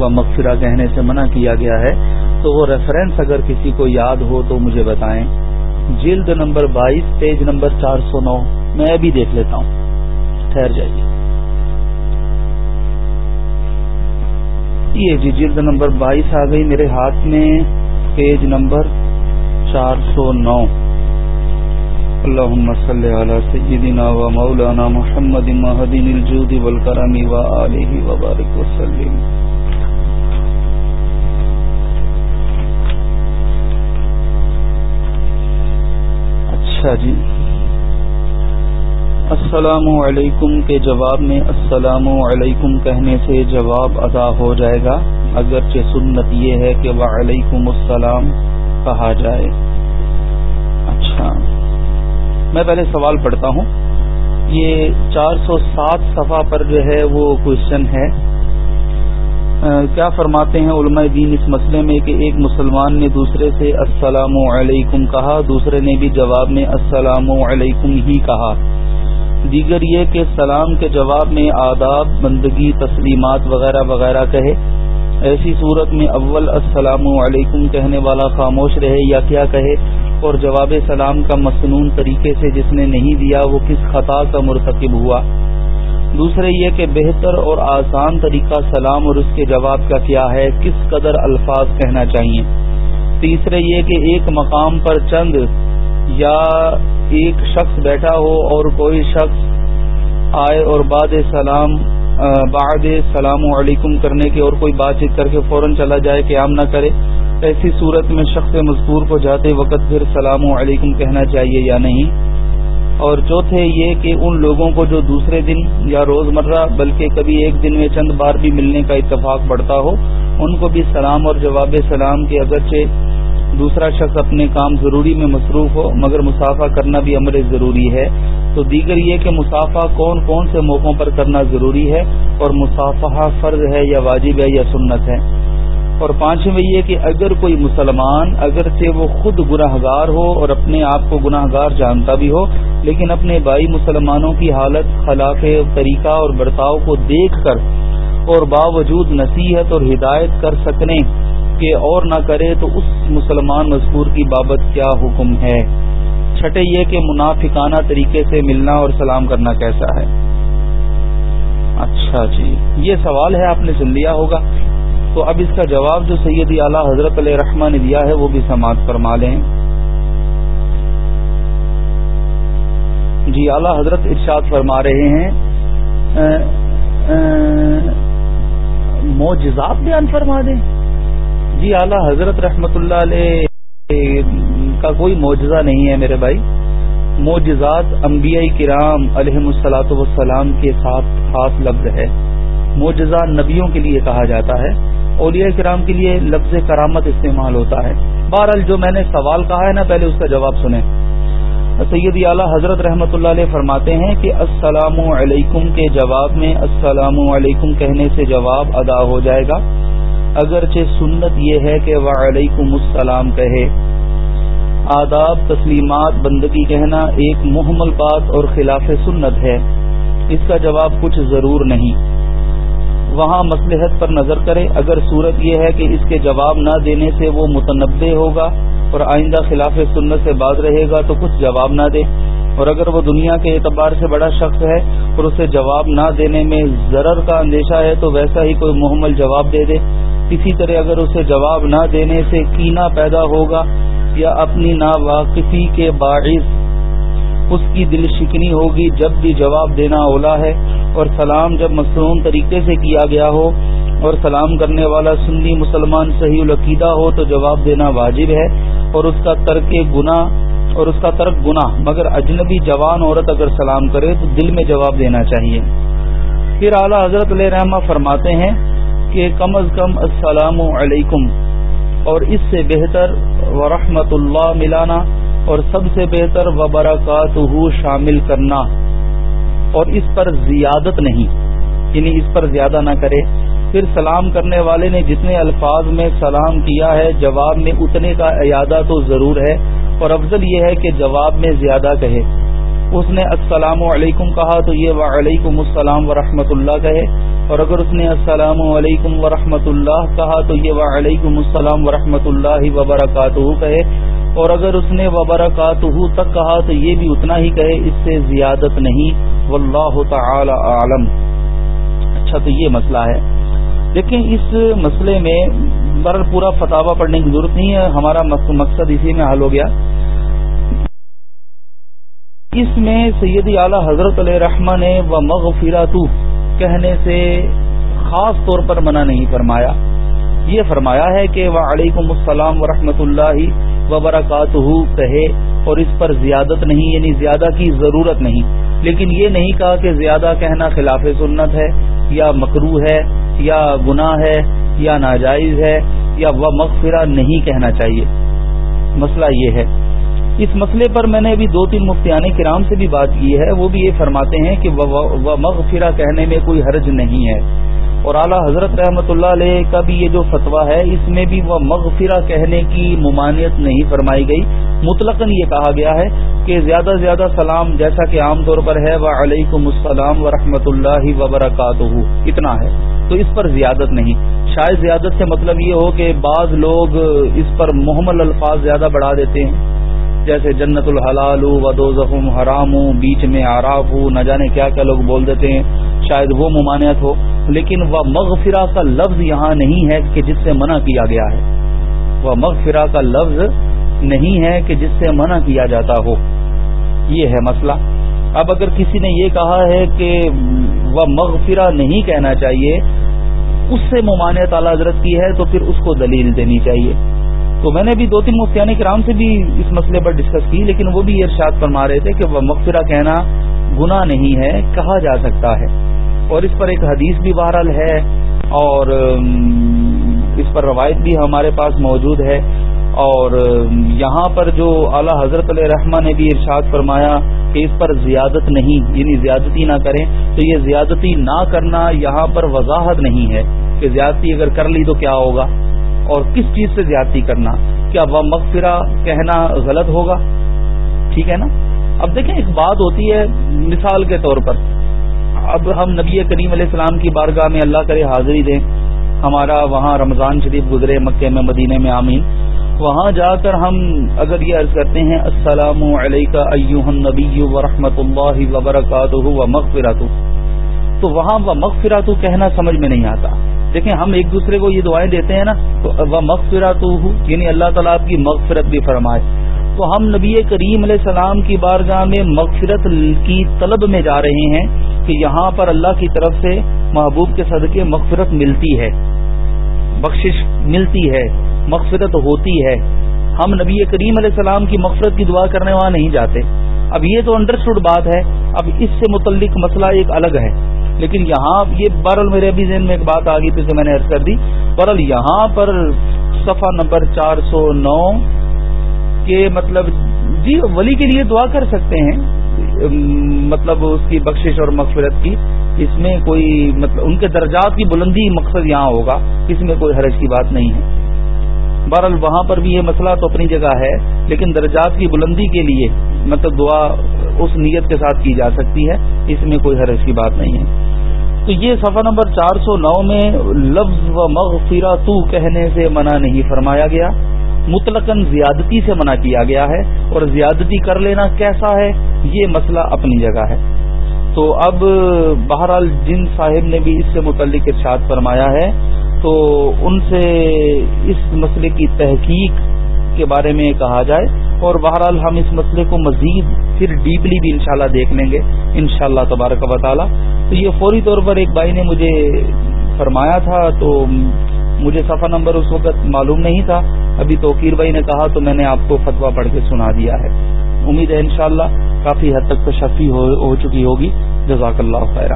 و مغفرہ کہنے سے منع کیا گیا ہے، تو وہ ریفرنس اگر کسی کو یاد ہو تو مجھے بتائیں۔ جلد نمبر بائیس، پیج نمبر چار سو نو، میں ابھی دیکھ لیتا ہوں۔ ٹھہر جائیے۔ یہ جی جلد نمبر بائیس آ گئی میرے ہاتھ میں، پیج نمبر چار سو نو۔ اللهم صل على سيدنا ومولانا محمد مهدين الجود والكرم وآله وبارك وسلم اچھا جی۔ السلام علیکم کے جواب میں السلام علیکم کہنے سے جواب ادا ہو جائے گا۔ اگرچہ سنت یہ ہے کہ وعلیکم السلام کہا جائے۔ اچھا۔ میں پہلے سوال پڑھتا ہوں۔ یہ چار سو سات صفحہ پر جو ہے وہ کوشچن ہے۔ کیا فرماتے ہیں علماء دین اس مسئلے میں کہ ایک مسلمان نے دوسرے سے السلام علیکم کہا، دوسرے نے بھی جواب میں السلام علیکم ہی کہا۔ دیگر یہ کہ سلام کے جواب میں آداب، بندگی، تسلیمات وغیرہ وغیرہ کہے۔ ایسی صورت میں اول السلام علیکم کہنے والا خاموش رہے یا کیا کہے؟ اور جواب سلام کا مصنون طریقے سے جس نے نہیں دیا وہ کس خطا کا مرتکب ہوا؟ دوسرے یہ کہ بہتر اور آسان طریقہ سلام اور اس کے جواب کا کیا ہے، کس قدر الفاظ کہنا چاہیے؟ تیسرے یہ کہ ایک مقام پر چند یا ایک شخص بیٹھا ہو اور کوئی شخص آئے اور بعد سلام بعد سلام علیکم کرنے کے اور کوئی بات چیت کر کے فوراً چلا جائے، قیام نہ کرے، ایسی صورت میں شخص مذکور کو جاتے وقت پھر سلام علیکم کہنا چاہیے یا نہیں؟ اور چوتھے یہ کہ ان لوگوں کو جو دوسرے دن یا روز مرہ بلکہ کبھی ایک دن میں چند بار بھی ملنے کا اتفاق پڑتا ہو، ان کو بھی سلام اور جواب سلام کے اگرچہ دوسرا شخص اپنے کام ضروری میں مصروف ہو، مگر مسافہ کرنا بھی امر ضروری ہے۔ تو دیگر یہ کہ مسافہ کون کون سے موقعوں پر کرنا ضروری ہے اور مسافہ فرض ہے یا واجب ہے یا سنت ہے۔ اور پانچویں یہ کہ اگر کوئی مسلمان اگرچہ وہ خود گناہ گار ہو اور اپنے آپ کو گناہ گار جانتا بھی ہو، لیکن اپنے بھائی مسلمانوں کی حالت خلاف طریقہ اور برتاؤ کو دیکھ کر اور باوجود نصیحت اور ہدایت کر سکنے کہ اور نہ کرے تو اس مسلمان مذکور کی بابت کیا حکم ہے؟ چھٹے یہ کہ منافقانہ طریقے سے ملنا اور سلام کرنا کیسا ہے؟ اچھا جی یہ سوال ہے، آپ نے سن لیا ہوگا۔ تو اب اس کا جواب جو سیدی اعلیٰ حضرت علیہ رحمٰ نے دیا ہے، وہ بھی سماعت فرما لیں۔ جی اعلیٰ حضرت ارشاد فرما رہے ہیں۔ موجزات بیان فرما دیں۔ جی اعلیٰ حضرت رحمت اللہ علیہ کا کوئی معجزہ نہیں ہے میرے بھائی۔ موجزات انبیاء کرام علیہ السلاۃ وسلام کے ساتھ خاص لفظ ہے۔ موجزہ نبیوں کے لیے کہا جاتا ہے۔ اولیاء کرام کے لیے لفظ کرامت استعمال ہوتا ہے۔ بہرحال جو میں نے سوال کہا ہے نا، پہلے اس کا جواب سنیں۔ سید اعلیٰ حضرت رحمۃ اللہ علیہ فرماتے ہیں کہ السلام علیکم کے جواب میں السلام علیکم کہنے سے جواب ادا ہو جائے گا۔ اگرچہ سنت یہ ہے کہ وعلیکم السلام کہے۔ آداب، تسلیمات، بندگی کہنا ایک محمل بات اور خلاف سنت ہے۔ اس کا جواب کچھ ضرور نہیں۔ وہاں مسلحت پر نظر کرے اگر صورت یہ ہے کہ اس کے جواب نہ دینے سے وہ متنوع ہوگا اور آئندہ خلاف سنت سے باز رہے گا تو کچھ جواب نہ دے۔ اور اگر وہ دنیا کے اعتبار سے بڑا شخص ہے اور اسے جواب نہ دینے میں ضرر کا اندیشہ ہے تو ویسا ہی کوئی محمل جواب دے دے۔ اسی طرح اگر اسے جواب نہ دینے سے کینا پیدا ہوگا یا اپنی ناواقفی کے باعث اس کی دل شکنی ہوگی جب بھی جواب دینا اولا ہے اور سلام جب مصنون طریقے سے کیا گیا ہو اور سلام کرنے والا سنی مسلمان صحیح العقیدہ ہو تو جواب دینا واجب ہے اور اس کا ترک گناہ اور اس کا ترک گناہ، مگر اجنبی جوان عورت اگر سلام کرے تو دل میں جواب دینا چاہیے۔ پھر اعلیٰ حضرت علیہ رحمہ فرماتے ہیں کہ کم از کم السلام علیکم اور اس سے بہتر ورحمت اللہ ملانا اور سب سے بہتر و برکات شامل کرنا۔ اور اس پر زیادت نہیں یعنی اس پر زیادہ نہ کرے۔ پھر سلام کرنے والے نے جتنے الفاظ میں سلام کیا ہے، جواب میں اتنے کا اعادہ تو ضرور ہے۔ اور افضل یہ ہے کہ جواب میں زیادہ کہے۔ اس نے السلام علیکم کہا تو یہ وعلیکم السلام ورحمۃ اللہ کہے۔ اور اگر اس نے السلام علیکم ورحمۃ اللہ کہا تو یہ وعلیکم السلام ورحمۃ اللہ وبرکاتہ کہے۔ اور اگر اس نے وبرکاتہ تک کہا تو یہ بھی اتنا ہی کہے، اس سے زیادت نہیں۔ واللہ تعالی عالم اچھا تو یہ مسئلہ ہے۔ لیکن اس مسئلے میں بر پورا فتوا پڑھنے کی ضرورت نہیں ہے۔ ہمارا مقصد اسی میں حل ہو گیا۔ اس میں سیدی اعلی حضرت علیہ رحمٰ نے و مغفراتو کہنے سے خاص طور پر منع نہیں فرمایا۔ یہ فرمایا ہے کہ وہ علیکم السلام ورحمۃ اللہ وبرکاتہ کہے اور اس پر زیادت نہیں یعنی زیادہ کی ضرورت نہیں۔ لیکن یہ نہیں کہا کہ زیادہ کہنا خلاف سنت ہے، یا مکرو ہے، یا گناہ ہے، یا ناجائز ہے، یا وہ مغفرہ نہیں کہنا چاہیے۔ مسئلہ یہ ہے۔ اس مسئلے پر میں نے ابھی دو تین مفتیان کرام سے بھی بات کی ہے، وہ بھی یہ فرماتے ہیں کہ وہ مغفرہ کہنے میں کوئی حرج نہیں ہے۔ اور اعلیٰ حضرت رحمۃ اللہ علیہ کا بھی یہ جو فتویٰ ہے، اس میں بھی وہ مغفرہ کہنے کی ممانعت نہیں فرمائی گئی۔ مطلق یہ کہا گیا ہے کہ زیادہ سے زیادہ سلام جیسا کہ عام طور پر ہے وہ علیکم السلام ورحمۃ اللہ وبرکاتہ۔ اتنا ہے۔ تو اس پر زیادت نہیں۔ شاید زیادت سے مطلب یہ ہو کہ بعض لوگ اس پر محمل الفاظ زیادہ بڑھا دیتے ہیں۔ جیسے جنت الحلال و دو زخم حرام ہوں بیچ میں آراف ہوں نہ جانے کیا کیا لوگ بول دیتے ہیں، شاید وہ ممانعت ہو، لیکن وہ مغفرہ کا لفظ یہاں نہیں ہے کہ جس سے منع کیا گیا ہے۔ وہ مغفرہ کا لفظ نہیں ہے کہ جس سے منع کیا جاتا ہو۔ یہ ہے مسئلہ۔ اب اگر کسی نے یہ کہا ہے کہ وہ مغفرہ نہیں کہنا چاہیے، اس سے ممانعت اعلی حضرت کی ہے تو پھر اس کو دلیل دینی چاہیے۔ تو میں نے بھی دو تین مفتیان کرام سے بھی اس مسئلے پر ڈسکس کی، لیکن وہ بھی یہ ارشاد فرما رہے تھے کہ وہ مغفرہ کہنا گنا نہیں ہے، کہا جا سکتا ہے۔ اور اس پر ایک حدیث بھی بہرحال ہے اور اس پر روایت بھی ہمارے پاس موجود ہے۔ اور یہاں پر جو اعلی حضرت علیہ رحمٰ نے بھی ارشاد فرمایا کہ اس پر زیادت نہیں یعنی زیادتی نہ کریں، تو یہ زیادتی نہ کرنا یہاں پر وضاحت نہیں ہے کہ زیادتی اگر کر لی تو کیا ہوگا۔ اور کس چیز سے زیادتی کرنا؟ کیا وہ مغفرہ کہنا غلط ہوگا؟ ٹھیک ہے نا؟ اب دیکھیں، ایک بات ہوتی ہے مثال کے طور پر۔ اب ہم نبی کریم علیہ السلام کی بارگاہ میں اللہ کرے حاضری دیں، ہمارا وہاں رمضان شریف گزرے مکے میں مدینے میں، آمین۔ وہاں جا کر ہم اگر یہ عرض کرتے ہیں، السلام علیکم نبی و رحمۃ اللہ وبرکاتہ و مغفرات تو وہاں وہ مغفرات کہنا سمجھ میں نہیں آتا۔ دیکھیں ہم ایک دوسرے کو یہ دعائیں دیتے ہیں نا، تو وہ مغفرت یعنی اللہ تعالیٰ آپ کی مغفرت بھی فرمائے۔ تو ہم نبی کریم علیہ السلام کی بارگاہ میں مغفرت کی طلب میں جا رہے ہیں کہ یہاں پر اللہ کی طرف سے محبوب کے صدقے مغفرت ملتی ہے، بخشش ملتی ہے، مغفرت ہوتی ہے۔ ہم نبی کریم علیہ السلام کی مغفرت کی دعا کرنے وہاں نہیں جاتے۔ اب یہ تو انڈرسٹوڈ بات ہے، اب اس سے متعلق مسئلہ ایک الگ ہے۔ لیکن یہاں یہ بہرحال میرے ابھی ذہن میں ایک بات آ گئی تھی میں نے عرض کر دی۔ بہرحال یہاں پر صفحہ نمبر چار سو نو کے مطلب جی ولی کے لیے دعا کر سکتے ہیں مطلب اس کی بخشش اور مغفرت کی۔ اس میں کوئی مطلب ان کے درجات کی بلندی مقصد یہاں ہوگا، اس میں کوئی حرج کی بات نہیں ہے۔ بہرحال وہاں پر بھی یہ مسئلہ تو اپنی جگہ ہے، لیکن درجات کی بلندی کے لیے مطلب دعا اس نیت کے ساتھ کی جا سکتی ہے، اس میں کوئی حرج کی بات نہیں ہے۔ تو یہ صفحہ نمبر چار سو نو میں لفظ و مغفرہ تو کہنے سے منع نہیں فرمایا گیا مطلق زیادتی سے منع کیا گیا ہے، اور زیادتی کر لینا کیسا ہے، یہ مسئلہ اپنی جگہ ہے۔ تو اب بہرحال جن صاحب نے بھی اس سے متعلق ارشاد فرمایا ہے، تو ان سے اس مسئلے کی تحقیق کے بارے میں کہا جائے، اور بہرحال ہم اس مسئلے کو مزید پھر ڈیپلی بھی انشاءاللہ دیکھ لیں گے، انشاءاللہ شاء تبارک و تعالی۔ تو یہ فوری طور پر ایک بھائی نے مجھے فرمایا تھا، تو مجھے صفحہ نمبر اس وقت معلوم نہیں تھا۔ ابھی توقیر بھائی نے کہا تو میں نے آپ کو فتوا پڑھ کے سنا دیا ہے۔ امید ہے انشاءاللہ کافی حد تک تشفی ہو چکی ہوگی۔ جزاک اللہ خیر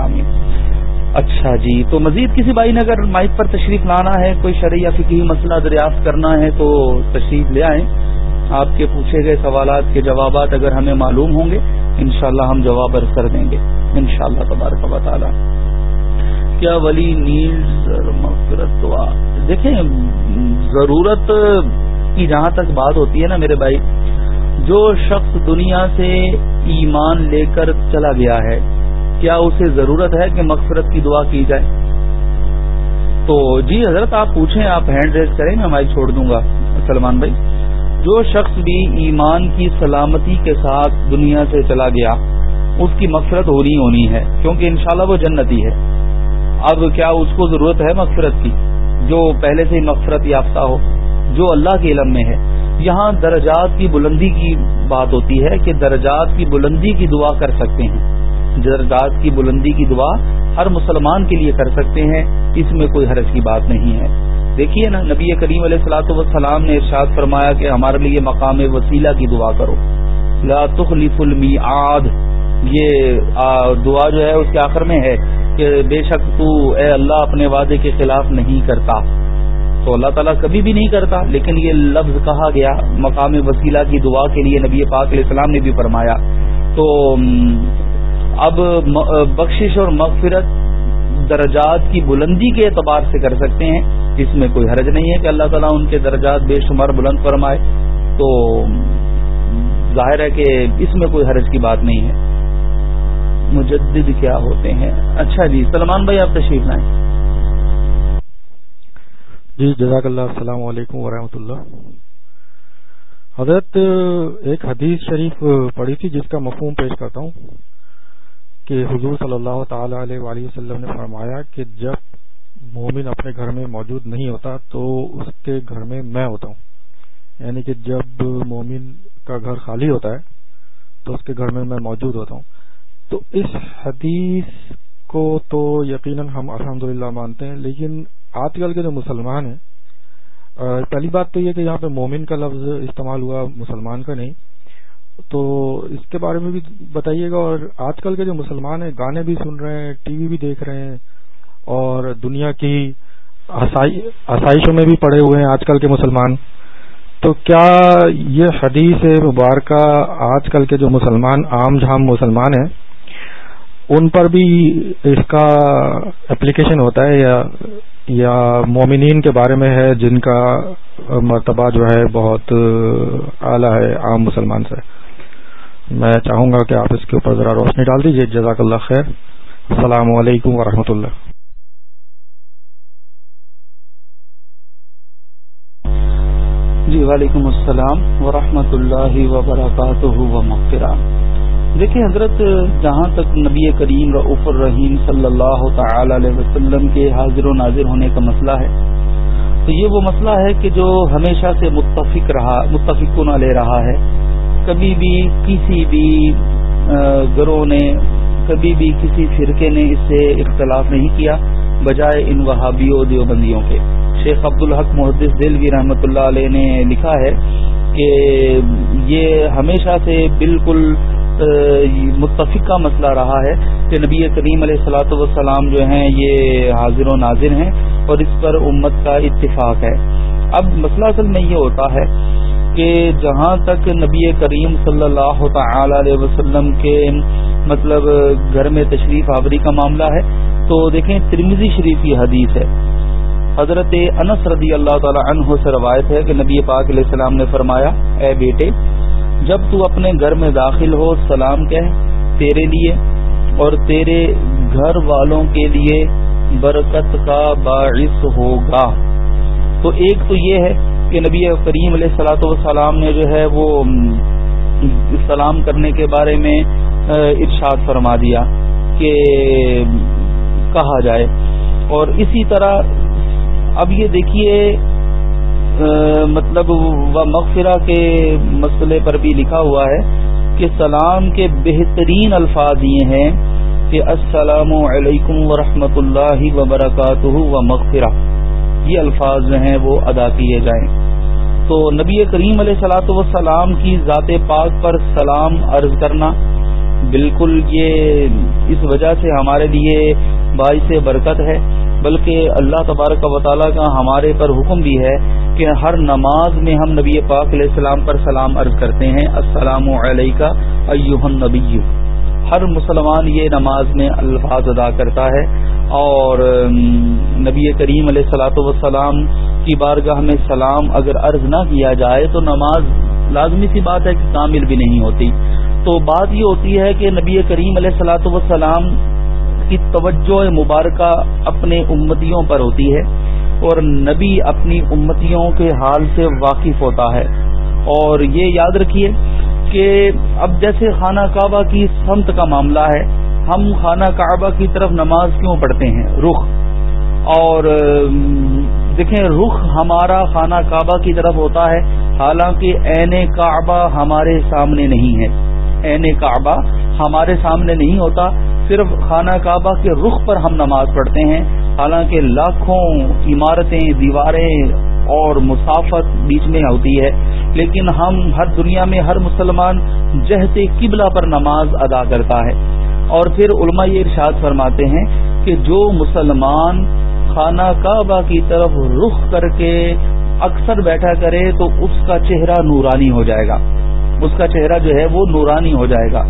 اچھا جی تو مزید کسی بھائی نے اگر مائک پر تشریف لانا ہے، کوئی شرعی یا فکی مسئلہ دریافت کرنا ہے تو تشریف لے آئیں۔ آپ کے پوچھے گئے سوالات کے جوابات اگر ہمیں معلوم ہوں گے، انشاءاللہ ہم جواب عرض کر دیں گے۔ انشاءاللہ تبارک و تعالی۔ کیا ولی مغفرت دعا؟ دیکھیں، ضرورت کی جہاں تک بات ہوتی ہے نا میرے بھائی، جو شخص دنیا سے ایمان لے کر چلا گیا ہے، کیا اسے ضرورت ہے کہ مغفرت کی دعا کی جائے؟ تو جی حضرت، آپ پوچھیں، آپ ہینڈ ریز کریں، میں مائک چھوڑ دوں گا، سلمان بھائی۔ جو شخص بھی ایمان کی سلامتی کے ساتھ دنیا سے چلا گیا، اس کی مغفرت ہونی ہونی ہے، کیونکہ انشاءاللہ وہ جنتی ہے۔ اب کیا اس کو ضرورت ہے مغفرت کی؟ جو پہلے سے ہی مغفرت یافتہ ہو، جو اللہ کے علم میں ہے۔ یہاں درجات کی بلندی کی بات ہوتی ہے کہ درجات کی بلندی کی دعا کر سکتے ہیں۔ درجات کی بلندی کی دعا ہر مسلمان کے لیے کر سکتے ہیں، اس میں کوئی حرج کی بات نہیں ہے۔ دیکھیے نا، نبی کریم علیہ السلاۃ والسلام نے ارشاد فرمایا کہ ہمارے لیے مقام وسیلہ کی دعا کرو۔ لا تخلف المیعاد۔ یہ دعا جو ہے، اس کے آخر میں ہے کہ بے شک تو اے اللہ اپنے وعدے کے خلاف نہیں کرتا۔ تو اللہ تعالیٰ کبھی بھی نہیں کرتا، لیکن یہ لفظ کہا گیا، مقام وسیلہ کی دعا کے لیے نبی پاک علیہ السلام نے بھی فرمایا۔ تو اب بخشش اور مغفرت درجات کی بلندی کے اعتبار سے کر سکتے ہیں، اس میں کوئی حرج نہیں ہے کہ اللہ تعالیٰ ان کے درجات بے شمار بلند فرمائے۔ تو ظاہر ہے کہ اس میں کوئی حرج کی بات نہیں ہے۔ مجدد کیا ہوتے ہیں؟ اچھا جی سلمان بھائی، آپ تشریف لائیں۔ جی جزاک اللہ، السلام علیکم ورحمۃ اللہ۔ حضرت، ایک حدیث شریف پڑھی تھی جس کا مفہوم پیش کرتا ہوں۔ کہ حضور صلی اللہ تعالی علیہ وآلہ وسلم نے فرمایا کہ جب مومن اپنے گھر میں موجود نہیں ہوتا تو اس کے گھر میں میں ہوتا ہوں۔ یعنی کہ جب مومن کا گھر خالی ہوتا ہے تو اس کے گھر میں میں موجود ہوتا ہوں۔ تو اس حدیث کو تو یقیناً ہم الحمد مانتے ہیں، لیکن آج کل کے جو مسلمان ہیں پہلی بات تو یہ کہ یہاں پہ مومن کا لفظ استعمال ہوا مسلمان کا نہیں تو اس کے بارے میں بھی بتائیے گا۔ اور آج کل کے جو مسلمان ہیں، گانے بھی سن رہے ہیں، ٹی وی بھی دیکھ رہے ہیں، اور دنیا کی آسائشوں میں بھی پڑے ہوئے ہیں آج کل کے مسلمان۔ تو کیا یہ حدیث مبارکہ آج کل کے جو مسلمان، عام جھام مسلمان ہیں، ان پر بھی اس کا اپلیکیشن ہوتا ہے یا یا مومنین کے بارے میں ہے جن کا مرتبہ جو ہے بہت اعلیٰ ہے عام مسلمان سے؟ میں چاہوں گا کہ آپ اس کے اوپر ذرا روشنی ڈال دیجیے جزاک اللہ خیر۔ السلام علیکم ورحمۃ اللہ۔ جی وعلیکم السلام ورحمۃ اللہ وبرکاتہ و دیکھیں، حضرت جہاں تک نبی کریم رعف الرحیم صلی اللہ تعالی علیہ وسلم کے حاضر و ناظر ہونے کا مسئلہ ہے، تو یہ وہ مسئلہ ہے کہ جو ہمیشہ سے متفق رہا متفق نہ لے رہا ہے۔ کبھی بھی کسی بھی گروہ نے، کبھی بھی کسی فرقے نے اس سے اختلاف نہیں کیا، بجائے ان وہابیوں دیوبندیوں کے۔ شیخ عبدالحق محدث دلوی رحمۃ اللہ علیہ نے لکھا ہے کہ یہ ہمیشہ سے بالکل متفق کا مسئلہ رہا ہے کہ نبی کریم علیہ السلاۃ والسلام جو ہیں، یہ حاضر و ناظر ہیں اور اس پر امت کا اتفاق ہے۔ اب مسئلہ اصل میں یہ ہوتا ہے کہ جہاں تک نبی کریم صلی اللہ تعالی علیہ وسلم کے مطلب گھر میں تشریف آوری کا معاملہ ہے، تو دیکھیں ترمزی شریف کی حدیث ہے۔ حضرت انس رضی اللہ تعالی عنہ سے روایت ہے کہ نبی پاک علیہ السلام نے فرمایا، اے بیٹے، جب تو اپنے گھر میں داخل ہو، سلام کہہ، تیرے لیے اور تیرے گھر والوں کے لیے برکت کا باعث ہوگا۔ تو ایک تو یہ ہے کہ نبی کریم علیہ سلاۃ والسلام نے جو ہے وہ سلام کرنے کے بارے میں ارشاد فرما دیا کہ کہا جائے۔ اور اسی طرح اب یہ دیکھیے مطلب و مغفرہ کے مسئلے پر بھی لکھا ہوا ہے کہ سلام کے بہترین الفاظ یہ ہیں کہ السلام علیکم ورحمۃ اللہ وبرکاتہ و مغفرہ۔ یہ الفاظ جو ہیں وہ ادا کیے جائیں۔ تو نبی کریم علیہ سلاۃ وسلام کی ذات پاک پر سلام عرض کرنا بالکل یہ اس وجہ سے ہمارے لیے باعث برکت ہے، بلکہ اللہ تبارک و تعالیٰ کا ہمارے پر حکم بھی ہے کہ ہر نماز میں ہم نبی پاک علیہ السلام پر سلام عرض کرتے ہیں، السلام علیکہ ایوہ النبی۔ ہر مسلمان یہ نماز میں الفاظ ادا کرتا ہے۔ اور نبی کریم علیہ سلاۃ وسلام کی بارگاہ میں سلام اگر عرض نہ کیا جائے تو نماز لازمی سی بات ہے کہ کامل بھی نہیں ہوتی۔ تو بات یہ ہوتی ہے کہ نبی کریم علیہ سلاۃ وسلام کی توجہ مبارکہ اپنے امتیوں پر ہوتی ہے اور نبی اپنی امتیوں کے حال سے واقف ہوتا ہے۔ اور یہ یاد رکھیے کہ اب جیسے خانہ کعبہ کی سمت کا معاملہ ہے ہم خانہ کعبہ کی طرف نماز کیوں پڑھتے ہیں؟ رخ۔ اور دیکھیں، رخ ہمارا خانہ کعبہ کی طرف ہوتا ہے، حالانکہ عین کعبہ ہمارے سامنے نہیں ہے۔ عین کعبہ ہمارے سامنے نہیں ہوتا، صرف خانہ کعبہ کے رخ پر ہم نماز پڑھتے ہیں۔ حالانکہ لاکھوں عمارتیں، دیواریں اور مسافت بیچ میں ہوتی ہے۔ لیکن ہم ہر دنیا میں ہر مسلمان جہت قبلہ پر نماز ادا کرتا ہے۔ اور پھر علماء یہ ارشاد فرماتے ہیں کہ جو مسلمان خانہ کعبہ کی طرف رخ کر کے اکثر بیٹھا کرے تو اس کا چہرہ نورانی ہو جائے گا۔ اس کا چہرہ جو ہے وہ نورانی ہو جائے گا۔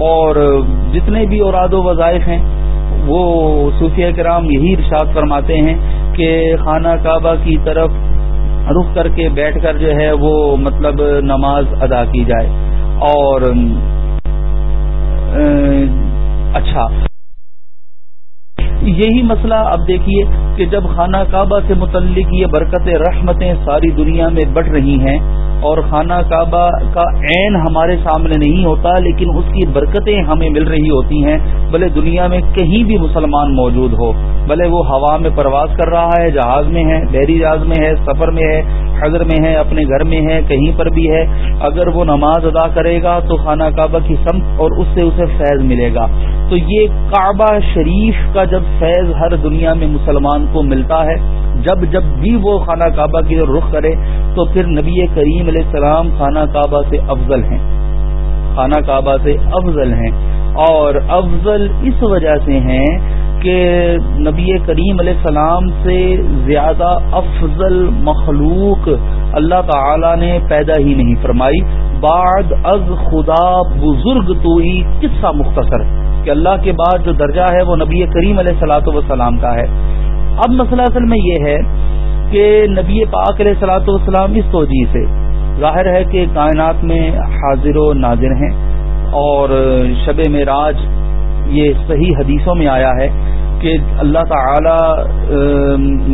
اور جتنے بھی اوراد و وظائف ہیں، وہ صوفیہ کرام یہی ارشاد فرماتے ہیں کہ خانہ کعبہ کی طرف رخ کر کے بیٹھ کر جو ہے وہ مطلب نماز ادا کی جائے۔ اور اچھا یہی مسئلہ اب دیکھیے کہ جب خانہ کعبہ سے متعلق یہ برکت رحمتیں ساری دنیا میں بڑھ رہی ہیں اور خانہ کعبہ کا عین ہمارے سامنے نہیں ہوتا، لیکن اس کی برکتیں ہمیں مل رہی ہوتی ہیں، بھلے دنیا میں کہیں بھی مسلمان موجود ہو، بھلے وہ ہوا میں پرواز کر رہا ہے، جہاز میں ہے بحری جہاز میں ہے، سفر میں ہے، حضر میں ہے، اپنے گھر میں ہے، کہیں پر بھی ہے، اگر وہ نماز ادا کرے گا تو خانہ کعبہ کی سمت اور اس سے اسے فیض ملے گا۔ تو یہ کعبہ شریف کا جب فیض ہر دنیا میں مسلمان کو ملتا ہے۔ جب جب بھی وہ خانہ کعبہ کی رخ کرے، تو پھر نبی کریم علیہ السلام خانہ کعبہ سے افضل ہیں۔ خانہ کعبہ سے افضل ہیں۔ اور افضل اس وجہ سے ہیں کہ نبی کریم علیہ السلام سے زیادہ افضل مخلوق اللہ تعالی نے پیدا ہی نہیں فرمائی۔ بعد از خدا بزرگ تو ہی قصہ مختصر ہے۔ کہ اللہ کے بعد جو درجہ ہے وہ نبی کریم علیہ سلاۃ وسلام کا ہے۔ اب مسئلہ اصل میں یہ ہے کہ نبی پاک علیہ سلاۃ والسلام اس توجہ سے ظاہر ہے کہ کائنات میں حاضر و ناظر ہیں اور شب معراج یہ صحیح حدیثوں میں آیا ہے کہ اللہ تعالی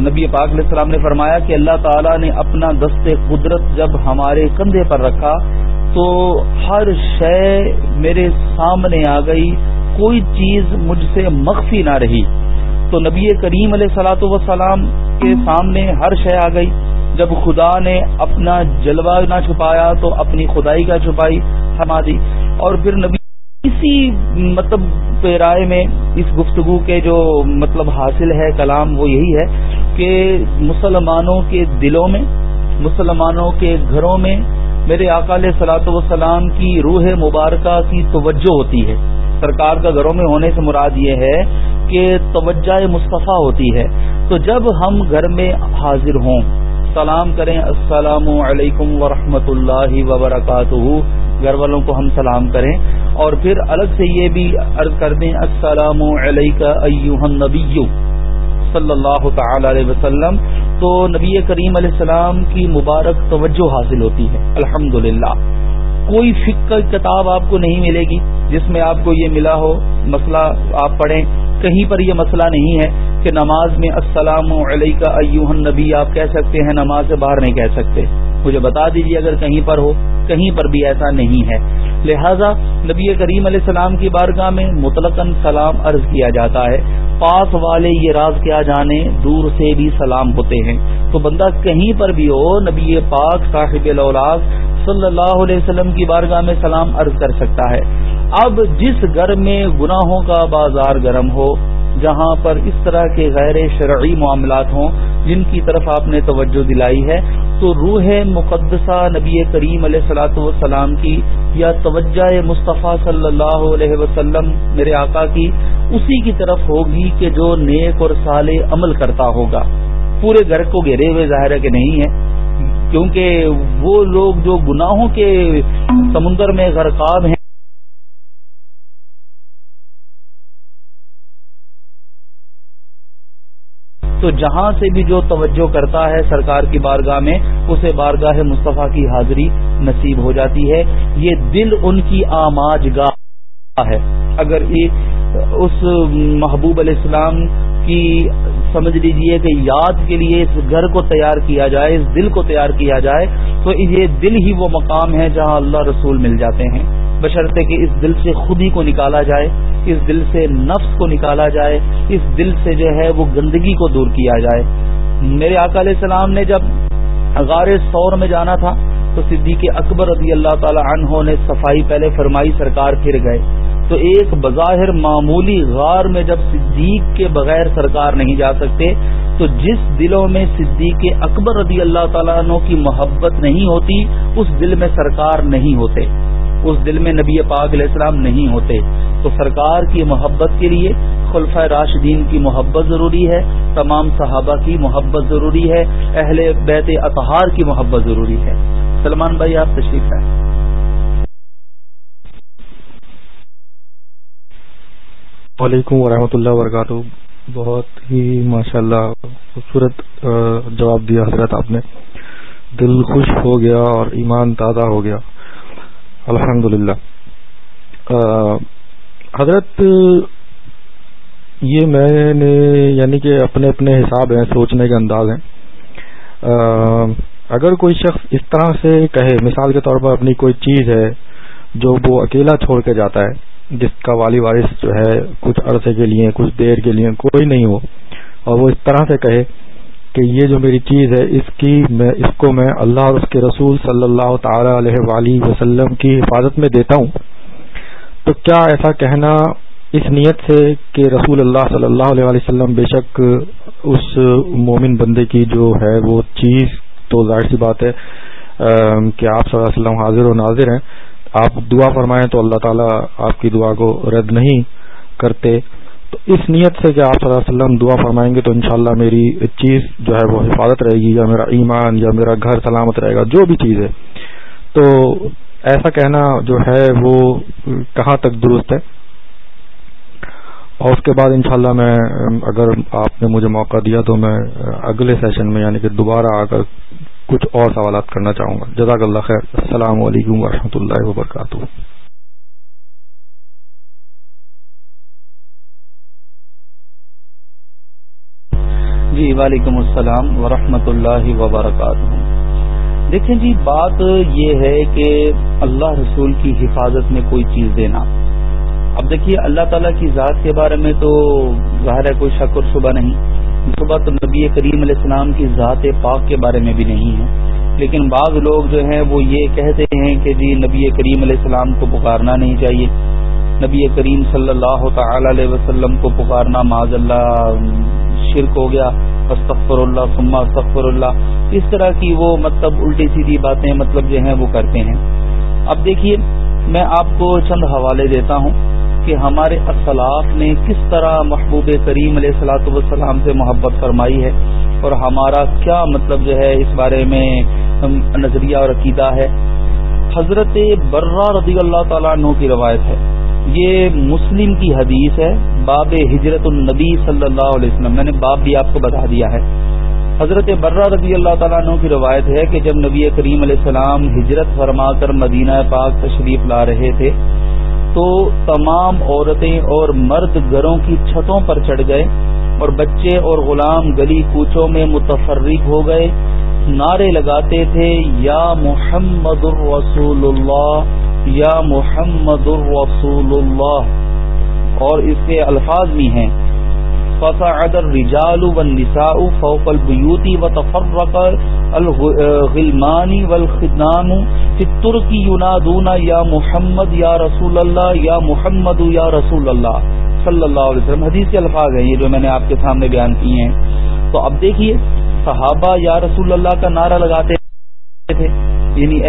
نبی پاک علیہ السلام نے فرمایا کہ اللہ تعالی نے اپنا دست قدرت جب ہمارے کندھے پر رکھا تو ہر شے میرے سامنے آ گئی کوئی چیز مجھ سے مخفی نہ رہی۔ تو نبی کریم علیہ سلاۃ وسلام کے سامنے ہر شے آ گئی۔ جب خدا نے اپنا جلوہ نہ چھپایا تو اپنی خدائی کا چھپائی ہما دی۔ اور پھر نبی اسی مطلب پیرائے میں اس گفتگو کے جو مطلب حاصل ہے کلام وہ یہی ہے کہ مسلمانوں کے دلوں میں، مسلمانوں کے گھروں میں میرے اکال سلاط وسلام کی روح مبارکہ کی توجہ ہوتی ہے۔ سرکار کا گھروں میں ہونے سے مراد یہ ہے کہ توجہ مصطفیٰ ہوتی ہے۔ تو جب ہم گھر میں حاضر ہوں، سلام کریں، السلام علیکم ورحمۃ اللہ وبرکاتہ۔ گھر والوں کو ہم سلام کریں۔ اور پھر الگ سے یہ بھی عرض کر دیں، السلام علیکم نبی صلی اللہ تعالی علیہ وسلم۔ تو نبی کریم علیہ السلام کی مبارک توجہ حاصل ہوتی ہے۔ الحمد کوئی فکر کتاب آپ کو نہیں ملے گی جس میں آپ کو یہ ملا ہو، مسئلہ آپ پڑھیں، کہیں پر یہ مسئلہ نہیں ہے۔ کہ نماز میں السلام علیکہ ایوہن نبی آپ کہہ سکتے ہیں نماز سے باہر نہیں کہہ سکتے۔ مجھے بتا دیجیے اگر کہیں پر ہو، کہیں پر بھی ایسا نہیں ہے۔ لہذا نبی کریم علیہ السلام کی بارگاہ میں مطلق سلام عرض کیا جاتا ہے۔ پاس والے یہ راز کیا جانے، دور سے بھی سلام ہوتے ہیں۔ تو بندہ کہیں پر بھی ہو، نبی پاک صاحب صلی اللہ علیہ وسلم کی بارگاہ میں سلام عرض کر سکتا ہے۔ اب جس گھر میں گناہوں کا بازار گرم ہو جہاں پر اس طرح کے غیر شرعی معاملات ہوں جن کی طرف آپ نے توجہ دلائی ہے، تو روح مقدسہ نبی کریم علیہ سلاۃ والسلام کی یا توجہ مصطفیٰ صلی اللہ علیہ وسلم میرے آقا کی، اسی کی طرف ہوگی کہ جو نیک اور سال عمل کرتا ہوگا۔ پورے گھر کو گھیرے ہوئے ظاہر ہے کہ نہیں ہے، کیونکہ وہ لوگ جو گناہوں کے سمندر میں غرقاب ہیں تو جہاں سے بھی جو توجہ کرتا ہے سرکار کی بارگاہ میں، اسے بارگاہ مصطفیٰ کی حاضری نصیب ہو جاتی ہے۔ یہ دل ان کی آماج گاہ ہے۔ اگر اس محبوب علیہ السلام کی سمجھ لیجیے کہ یاد کے لیے اس گھر کو تیار کیا جائے، اس دل کو تیار کیا جائے، تو یہ دل ہی وہ مقام ہے جہاں اللہ رسول مل جاتے ہیں۔ بشرطے کہ اس دل سے خود ہی کو نکالا جائے، اس دل سے نفس کو نکالا جائے، اس دل سے جو ہے وہ گندگی کو دور کیا جائے۔ میرے آقا علیہ السلام نے جب غار سور میں جانا تھا، تو صدیق اکبر رضی اللہ تعالی عنہ نے صفائی پہلے فرمائی سرکار پھر گئے۔ تو ایک بظاہر معمولی غار میں جب صدیق کے بغیر سرکار نہیں جا سکتے، تو جس دلوں میں صدیق اکبر رضی اللہ تعالیٰ عنہ کی محبت نہیں ہوتی، اس دل میں سرکار نہیں ہوتے۔ اس دل میں نبی پاک علیہ السلام نہیں ہوتے۔ تو سرکار کی محبت کے لیے خلفۂ راشدین کی محبت ضروری ہے، تمام صحابہ کی محبت ضروری ہے، اہل بیت اطہار کی محبت ضروری ہے۔ سلمان بھائی، آپ تشریف ہے وعلیکم ورحمۃ اللہ وبرکاتہ۔ بہت ہی ماشاء اللہ خوبصورت جواب دیا حضرت آپ نے۔ دل خوش ہو گیا اور ایمان تازہ ہو گیا۔ الحمد للہ حضرت، یہ میں نے یعنی کہ اپنے اپنے حساب ہیں، سوچنے کے انداز ہیں۔ اگر کوئی شخص اس طرح سے کہے، مثال کے طور پر اپنی کوئی چیز ہے جو وہ اکیلا چھوڑ کے جاتا ہے، جس کا والی وارث جو ہے، کچھ عرصے کے لیے، کچھ دیر کے لیے، کوئی نہیں ہو، اور وہ اس طرح سے کہے کہ یہ جو میری چیز ہے، اس کی میں، اس کو میں اللہ اور اس کے رسول صلی اللہ تعالی علیہ وآلہ وسلم کی حفاظت میں دیتا ہوں۔ تو کیا ایسا کہنا اس نیت سے کہ رسول اللہ صلی اللہ علیہ وسلم بے شک اس مومن بندے کی جو ہے وہ چیز تو ظاہر سی بات ہے کہ آپ صلی اللہ علیہ وسلم حاضر و ناظر ہیں۔ آپ دعا فرمائیں تو اللہ تعالیٰ آپ کی دعا کو رد نہیں کرتے۔ اس نیت سے کہ آپ صلی اللہ علیہ وسلم دعا فرمائیں گے تو انشاءاللہ میری چیز جو ہے وہ حفاظت رہے گی، یا میرا ایمان، یا میرا گھر سلامت رہے گا، جو بھی چیز ہے۔ تو ایسا کہنا جو ہے وہ کہاں تک درست ہے؟ اور اس کے بعد انشاءاللہ میں، اگر آپ نے مجھے موقع دیا تو میں اگلے سیشن میں یعنی کہ دوبارہ آ کر کچھ اور سوالات کرنا چاہوں گا۔ جزاک اللہ خیر۔ السلام علیکم ورحمۃ اللہ وبرکاتہ۔ جی وعلیکم السلام ورحمۃ اللہ وبرکاتہ۔ دیکھیں جی بات یہ ہے کہ اللہ رسول کی حفاظت میں کوئی چیز دینا۔ اب دیکھیے، اللہ تعالیٰ کی ذات کے بارے میں تو ظاہر ہے کوئی شک اور شبہ نہیں۔ صبح تو نبی کریم علیہ السلام کی ذات پاک کے بارے میں بھی نہیں ہے۔ لیکن بعض لوگ جو ہیں وہ یہ کہتے ہیں کہ جی نبی کریم علیہ السلام کو پکارنا نہیں چاہیے۔ نبی کریم صلی اللہ تعالی علیہ وسلم کو پکارنا معذ اللہ، شرک ہو گیا استغفر اللہ سما استغفر اللہ اس طرح کی وہ مطلب الٹی سیدھی باتیں مطلب جو ہیں وہ کرتے ہیں۔ اب دیکھیے، میں آپ کو چند حوالے دیتا ہوں کہ ہمارے اسلاف نے کس طرح محبوب کریم علیہ السلاۃ والسلام سے محبت فرمائی ہے اور ہمارا کیا مطلب جو ہے اس بارے میں نظریہ اور عقیدہ ہے۔ حضرت برہ رضی اللہ تعالیٰ عنہ کی روایت ہے۔ یہ مسلم کی حدیث ہے، باب ہجرت النبی صلی اللہ علیہ وسلم۔ میں نے باب بھی آپ کو بتا دیا ہے۔ حضرت برہ رضی اللہ تعالیٰ عنہ کی روایت ہے کہ جب نبی کریم علیہ السلام ہجرت فرما کر مدینہ پاک تشریف لا رہے تھے، تو تمام عورتیں اور مرد گھروں کی چھتوں پر چڑھ گئے اور بچے اور غلام گلی کوچوں میں متفرق ہو گئے۔ نعرے لگاتے تھے، یا محمد الرسول اللہ! یا محمد الرسول اللہ۔ اور اس کے الفاظ بھی ہیں۔ فصعد الرجال والنساء فوق البيوت وتفرق الغلمان والخدام في الترك ينادون يا محمد، یا رسول اللہ، یا محمد، یا رسول اللہ۔ صلی اللہ علیہ وسلم۔ حدیث کے الفاظ ہیں یہ جو میں نے آپ کے سامنے بیان کیے ہیں۔ تو اب دیکھیے، صحابہ یا رسول اللہ کا نعرہ لگاتے تھے یعنی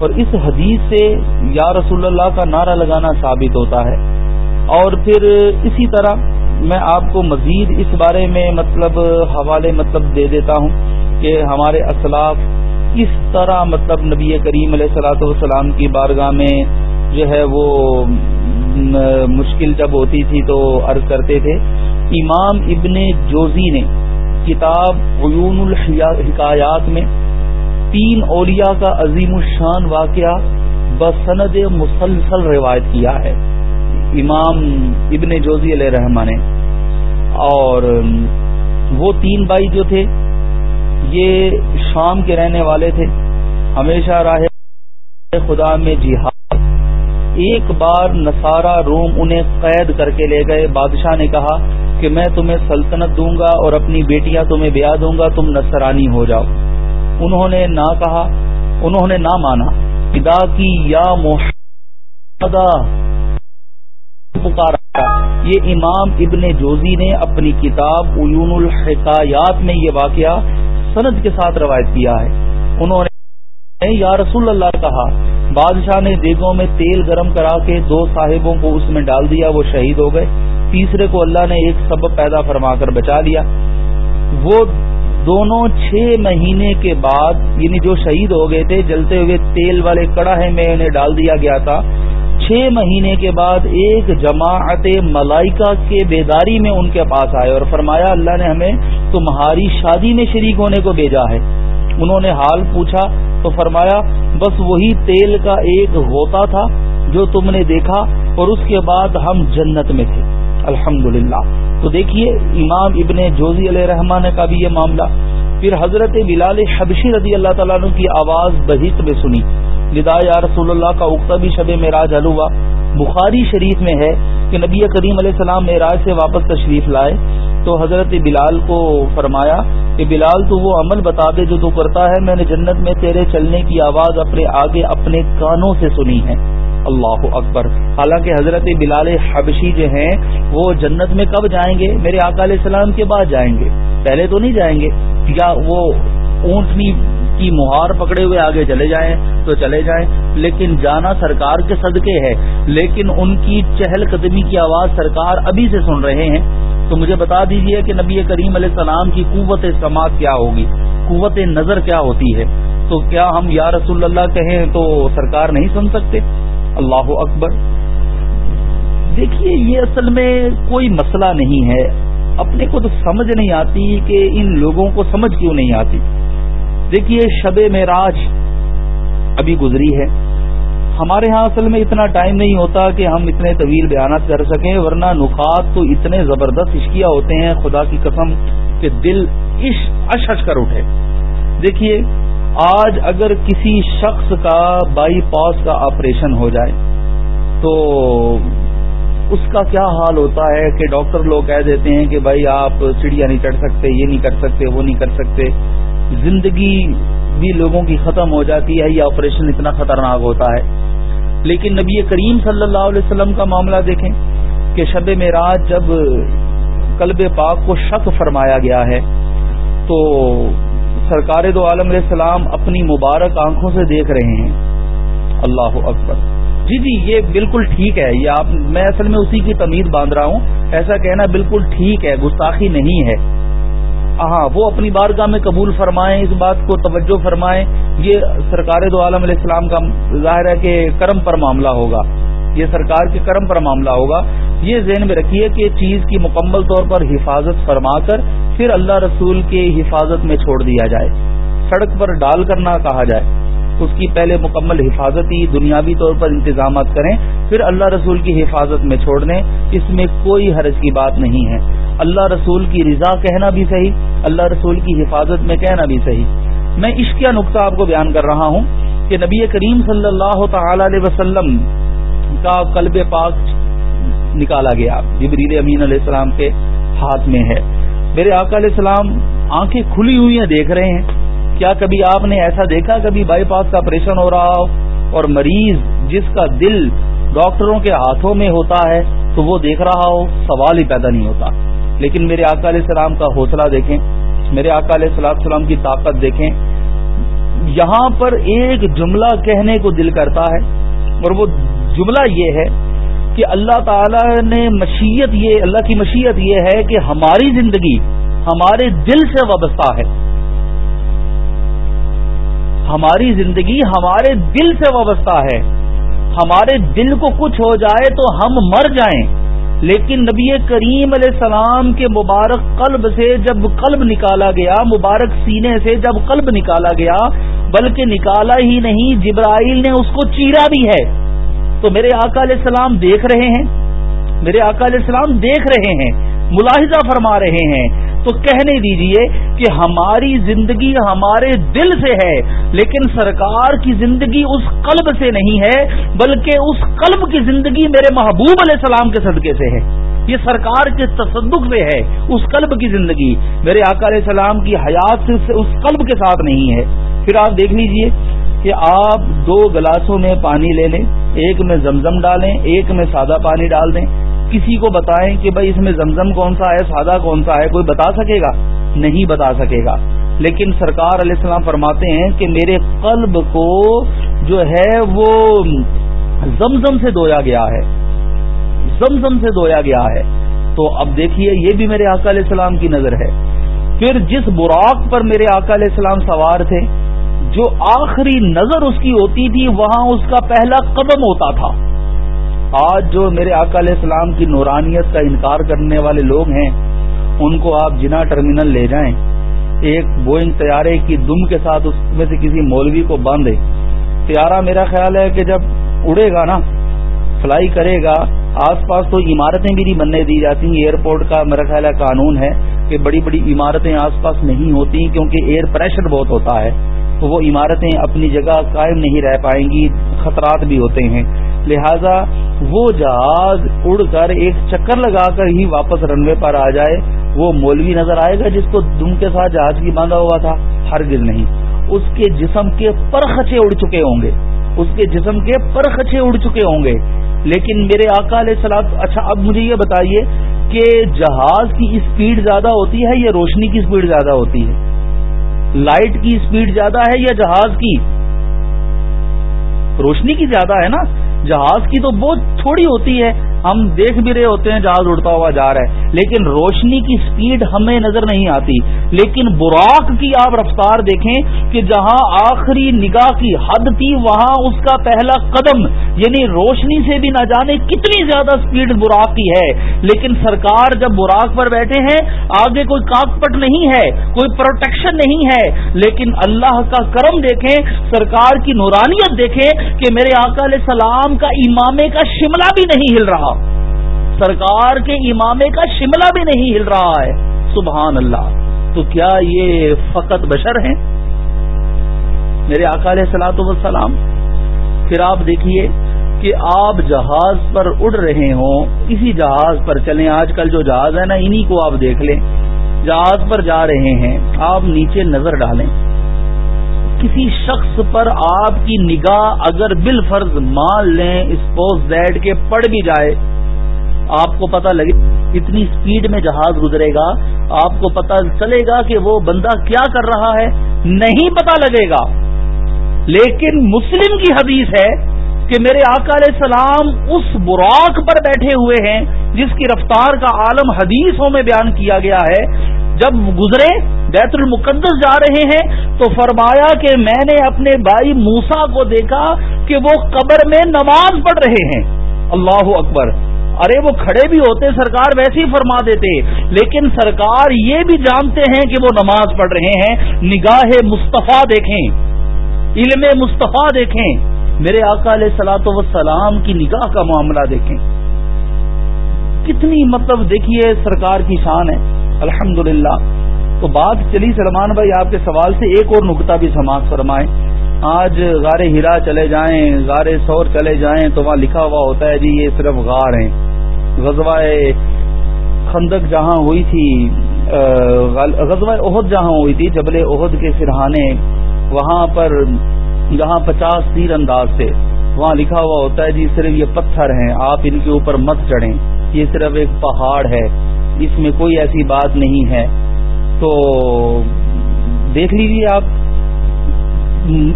اور اس حدیث سے یا رسول اللہ کا نعرہ لگانا ثابت ہوتا ہے۔ اور پھر اسی طرح میں آپ کو مزید اس بارے میں مطلب حوالے مطلب دے دیتا ہوں کہ ہمارے اسلاف کس طرح مطلب نبی کریم علیہ صلاۃ والسلام کی بارگاہ میں جو ہے وہ مشکل جب ہوتی تھی تو عرض کرتے تھے۔ امام ابن جوزی نے کتاب عیون الحکایات میں تین اولیاء کا عظیم الشان واقعہ بسند مسلسل روایت کیا ہے۔ امام ابن جوزی علیہ رحمان نے۔ اور وہ تین بھائی جو تھے، یہ شام کے رہنے والے تھے۔ ہمیشہ راہ خدا میں جہاد۔ ایک بار نصارہ روم انہیں قید کر کے لے گئے۔ بادشاہ نے کہا کہ میں تمہیں سلطنت دوں گا اور اپنی بیٹیاں تمہیں بیاہ دوں گا، تم نصرانی ہو جاؤ۔ انہوں نے نہ کہا، انہوں نے نہ مانا۔ ادا کی یا پکارا۔ یہ امام ابن جوزی نے اپنی کتاب عیون الحکایات میں یہ واقعہ سند کے ساتھ روایت کیا ہے۔ انہوں نے یا رسول اللہ کہا، بادشاہ نے دیگوں میں تیل گرم کرا کے دو صاحبوں کو اس میں ڈال دیا، وہ شہید ہو گئے۔ تیسرے کو اللہ نے ایک سبب پیدا فرما کر بچا لیا۔ وہ دونوں چھ مہینے کے بعد یعنی جو شہید ہو گئے تھے، جلتے ہوئے تیل والے کڑاہے میں انہیں ڈال دیا گیا تھا۔ چھ مہینے کے بعد ایک جماعت ملائکہ کے بیداری میں ان کے پاس آئے اور فرمایا، اللہ نے ہمیں تمہاری شادی میں شریک ہونے کو بھیجا ہے۔ انہوں نے حال پوچھا، تو فرمایا، بس وہی تیل کا ایک ہوتا تھا جو تم نے دیکھا اور اس کے بعد ہم جنت میں تھے۔ الحمد تو دیکھیے، امام ابن جوزی علیہ رحمان کا بھی یہ معاملہ۔ پھر حضرت بلال حبشی رضی اللہ تعالیٰ کی آواز بحق میں سنی۔ لدا یا رسول اللہ کا اکتا بھی شب معراج حل ہوا۔ بخاری شریف میں ہے کہ نبی کریم علیہ السلام معراج سے واپس تشریف لائے۔ تو حضرت بلال کو فرمایا کہ بلال تو وہ عمل بتا دے جو تو کرتا ہے، میں نے جنت میں تیرے چلنے کی آواز اپنے آگے اپنے کانوں سے سنی ہے۔ اللہ اکبر حالانکہ حضرت بلال حبشی جو ہیں، وہ جنت میں کب جائیں گے؟ میرے آقا علیہ السلام کے بعد جائیں گے۔ پہلے تو نہیں جائیں گے۔ یا وہ اونٹنی کی مہار پکڑے ہوئے آگے چلے جائیں تو چلے جائیں۔ لیکن جانا سرکار کے صدقے ہے۔ لیکن ان کی چہل قدمی کی آواز سرکار ابھی سے سن رہے ہیں۔ تو مجھے بتا دیجیے کہ نبی کریم علیہ السلام کی قوت سماعت کیا ہوگی؟ قوت نظر کیا ہوتی ہے؟ تو کیا ہم یا رسول اللہ کہیں تو سرکار نہیں سن سکتے؟ اللہ اکبر دیکھیے، یہ اصل میں کوئی مسئلہ نہیں ہے۔ اپنے کو تو سمجھ نہیں آتی کہ ان لوگوں کو سمجھ کیوں نہیں آتی۔ دیکھیے، شب معراج ابھی گزری ہے۔ ہمارے ہاں اصل میں اتنا ٹائم نہیں ہوتا کہ ہم اتنے طویل بیانات کر سکیں، ورنہ نکات تو اتنے زبردست عشقیہ ہوتے ہیں، خدا کی قسم کہ دل اش اش اش کر اٹھے۔ دیکھیے آج اگر کسی شخص کا بائی پاس کا آپریشن ہو جائے تو اس کا کیا حال ہوتا ہے کہ ڈاکٹر لوگ کہہ دیتے ہیں کہ بھائی آپ سیڑھیاں نہیں چڑھ سکتے، یہ نہیں کر سکتے، وہ نہیں کر سکتے۔ زندگی بھی لوگوں کی ختم ہو جاتی ہے، یہ آپریشن اتنا خطرناک ہوتا ہے۔ لیکن نبی کریم صلی اللہ علیہ وسلم کا معاملہ دیکھیں کہ شب معراج جب کلب پاک کو شک فرمایا گیا ہے تو سرکار دو عالم علیہ السلام اپنی مبارک آنکھوں سے دیکھ رہے ہیں۔ اللہ اکبر۔ جی جی یہ بالکل ٹھیک ہے۔ یہ آپ، میں اصل میں اسی کی تمید باندھ رہا ہوں۔ ایسا کہنا بالکل ٹھیک ہے، گستاخی نہیں ہے۔ ہاں وہ اپنی بارگاہ میں قبول فرمائیں، اس بات کو توجہ فرمائیں۔ یہ سرکار دو عالم علیہ السلام کا ظاہر ہے کہ کرم پر معاملہ ہوگا۔ یہ سرکار کے کرم پر معاملہ ہوگا۔ یہ ذہن میں رکھیے کہ چیز کی مکمل طور پر حفاظت فرما کر پھر اللہ رسول کے حفاظت میں چھوڑ دیا جائے۔ سڑک پر ڈال کر نہ کہا جائے۔ اس کی پہلے مکمل حفاظتی دنیاوی طور پر انتظامات کریں، پھر اللہ رسول کی حفاظت میں چھوڑ دیں۔ اس میں کوئی حرج کی بات نہیں ہے۔ اللہ رسول کی رضا کہنا بھی صحیح، اللہ رسول کی حفاظت میں کہنا بھی صحیح۔ میں اس کا نقطہ آپ کو بیان کر رہا ہوں کہ نبی کریم صلی اللہ تعالی علیہ وسلم کا قلب پاک نکالا گیا۔ جبریل امین علیہ السلام کے ہاتھ میں ہے۔ میرے آقا علیہ السلام، آنکھیں کھلی ہوئی ہیں، دیکھ رہے ہیں۔ کیا کبھی آپ نے ایسا دیکھا، کبھی بائی پاس کا آپریشن ہو رہا ہو اور مریض جس کا دل ڈاکٹروں کے ہاتھوں میں ہوتا ہے تو وہ دیکھ رہا ہو، سوال ہی پیدا نہیں ہوتا۔ لیکن میرے آقا علیہ السلام کا حوصلہ دیکھیں۔ میرے آقا علیہ السلام السلام کی طاقت دیکھیں۔ یہاں پر ایک جملہ کہنے کو دل کرتا ہے اور وہ جملہ یہ ہے کہ اللہ تعالی نے مشیت یہ، اللہ کی مشیت یہ ہے کہ ہماری زندگی ہمارے دل سے وابستہ ہے۔ ہماری زندگی ہمارے دل سے وابستہ ہے۔ ہمارے دل کو کچھ ہو جائے تو ہم مر جائیں۔ لیکن نبی کریم علیہ السلام کے مبارک قلب سے جب قلب نکالا گیا، مبارک سینے سے جب قلب نکالا گیا، بلکہ نکالا ہی نہیں، جبرائیل نے اس کو چیرا بھی ہے۔ تو میرے آقا علیہ السلام دیکھ رہے ہیں، میرے آقا علیہ السلام دیکھ رہے ہیں، ملاحظہ فرما رہے ہیں۔ تو کہنے دیجیے کہ ہماری زندگی ہمارے دل سے ہے، لیکن سرکار کی زندگی اس قلب سے نہیں ہے، بلکہ اس قلب کی زندگی میرے محبوب علیہ السلام کے صدقے سے ہے۔ یہ سرکار کے تصدق سے ہے، اس قلب کی زندگی۔ میرے آقا علیہ السلام کی حیات سے اس قلب کے ساتھ نہیں ہے۔ پھر آپ دیکھ لیجیے کہ آپ دو گلاسوں میں پانی لے لیں۔ ایک میں زمزم ڈالیں، ایک میں سادہ پانی ڈال دیں۔ کسی کو بتائیں کہ بھائی اس میں زمزم کون سا ہے، سادہ کون سا ہے، کوئی بتا سکے گا؟ نہیں بتا سکے گا۔ لیکن سرکار علیہ السلام فرماتے ہیں کہ میرے قلب کو جو ہے وہ زمزم سے دھویا گیا ہے۔ زمزم سے دھویا گیا ہے۔ تو اب دیکھیے، یہ بھی میرے آقا علیہ السلام کی نظر ہے۔ پھر جس براق پر میرے آقا علیہ السلام سوار تھے جو آخری نظر اس کی ہوتی تھی، وہاں اس کا پہلا قدم ہوتا تھا۔ آج جو میرے آقا علیہ السلام کی نورانیت کا انکار کرنے والے لوگ ہیں، ان کو آپ جنا ٹرمینل لے جائیں۔ ایک بوئنگ طیارے کی دم کے ساتھ اس میں سے کسی مولوی کو باندھے۔ طیارہ میرا خیال ہے کہ جب اڑے گا نا، فلائی کرے گا، آس پاس تو عمارتیں بھی نہیں بننے دی جاتی۔ ایئرپورٹ کا میرا خیال ہے قانون ہے کہ بڑی بڑی عمارتیں آس پاس نہیں ہوتی کیونکہ ایئر پریشر بہت ہوتا ہے۔ تو وہ عمارتیں اپنی جگہ قائم نہیں رہ پائیں گی، خطرات بھی ہوتے ہیں۔ لہذا وہ جہاز اڑ کر ایک چکر لگا کر ہی واپس رن وے پر آ جائے، وہ مولوی نظر آئے گا جس کو دم کے ساتھ جہاز کی باندھا ہوا تھا، ہرگز نہیں۔ اس کے جسم کے پرخچے اڑ چکے ہوں گے۔ اس کے جسم کے پرخچے اڑ چکے ہوں گے۔ لیکن میرے آقا علیہ سلاد اچھا اب مجھے یہ بتائیے کہ جہاز کی اسپیڈ زیادہ ہوتی ہے یا روشنی کی اسپیڈ زیادہ ہوتی ہے؟ لائٹ کی اسپیڈ زیادہ ہے یا جہاز کی؟ روشنی کی زیادہ ہے نا؟ جہاز کی تو بہت تھوڑی ہوتی ہے۔ ہم دیکھ بھی رہے ہوتے ہیں جہاز اڑتا ہوا جا رہا ہے۔ لیکن روشنی کی سپیڈ ہمیں نظر نہیں آتی۔ لیکن براق کی آپ رفتار دیکھیں کہ جہاں آخری نگاہ کی حد تھی، وہاں اس کا پہلا قدم یعنی روشنی سے بھی نہ جانے کتنی زیادہ سپیڈ براق کی ہے۔ لیکن سرکار جب براق پر بیٹھے ہیں، آگے کوئی کاکپٹ نہیں ہے، کوئی پروٹیکشن نہیں ہے۔ لیکن اللہ کا کرم دیکھیں، سرکار کی نورانیت دیکھیں کہ میرے آقا علیہ السلام کا امامے کا شملہ بھی نہیں ہل رہا۔ سرکار کے امامے کا شملہ بھی نہیں ہل رہا ہے۔ سبحان اللہ۔ تو کیا یہ فقط بشر ہیں؟ میرے آقا علیہ سلاۃ وسلام پھر آپ دیکھیے کہ آپ جہاز پر اڑ رہے ہوں، اسی جہاز پر چلیں۔ آج کل جو جہاز ہے نا، انہی کو آپ دیکھ لیں۔ جہاز پر جا رہے ہیں، آپ نیچے نظر ڈالیں۔ کسی شخص پر آپ کی نگاہ اگر بال فرض مان لیں اسپوز دیٹ کے پڑ بھی جائے، آپ کو پتا لگے کتنی سپیڈ میں جہاز گزرے گا، آپ کو پتا چلے گا کہ وہ بندہ کیا کر رہا ہے، نہیں پتا لگے گا۔ لیکن مسلم کی حدیث ہے کہ میرے آقا علیہ السلام اس براق پر بیٹھے ہوئے ہیں جس کی رفتار کا عالم حدیثوں میں بیان کیا گیا ہے۔ جب گزرے بیت المقدس جا رہے ہیں تو فرمایا کہ میں نے اپنے بھائی موسا کو دیکھا کہ وہ قبر میں نماز پڑھ رہے ہیں۔ اللہ اکبر۔ ارے وہ کھڑے بھی ہوتے سرکار ویسے ہی فرما دیتے، لیکن سرکار یہ بھی جانتے ہیں کہ وہ نماز پڑھ رہے ہیں۔ نگاہ مصطفیٰ دیکھیں، علم مصطفیٰ دیکھیں۔ میرے آقا علیہ سلاۃ وسلام کی نگاہ کا معاملہ دیکھیں۔ کتنی مطلب دیکھیے سرکار کی شان ہے۔ الحمد تو بات چلی سلمان بھائی، آپ کے سوال سے ایک اور نقطہ بھی سماج فرمائیں۔ آج غار ہیرا چلے جائیں، غار سور چلے جائیں، تو وہاں لکھا ہوا ہوتا ہے جی یہ صرف غار ہیں۔ غزوہ خندق جہاں ہوئی تھی غزوہ عہد جہاں ہوئی تھی، جبل عہد کے سرحانے وہاں پر جہاں پچاس تیر انداز تھے، وہاں لکھا ہوا ہوتا ہے جی صرف یہ پتھر ہیں، آپ ان کے اوپر مت چڑھیں، یہ صرف ایک پہاڑ ہے۔ اس میں کوئی ایسی بات نہیں ہے۔ تو دیکھ لیجیے آپ۔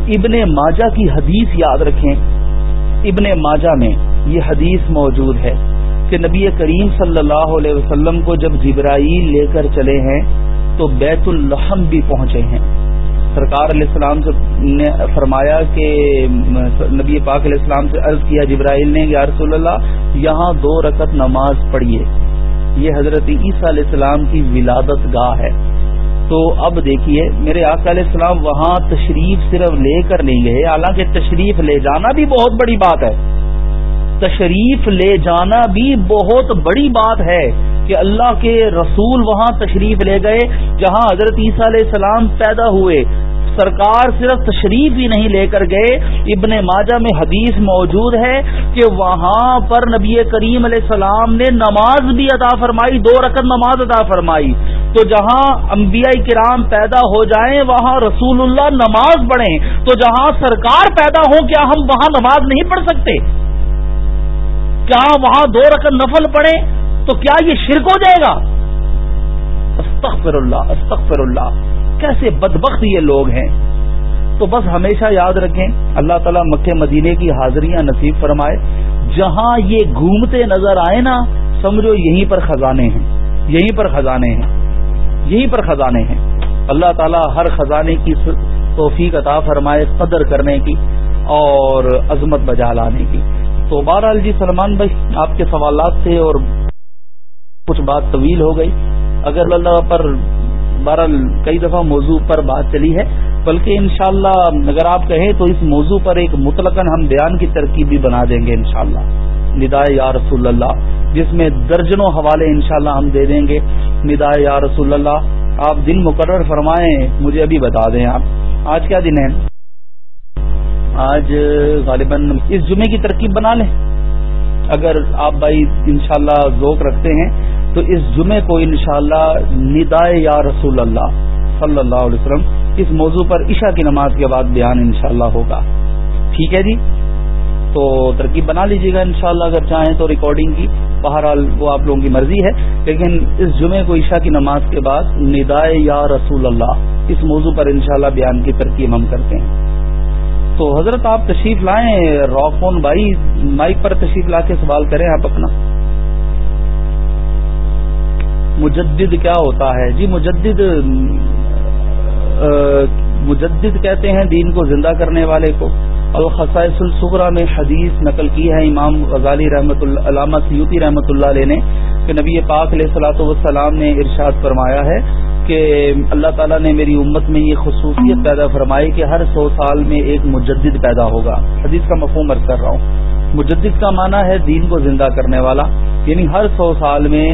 ابن ماجہ کی حدیث یاد رکھیں۔ ابن ماجہ میں یہ حدیث موجود ہے کہ نبی کریم صلی اللہ علیہ وسلم کو جب جبرائیل لے کر چلے ہیں تو بیت الحم بھی پہنچے ہیں۔ سرکار علیہ السلام سے نے فرمایا کہ نبی پاک علیہ السلام سے عرض کیا جبرائیل نے، یا رسول اللہ، یہاں دو رکعت نماز پڑھیے۔ یہ حضرت عیسیٰ علیہ السلام کی ولادت گاہ ہے۔ تو اب دیکھیے، میرے آقا علیہ السلام وہاں تشریف صرف لے کر نہیں گئے، حالانکہ تشریف لے جانا بھی بہت بڑی بات ہے۔ تشریف لے جانا بھی بہت بڑی بات ہے کہ اللہ کے رسول وہاں تشریف لے گئے، جہاں حضرت عیسیٰ علیہ السلام پیدا ہوئے۔ سرکار صرف تشریف ہی نہیں لے کر گئے، ابن ماجہ میں حدیث موجود ہے کہ وہاں پر نبی کریم علیہ السلام نے نماز بھی ادا فرمائی، دو رقم نماز ادا فرمائی۔ تو جہاں انبیاء کرام پیدا ہو جائیں، وہاں رسول اللہ نماز پڑھیں۔ تو جہاں سرکار پیدا ہو کیا ہم وہاں نماز نہیں پڑھ سکتے؟ کیا وہاں دو رقم نفل پڑھیں؟ تو کیا یہ شرک ہو جائے گا؟ استغفر اللہ استغفر اللہ۔ کیسے بدبخت یہ لوگ ہیں؟ تو بس ہمیشہ یاد رکھیں، اللہ تعالیٰ مکہ مدینے کی حاضریاں نصیب فرمائے۔ جہاں یہ گھومتے نظر آئے نا، سمجھو یہیں پر خزانے ہیں۔ یہیں پر خزانے ہیں۔ یہیں پر خزانے ہیں۔ اللہ تعالیٰ ہر خزانے کی توفیق عطا فرمائے قدر کرنے کی اور عظمت بجا لانے کی۔ تو بہرحال جی سلمان بھائی، آپ کے سوالات تھے اور کچھ بات طویل ہو گئی۔ اگر اللہ پر بہرحال کئی دفعہ موضوع پر بات چلی ہے۔ بلکہ انشاءاللہ اگر آپ کہیں تو اس موضوع پر ایک مطلقاً ہم بیان کی ترکیب بھی بنا دیں گے انشاءاللہ۔ ندائے یا رسول اللہ جس میں درجنوں حوالے انشاءاللہ ہم دے دیں گے۔ ندائے یا رسول اللہ آپ دن مقرر فرمائیں، مجھے ابھی بتا دیں آپ۔ آج کیا دن ہے؟ آج غالباً اس جمعے کی ترکیب بنا لیں۔ اگر آپ بھائی انشاءاللہ ذوق رکھتے ہیں تو اس جمعے کو انشاءاللہ اللہ ندائے یا رسول اللہ صلی اللہ علیہ وسلم، اس موضوع پر عشاء کی نماز کے بعد بیان انشاءاللہ ہوگا۔ ٹھیک ہے جی؟ تو ترکیب بنا لیجیے گا انشاءاللہ اگر چاہیں تو ریکارڈنگ کی۔ بہرحال وہ آپ لوگوں کی مرضی ہے۔ لیکن اس جمعے کو عشاء کی نماز کے بعد ندائے یا رسول اللہ، اس موضوع پر انشاءاللہ بیان کی ترکیب ہم کرتے ہیں۔ تو حضرت آپ تشریف لائیں راکون بھائی، مائک پر تشریف لا کے سوال کریں آپ اپنا۔ مجدد کیا ہوتا ہے؟ جی مجدد مجدد کہتے ہیں دین کو زندہ کرنے والے کو۔ الخصائص الصغرا میں حدیث نقل کی ہے امام غزالی رحمۃ اللہ، علامہ سیوتی رحمۃ اللہ علیہ نے، کہ نبی پاک علیہ صلاح والسلام نے ارشاد فرمایا ہے کہ اللہ تعالیٰ نے میری امت میں یہ خصوصیت پیدا فرمائی کہ ہر سو سال میں ایک مجدد پیدا ہوگا۔ حدیث کا مفہوم عرض کر رہا ہوں۔ مجدد کا معنی ہے دین کو زندہ کرنے والا یعنی ہر سو سال میں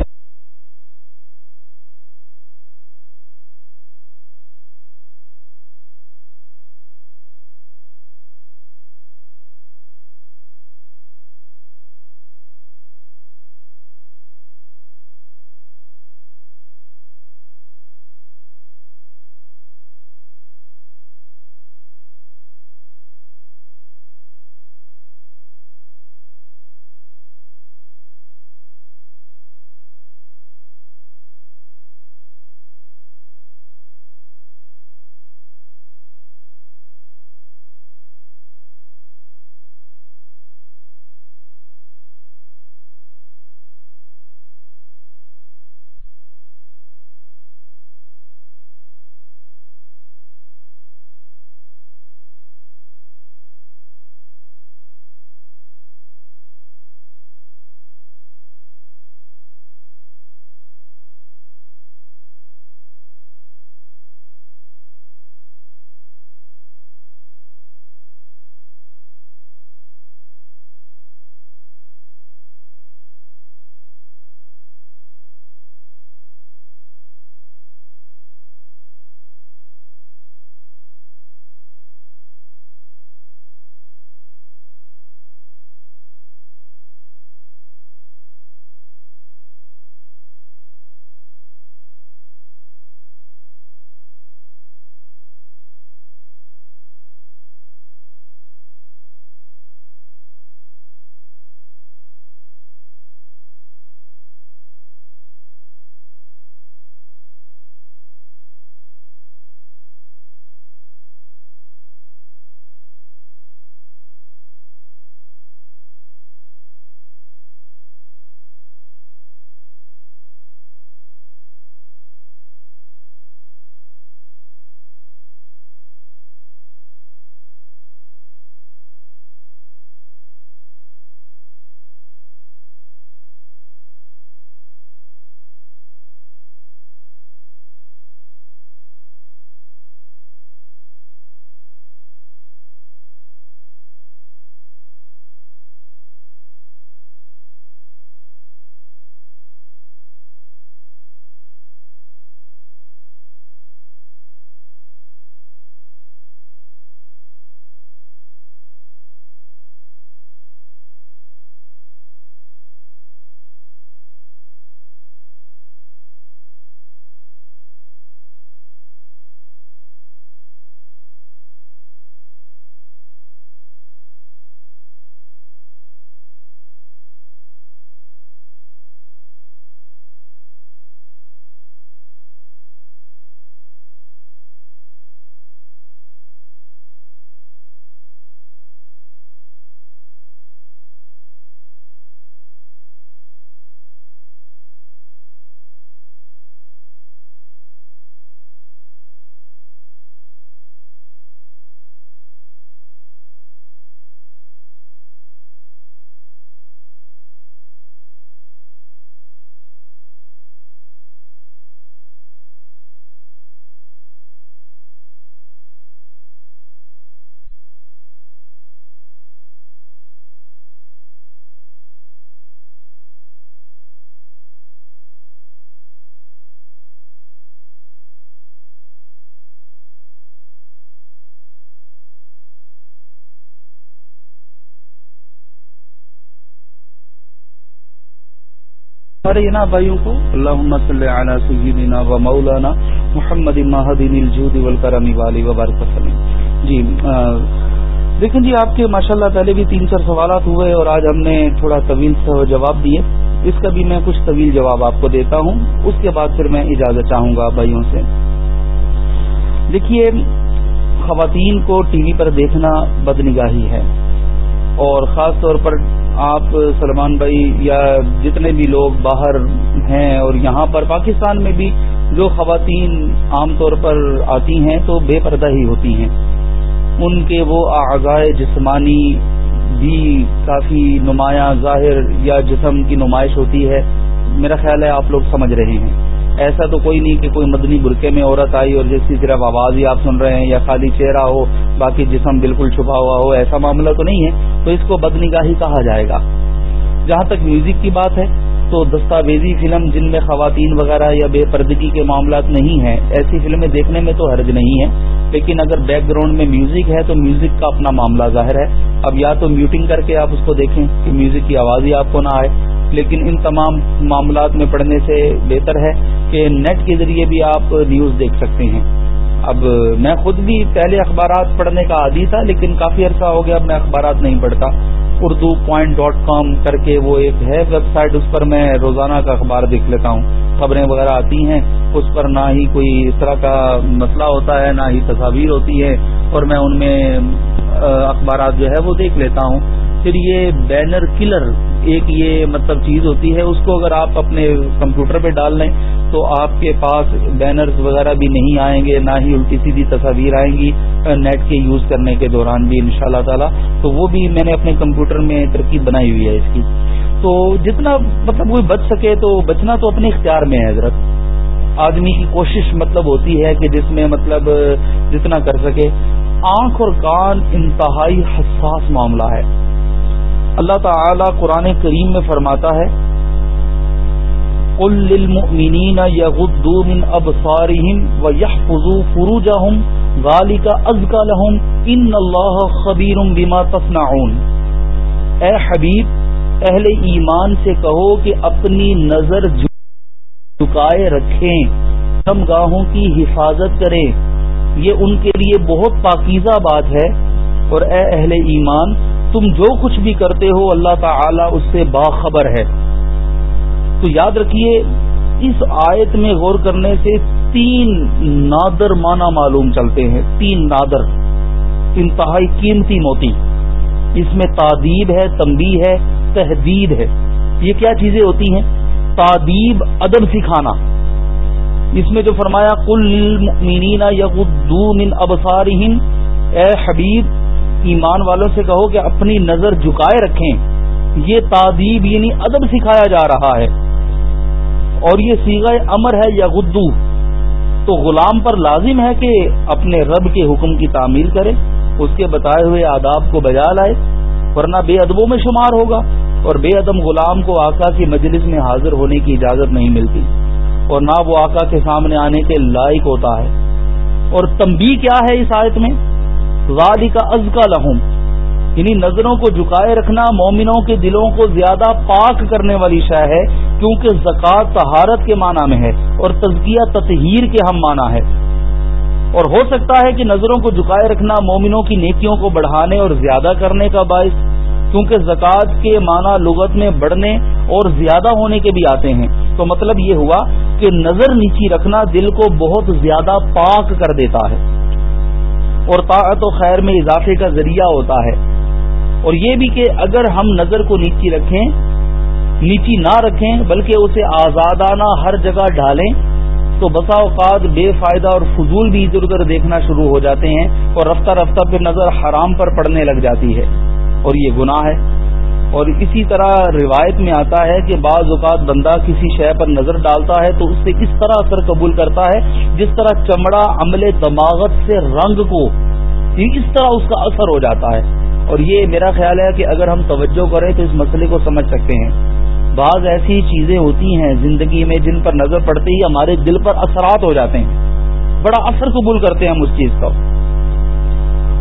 سارے نا بھائیوں کو۔ اللہ صلی علی سیدنا و مولانا محمد مہدین الجود والکرم والی وبارک وسلم جی دیکھیں جی آپ کے ماشاءاللہ پہلے بھی تین چار سوالات ہوئے اور آج ہم نے تھوڑا طویل جواب دیے۔ اس کا بھی میں کچھ طویل جواب آپ کو دیتا ہوں۔ اس کے بعد پھر میں اجازت چاہوں گا بھائیوں سے۔ دیکھیے، خواتین کو ٹی وی پر دیکھنا بد نگاہی ہے اور خاص طور پر آپ سلمان بھائی یا جتنے بھی لوگ باہر ہیں اور یہاں پر پاکستان میں بھی جو خواتین عام طور پر آتی ہیں تو بے پردہ ہی ہوتی ہیں۔ ان کے وہ اعضائے جسمانی بھی کافی نمایاں ظاہر یا جسم کی نمائش ہوتی ہے۔ میرا خیال ہے آپ لوگ سمجھ رہے ہیں۔ ایسا تو کوئی نہیں کہ کوئی مدنی برقے میں عورت آئی اور جس کی صرف آواز ہی آپ سن رہے ہیں یا خالی چہرہ ہو، باقی جسم بالکل چھپا ہوا ہو، ایسا معاملہ تو نہیں ہے۔ تو اس کو بدنگاہی کہا جائے گا۔ جہاں تک میوزک کی بات ہے، تو دستاویزی فلم جن میں خواتین وغیرہ یا بے پردگی کے معاملات نہیں ہیں، ایسی فلمیں دیکھنے میں تو حرج نہیں ہے لیکن اگر بیک گراؤنڈ میں میوزک ہے، تو میوزک کا اپنا معاملہ ظاہر ہے۔ اب یا تو میوٹنگ کر کے آپ اس کو دیکھیں کہ میوزک کی آواز ہی آپ کو نہ آئے۔ لیکن ان تمام معاملات میں پڑھنے سے بہتر ہے کہ نیٹ کے ذریعے بھی آپ نیوز دیکھ سکتے ہیں۔ اب میں خود بھی پہلے اخبارات پڑھنے کا عادی تھا، لیکن کافی عرصہ ہو گیا اب میں اخبارات نہیں پڑھتا۔ اردو پوائنٹ ڈاٹ کام کر کے وہ ایک ہے ویب سائٹ، اس پر میں روزانہ کا اخبار دیکھ لیتا ہوں۔ خبریں وغیرہ آتی ہیں، اس پر نہ ہی کوئی اس طرح کا مسئلہ ہوتا ہے، نہ ہی تصاویر ہوتی ہے اور میں ان میں اخبارات جو ہے وہ دیکھ لیتا ہوں۔ پھر یہ بینر کلر ایک یہ مطلب چیز ہوتی ہے، اس کو اگر آپ اپنے کمپیوٹر پہ ڈال لیں تو آپ کے پاس بینرز وغیرہ بھی نہیں آئیں گے، نہ ہی الٹی سیدھی تصاویر آئیں گی نیٹ کے یوز کرنے کے دوران بھی ان شاء اللہ تعالی۔ تو وہ بھی میں نے اپنے کمپیوٹر میں ترکیب بنائی ہوئی ہے اس کی۔ تو جتنا مطلب کوئی بچ سکے تو بچنا تو اپنے اختیار میں ہے حضرت۔ آدمی کی کوشش مطلب ہوتی ہے کہ جس میں مطلب جتنا کر سکے۔ آنکھ اور کان انتہائی حساس معاملہ ہے۔ اللہ تعالی قرآن کریم میں فرماتا ہے للمؤمنین یغضوا من ابصارهم ويحفظوا فروجهم، ذلك لهم ان اللہ خبیر بما تصنعون۔ اے حبیب، اہل ایمان سے کہو کہ اپنی نظر جھکائے رکھیں کم گاہوں کی حفاظت کریں۔ یہ ان کے لیے بہت پاکیزہ بات ہے۔ اور اے اہل ایمان تم جو کچھ بھی کرتے ہو اللہ تعالی اس سے باخبر ہے۔ تو یاد رکھیے، اس آیت میں غور کرنے سے تین نادر معنی معلوم چلتے ہیں۔ تین نادر، انتہائی قیمتی موتی۔ اس میں تعدیب ہے تمبی ہے تحدید ہے۔ یہ کیا چیزیں ہوتی ہیں؟ تعدیب ادب سکھانا۔ اس میں جو فرمایا کل یا من ابسارہم اے حبیب ایمان والوں سے کہو کہ اپنی نظر جھکائے رکھیں۔ یہ تعدیب یعنی ادب سکھایا جا رہا ہے۔ اور یہ سیگا امر ہے یا گدو تو غلام پر لازم ہے کہ اپنے رب کے حکم کی تعمیل کرے، اس کے بتائے ہوئے آداب کو بجا لائے، ورنہ بے ادبوں میں شمار ہوگا اور بے ادم غلام کو آقا کی مجلس میں حاضر ہونے کی اجازت نہیں ملتی۔ اور نہ وہ آقا کے سامنے آنے کے لائق ہوتا ہے۔ اور تمبی کیا ہے اس آیت میں؟ غالی کا ازکا لہم یعنی نظروں کو جھکائے رکھنا، مومنوں کے دلوں کو زیادہ پاک کرنے والی شے ہے، کیونکہ زکوٰۃ طہارت کے معنی میں ہے اور تزکیہ تطہیر کے ہم معنی ہے اور ہو سکتا ہے کہ نظروں کو جھکائے رکھنا مومنوں کی نیکیوں کو بڑھانے اور زیادہ کرنے کا باعث، کیونکہ زکوٰۃ کے معنی لغت میں بڑھنے اور زیادہ ہونے کے بھی آتے ہیں۔ تو مطلب یہ ہوا کہ نظر نیچی رکھنا دل کو بہت زیادہ پاک کر دیتا ہے۔ اور طاعت و خیر میں اضافے کا ذریعہ ہوتا ہے۔ اور یہ بھی کہ اگر ہم نظر کو نیچی رکھیں، نیچی نہ رکھیں، بلکہ اسے آزادانہ ہر جگہ ڈالیں تو بسا اوقات بے فائدہ اور فضول بھی ادھر ادھر دیکھنا شروع ہو جاتے ہیں اور رفتہ رفتہ پھر نظر حرام پر پڑنے لگ جاتی ہے۔ اور یہ گناہ ہے۔ اور اسی طرح روایت میں آتا ہے کہ بعض اوقات بندہ کسی شے پر نظر ڈالتا ہے تو اس سے اس طرح اثر قبول کرتا ہے جس طرح چمڑا عمل دماغت سے رنگ کو اس طرح اس کا اثر ہو جاتا ہے۔ اور یہ میرا خیال ہے کہ اگر ہم توجہ کریں تو اس مسئلے کو سمجھ سکتے ہیں۔ بعض ایسی چیزیں ہوتی ہیں زندگی میں جن پر نظر پڑتے ہی ہمارے دل پر اثرات ہو جاتے ہیں۔ بڑا اثر قبول کرتے ہیں ہم اس چیز کا۔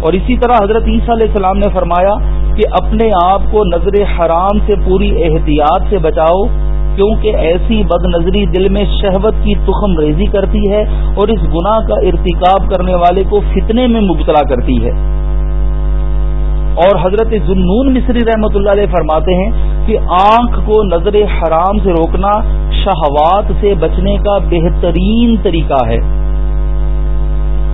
اور اسی طرح حضرت عیسیٰ علیہ السلام نے فرمایا کہ اپنے آپ کو نظر حرام سے پوری احتیاط سے بچاؤ، کیونکہ ایسی بد نظری دل میں شہوت کی تخم ریزی کرتی ہے اور اس گناہ کا ارتکاب کرنے والے کو فتنے میں مبتلا کرتی ہے۔ اور حضرت ذنون مصری رحمت اللہ علیہ فرماتے ہیں کہ آنکھ کو نظر حرام سے روکنا شہوات سے بچنے کا بہترین طریقہ ہے۔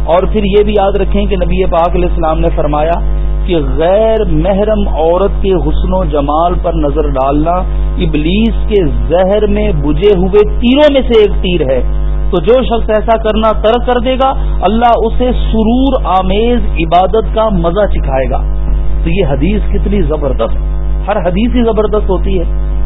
اور پھر یہ بھی یاد رکھیں کہ نبی پاک علیہ السلام نے فرمایا کہ غیر محرم عورت کے حسن و جمال پر نظر ڈالنا، ابلیس کے زہر میں بجے ہوئے تیروں میں سے ایک تیر ہے۔ تو جو شخص ایسا کرنا ترک کر دے گا، اللہ اسے سرور، آمیز، عبادت کا مزہ چکھائے گا۔ تو یہ حدیث کتنی زبردست، ہر حدیث ہی زبردست ہوتی ہے۔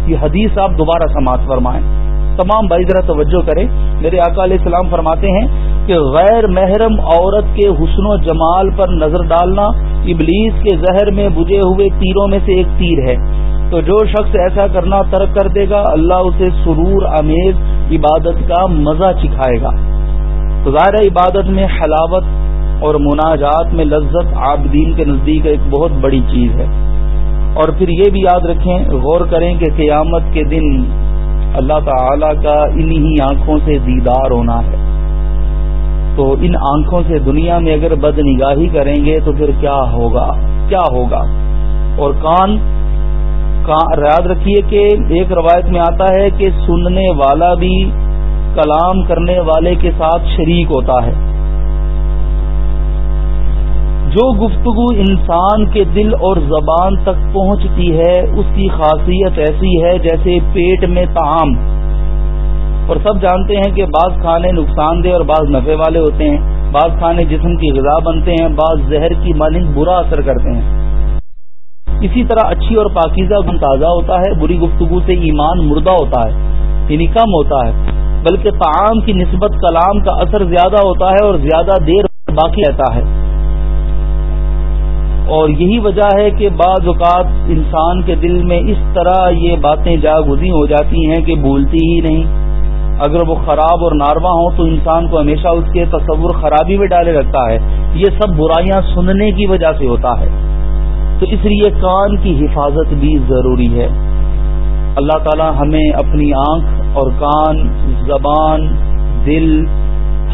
یہ حدیث آپ دوبارہ سماعت فرمائیں۔ تمام بھائی ذرا توجہ کریں۔ میرے آقا علیہ السلام فرماتے ہیں کہ غیر محرم عورت کے حسن و جمال پر نظر ڈالنا ابلیس کے زہر میں بجے ہوئے تیروں میں سے ایک تیر ہے۔ تو جو شخص ایسا کرنا ترک کر دے گا، اللہ اسے سرور امیز عبادت کا مزہ چکھائے گا۔ تو ظاہر عبادت میں حلاوت اور مناجات میں لذت عابدین کے نزدیک ایک بہت بڑی چیز ہے۔ اور پھر یہ بھی یاد رکھیں، غور کریں کہ قیامت کے دن اللہ تعالی کا انہی آنکھوں سے دیدار ہونا ہے۔ تو ان آنکھوں سے دنیا میں اگر بد نگاہی کریں گے تو پھر کیا ہوگا؟ کیا ہوگا؟ اور کان، یاد رکھیے کہ ایک روایت میں آتا ہے کہ سننے والا بھی کلام کرنے والے کے ساتھ شریک ہوتا ہے۔ جو گفتگو انسان کے دل اور زبان تک پہنچتی ہے، اس کی خاصیت ایسی ہے جیسے پیٹ میں تعام۔ اور سب جانتے ہیں کہ بعض کھانے نقصان دہ اور بعض نفے والے ہوتے ہیں۔ بعض کھانے جسم کی غذا بنتے ہیں، بعض زہر کی مانند برا اثر کرتے ہیں۔ اسی طرح اچھی اور پاکیزہ گن تازہ ہوتا ہے، بری گفتگو سے ایمان مردہ ہوتا ہے یعنی کم ہوتا ہے۔ بلکہ تعام کی نسبت کلام کا اثر زیادہ ہوتا ہے اور زیادہ دیر باقی رہتا ہے۔ اور یہی وجہ ہے کہ بعض اوقات انسان کے دل میں اس طرح یہ باتیں جاگزی ہو جاتی ہیں کہ بھولتی ہی نہیں۔ اگر وہ خراب اور ناروا ہوں تو انسان کو ہمیشہ اس کے تصور خرابی میں ڈالے رکھتا ہے۔ یہ سب برائیاں سننے کی وجہ سے ہوتا ہے۔ تو اس لیے کان کی حفاظت بھی ضروری ہے۔ اللہ تعالی ہمیں اپنی آنکھ اور کان، زبان، دل،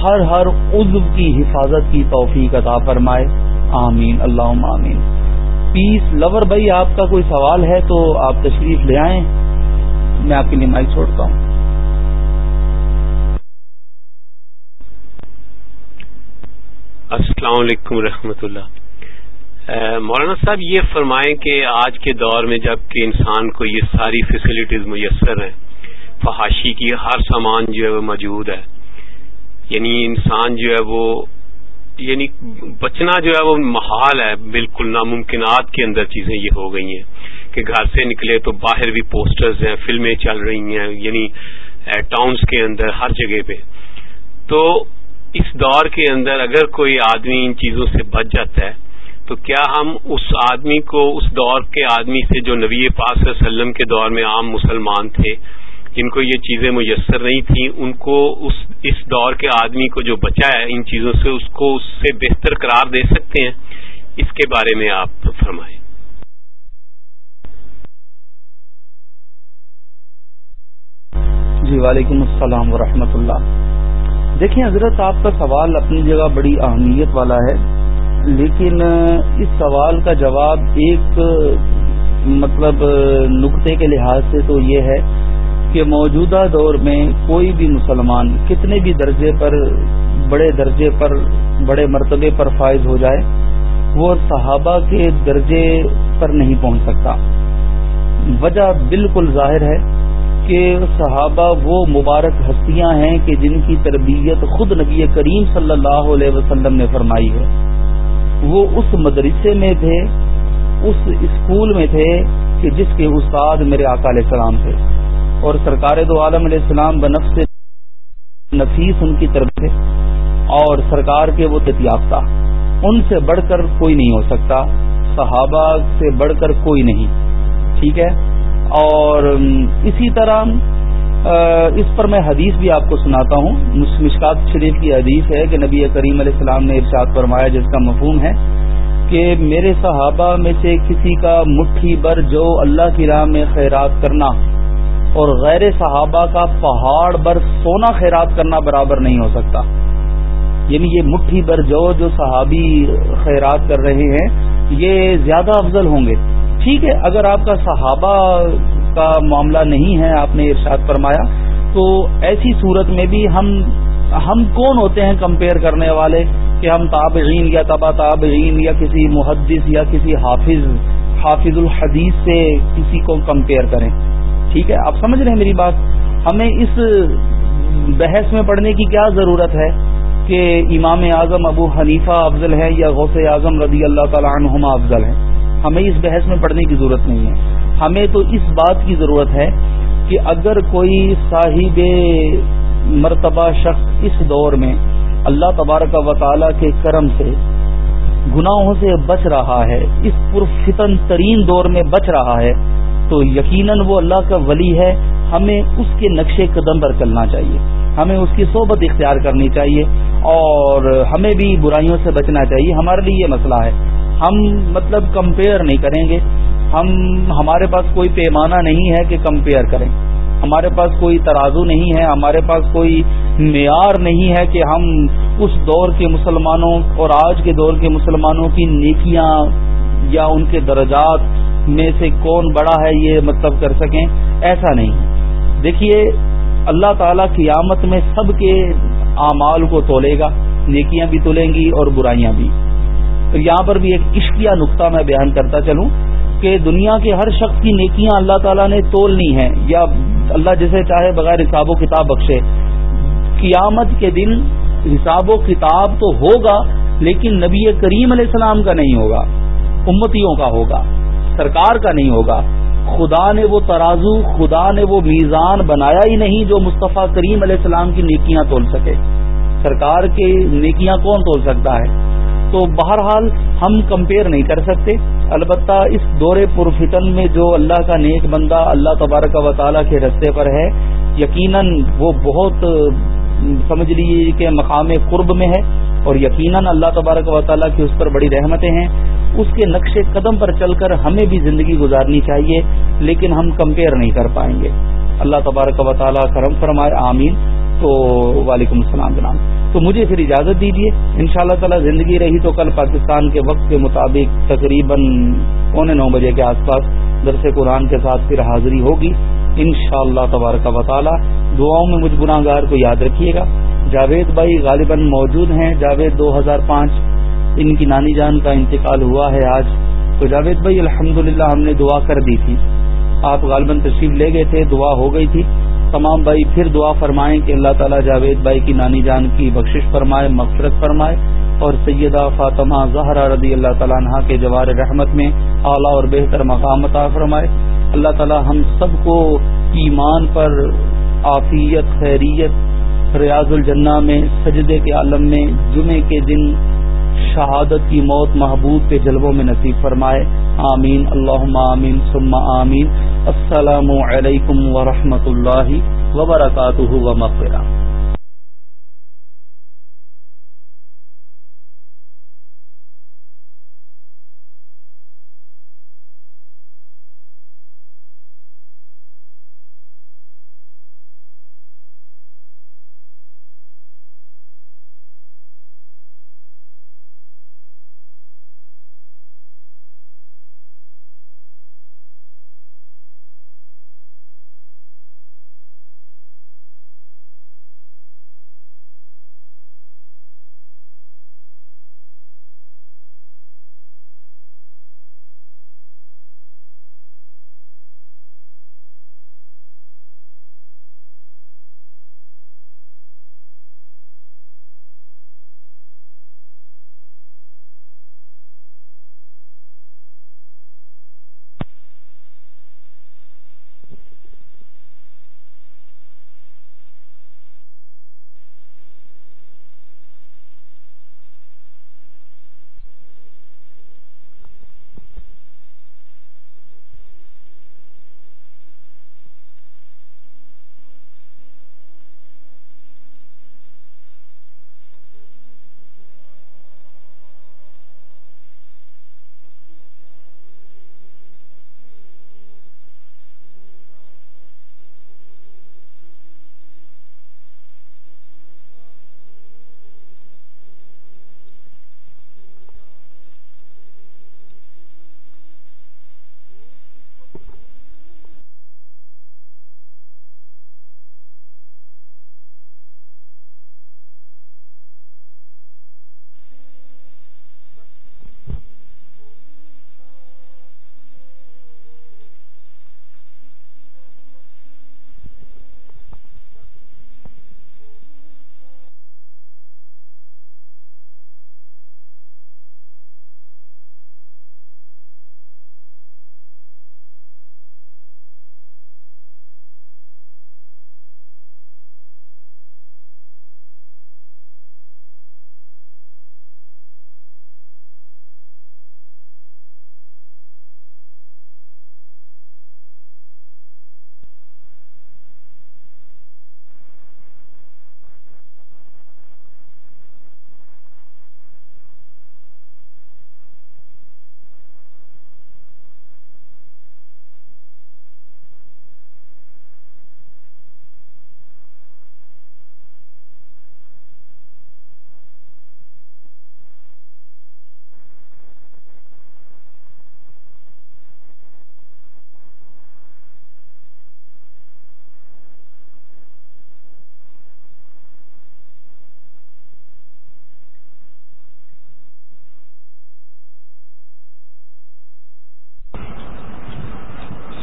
ہر ہر عضو کی حفاظت کی توفیق عطا فرمائے۔ آمین اللہ آمین۔ پیس لور بھائی، آپ کا کوئی سوال ہے تو آپ تشریف لے آئیں۔ میں آپ کے لیے مائک چھوڑتا ہوں۔ السلام علیکم رحمۃ اللہ۔ مولانا صاحب، یہ فرمائیں کہ آج کے دور میں جبکہ انسان کو یہ ساری فیسلٹیز میسر ہیں، فحاشی کی ہر سامان جو ہے وہ موجود ہے۔ یعنی انسان جو ہے وہ یعنی بچنا جو ہے وہ محال ہے، بالکل ناممکنات کے اندر چیزیں یہ ہو گئی ہیں کہ گھر سے نکلے تو باہر بھی پوسٹرز ہیں، فلمیں چل رہی ہیں یعنی ٹاؤنز کے اندر، ہر جگہ پہ۔ تو اس دور کے اندر اگر کوئی آدمی ان چیزوں سے بچ جاتا ہے، تو کیا ہم اس آدمی کو، اس دور کے آدمی سے جو نبی پاک صلی اللہ علیہ وسلم کے دور میں عام مسلمان تھے جن کو یہ چیزیں میسر نہیں تھیں، ان کو اس اس دور کے آدمی کو جو بچا ہے ان چیزوں سے اس کو اس سے بہتر قرار دے سکتے ہیں۔ اس کے بارے میں آپ فرمائیں۔ جی وعلیکم السلام ورحمۃ اللہ۔ دیکھیں، حضرت، آپ کا سوال اپنی جگہ بڑی اہمیت والا ہے، لیکن اس سوال کا جواب ایک مطلب نقطے کے لحاظ سے تو یہ ہے کہ موجودہ دور میں کوئی بھی مسلمان کتنے بھی درجے پر بڑے درجے پر بڑے مرتبے پر فائز ہو جائے، وہ صحابہ کے درجے پر نہیں پہنچ سکتا۔ وجہ بالکل ظاہر ہے کہ صحابہ وہ مبارک ہستیاں ہیں کہ جن کی تربیت خود نبی کریم صلی اللہ علیہ وسلم نے فرمائی ہے۔ وہ اس مدرسے میں تھے، اس اسکول میں تھے کہ جس کے استاد میرے آقا علیہ السلام تھے۔ اور سرکار دو عالم علیہ السلام بنف سے نفیس ان کی طرف سے اور سرکار کے وہ تیافتہ ان سے بڑھ کر کوئی نہیں ہو سکتا، صحابہ سے بڑھ کر کوئی نہیں، ٹھیک ہے؟ اور اسی طرح اس پر میں حدیث بھی آپ کو سناتا ہوں۔ مشکات شریف کی حدیث ہے کہ نبی کریم علیہ السلام نے ارشاد فرمایا، جس کا مفہوم ہے کہ میرے صحابہ میں سے کسی کا مٹھی بر جو اللہ کی راہ میں خیرات کرنا اور غیر صحابہ کا پہاڑ بر سونا خیرات کرنا برابر نہیں ہو سکتا۔ یعنی یہ مٹھی بر جو جو صحابی خیرات کر رہے ہیں، یہ زیادہ افضل ہوں گے۔ ٹھیک ہے، اگر آپ کا صحابہ کا معاملہ نہیں ہے، آپ نے ارشاد فرمایا، تو ایسی صورت میں بھی ہم ہم کون ہوتے ہیں کمپیئر کرنے والے کہ ہم تابعین یا تبا تابعین یا کسی محدث یا کسی حافظ حافظ الحدیث سے کسی کو کمپیئر کریں؟ ٹھیک ہے، آپ سمجھ رہے ہیں میری بات؟ ہمیں اس بحث میں پڑھنے کی کیا ضرورت ہے کہ امام اعظم ابو حنیفہ افضل ہے یا غوث اعظم رضی اللہ تعالیٰ عنہما افضل ہے ہمیں اس بحث میں پڑھنے کی ضرورت نہیں ہے۔ ہمیں تو اس بات کی ضرورت ہے کہ اگر کوئی صاحب مرتبہ شخص اس دور میں اللہ تبارک و تعالی کے کرم سے گناہوں سے بچ رہا ہے، اس پرفتن ترین دور میں بچ رہا ہے تو یقیناً وہ اللہ کا ولی ہے، ہمیں اس کے نقشے قدم پر چلنا چاہیے۔ ہمیں اس کی صحبت اختیار کرنی چاہیے اور ہمیں بھی برائیوں سے بچنا چاہیے۔ ہمارے لیے یہ مسئلہ ہے۔ ہم مطلب کمپیئر نہیں کریں گے۔ ہم، ہمارے پاس کوئی پیمانہ نہیں ہے کہ کمپیئر کریں۔ ہمارے پاس کوئی ترازو نہیں ہے۔ ہمارے پاس کوئی معیار نہیں ہے کہ ہم اس دور کے مسلمانوں اور آج کے دور کے مسلمانوں کی نیکیاں یا ان کے درجات میں سے کون بڑا ہے یہ مطلب کر سکیں؟ ایسا نہیں۔ دیکھیے، اللہ تعالی قیامت میں سب کے اعمال کو تولے گا، نیکیاں بھی تولیں گی اور برائیاں بھی۔ تو یہاں پر بھی ایک عشقیہ نقطہ میں بیان کرتا چلوں کہ دنیا کے ہر شخص کی نیکیاں اللہ تعالیٰ نے تولنی ہیں یا اللہ جسے چاہے بغیر حساب و کتاب بخشے۔ قیامت کے دن حساب و کتاب تو ہوگا، لیکن نبی کریم علیہ السلام کا نہیں ہوگا، امتیوں کا ہوگا۔ سرکار کا نہیں ہوگا۔ خدا نے وہ ترازو، خدا نے وہ میزان بنایا ہی نہیں جو مصطفیٰ کریم علیہ السلام کی نیکیاں تول سکے۔ سرکار کے نیکیاں کون تول سکتا ہے؟ تو بہرحال ہم کمپیئر نہیں کر سکتے۔ البتہ اس دور پرفتن میں جو اللہ کا نیک بندہ اللہ تبارک و تعالیٰ کے رستے پر ہے، یقیناً وہ بہت، سمجھ لیجیے کہ مقام قرب میں ہے۔ اور یقیناً اللہ تبارک و تعالیٰ کی اس پر بڑی رحمتیں ہیں۔ اس کے نقش قدم پر چل کر ہمیں بھی زندگی گزارنی چاہیے، لیکن ہم کمپیئر نہیں کر پائیں گے۔ اللہ تبارک و تعالیٰ کرم فرمائے، آمین۔ تو وعلیکم السلام جناب۔ تو مجھے پھر اجازت دیجیے ان شاء اللہ تعالی زندگی رہی تو کل پاکستان کے وقت کے مطابق تقریباً پونے نو بجے کے آس پاس درس قرآن کے ساتھ پھر حاضری ہوگی۔ ان شاء اللہ تبارک و تعالی دعاؤں میں مجھ گناہ گار کو یاد رکھیے گا۔ جاوید بھائی غالباً موجود ہیں۔ جاوید دو ہزار پانچ ان کی نانی جان کا انتقال ہوا ہے آج۔ تو جاوید بھائی الحمد ہم نے دعا کر دی تھی۔ آپ غالباً تشریف لے گئے تھے، دعا ہو گئی تھی۔ تمام بھائی پھر دعا فرمائیں کہ اللہ تعالیٰ جاوید بھائی کی نانی جان کی بخشش فرمائے، مغفرت فرمائے۔ اور سیدہ فاطمہ زہرا رضی اللہ تعالیٰ عنہ کے جوار رحمت میں اعلیٰ اور بہتر مقام عطا فرمائے۔ اللہ تعالیٰ ہم سب کو ایمان پر، عافیت، خیریت ریاض الجنہ میں، سجدے کے عالم میں، جمعے کے دن شہادت کی موت محبوب کے جلبوں میں نصیب فرمائے۔ آمین۔ اللہ آمین۔ ثم آمین۔ السلام علیکم ورحمۃ اللہ وبرکاتہ و مغفرہ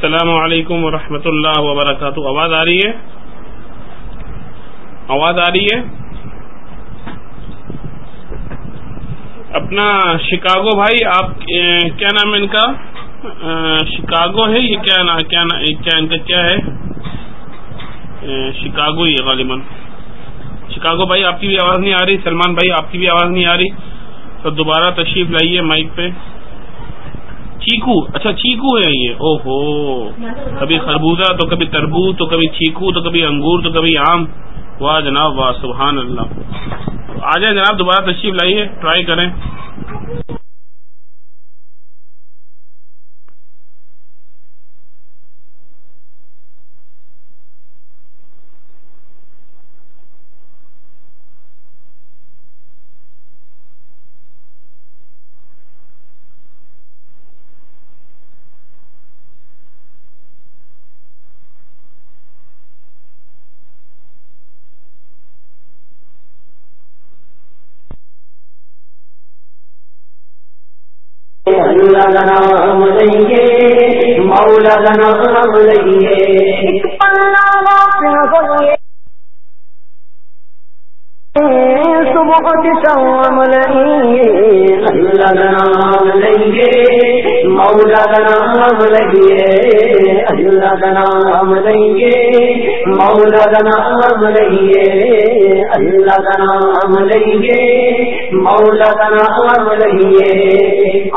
السلام علیکم ورحمۃ اللہ وبرکاتہ۔ آواز آ رہی ہے؟ آواز آ رہی ہے؟ اپنا شکاگو بھائی، آپ کیا نام ہے ان کا؟ شکاگو ہے یہ کیا کیا ان کا کیا ہے؟ شکاگو ہی ہے غالباً۔ شکاگو بھائی، آپ کی بھی آواز نہیں آ رہی، سلمان بھائی، آپ کی بھی آواز نہیں آ رہی۔ تو دوبارہ تشریف لائیے مائک پہ۔ چیکو؟ اچھا چیکو ہے یہ۔ او ہو کبھی خربوزہ، تو کبھی تربوز، تو کبھی چیکو، تو کبھی انگور، تو کبھی آم۔ واہ جناب، واہ، سبحان اللہ۔ آ جائیں جناب، دوبارہ تشریف لائیے، ٹرائی کریں۔ نام لیں مولا نام لیں صبح شام لیں اللہ نام لیں مولا کا نام لیں اللہ کا نام لیں مولا کا نام لیں اللہ کا نام لیں مولا کا نام لیں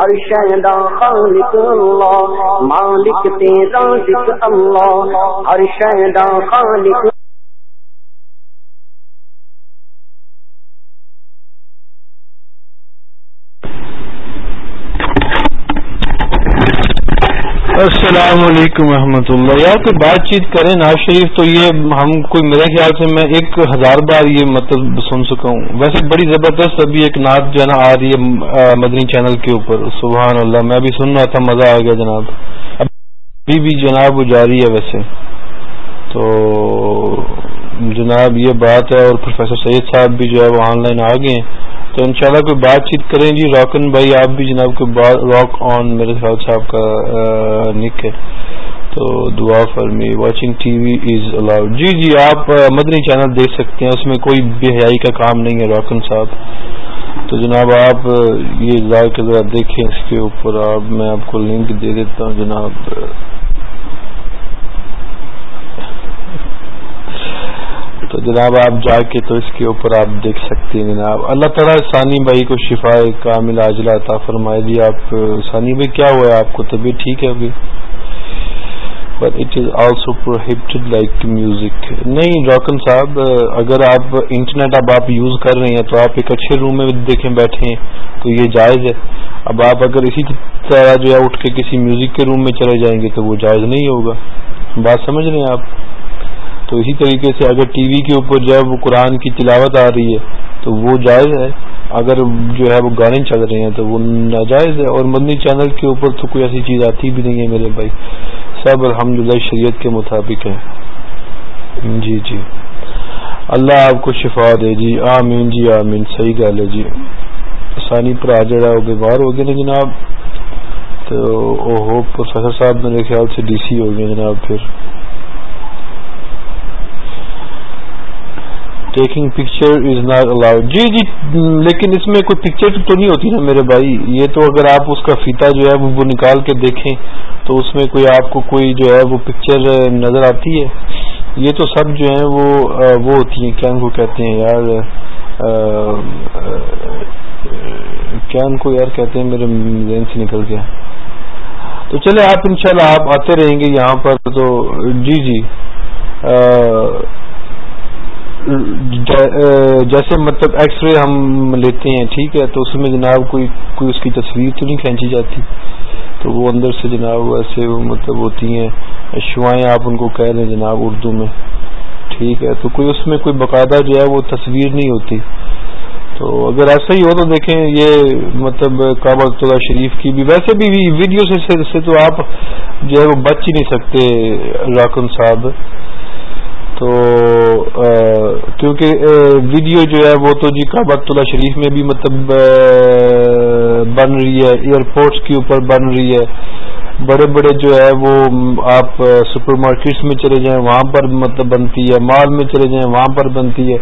ارشدا خالق اللہ مالک تیرا ذکر اللہ ارشدا خالق السلام علیکم ورحمۃ اللہ۔ یار کوئی بات چیت کریں ناز شریف، تو یہ ہم کوئی میرے خیال سے میں ایک ہزار بار یہ مطلب سن سکا ہوں۔ ویسے بڑی زبردست ابھی ایک نعت جو ہے نا آ رہی ہے مدنی چینل کے اوپر۔ سبحان اللہ، میں ابھی سن رہا تھا، مزہ آ گیا جناب۔ ابھی بھی جناب وہ جاری ہے ویسے۔ تو جناب یہ بات ہے اور پروفیسر سید صاحب بھی جو ہے وہ آن لائن آ گئے ہیں۔ تو انشاءاللہ کوئی بات چیت کریں جی۔ راکن بھائی، آپ بھی جناب کو راک آن میرے خیال صاحب کا نک ہے۔ تو دعا فرمی watching T V is allowed جی جی آپ مدنی چینل دیکھ سکتے ہیں۔ اس میں کوئی بے حیائی کا کام نہیں ہے راکن صاحب۔ تو جناب آپ یہ ذرا ذرا دیکھیں اس کے اوپر۔ آپ، میں آپ کو لنک دے دیتا ہوں جناب۔ تو جناب آپ جا کے تو اس کے اوپر آپ دیکھ سکتے ہیں جناب۔ اللہ تعالیٰ ثانی بھائی کو شفا کامل عاجلہ عطا فرمائے جی۔ آپ، ثانی بھائی، کیا ہوا ہے؟ آپ کو طبیعت ٹھیک ہے ابھی؟ But it is also prohibited like music نہیں روکن صاحب، اگر آپ انٹرنیٹ اب آپ یوز کر رہے ہیں تو آپ ایک اچھے روم میں دیکھیں بیٹھے ہیں تو یہ جائز ہے۔ اب آپ اگر اسی طرح جو ہے اٹھ کے کسی میوزک کے روم میں چلے جائیں گے تو وہ جائز نہیں ہوگا۔ بات سمجھ رہے ہیں آپ؟ تو اسی طریقے سے اگر ٹی وی کے اوپر جو ہے وہ قرآن کی تلاوت آ رہی ہے، تو وہ جائز ہے۔ اگر جو ہے وہ گانے چل رہے ہیں، تو وہ ناجائز ہے۔ اور مدنی چینل کے اوپر تو کوئی ایسی چیز آتی بھی نہیں ہے میرے بھائی۔ سب الحمد شریعت کے مطابق ہے جی جی۔ اللہ آپ کو شفا دے۔ جی آمین۔ جی آمین۔ صحیح گل ہے۔ جی۔ آسانی پر آ جڑا وہ بیمار ہو گئے نا جناب۔ تو او پروفیسر صاحب میرے خیال سے ڈی سی ہو گئے جناب۔ پھر taking picture is not allowed جی جی لیکن اس میں کوئی پکچر تو نہیں ہوتی نا میرے بھائی؟ یہ تو اگر آپ اس کا فیتا جو ہے وہ نکال کے دیکھیں تو اس میں کوئی آپ کو کوئی جو ہے وہ پکچر نظر آتی ہے؟ یہ تو سب جو ہیں وہ وہ ہوتی ہیں، کیا ان کو کہتے ہیں یار؟ کیا ان کو یار کہتے ہیں؟ میرے ذہن سے نکل گیا۔ تو چلے آپ انشاءاللہ آپ آتے رہیں گے یہاں پر تو۔ جی جی۔ جیسے مطلب ایکس رے ہم لیتے ہیں، ٹھیک ہے، تو اس میں جناب کوئی کوئی اس کی تصویر تو نہیں کھینچی جاتی۔ تو وہ اندر سے جناب ایسے مطلب ہوتی ہیں، شوائیں آپ ان کو کہہ دیں جناب اردو میں۔ ٹھیک ہے، تو کوئی اس میں کوئی باقاعدہ جو ہے وہ تصویر نہیں ہوتی۔ تو اگر ایسا ہی ہو تو دیکھیں، یہ مطلب کعبہ اللہ شریف کی بھی ویسے بھی ویڈیو سے تو آپ جو ہے وہ بچ ہی نہیں سکتے راکن صاحب۔ تو کیونکہ ویڈیو جو ہے وہ تو جی کابت اللہ شریف میں بھی مطلب بن رہی ہے ایئرپورٹس کے اوپر بن رہی ہے۔ بڑے بڑے جو ہے وہ آپ سپر مارکیٹس میں چلے جائیں، وہاں پر مطلب بنتی ہے، مال میں چلے جائیں، وہاں پر بنتی ہے۔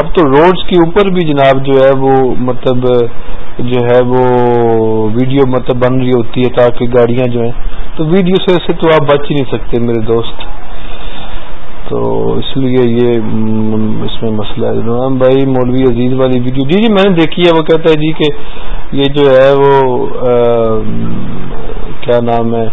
اب تو روڈز کے اوپر بھی جناب جو ہے وہ مطلب جو ہے وہ ویڈیو مطلب بن رہی ہوتی ہے تاکہ گاڑیاں جو ہیں۔ تو ویڈیو سے سے تو آپ بچ ہی نہیں سکتے میرے دوست۔ تو اس لیے یہ اس میں مسئلہ ہے۔ نعم بھائی مولوی عزیز والی ویڈیو۔ جی جی میں نے دیکھی ہے۔ وہ کہتا ہے جی کہ یہ جو ہے وہ کیا نام ہے؟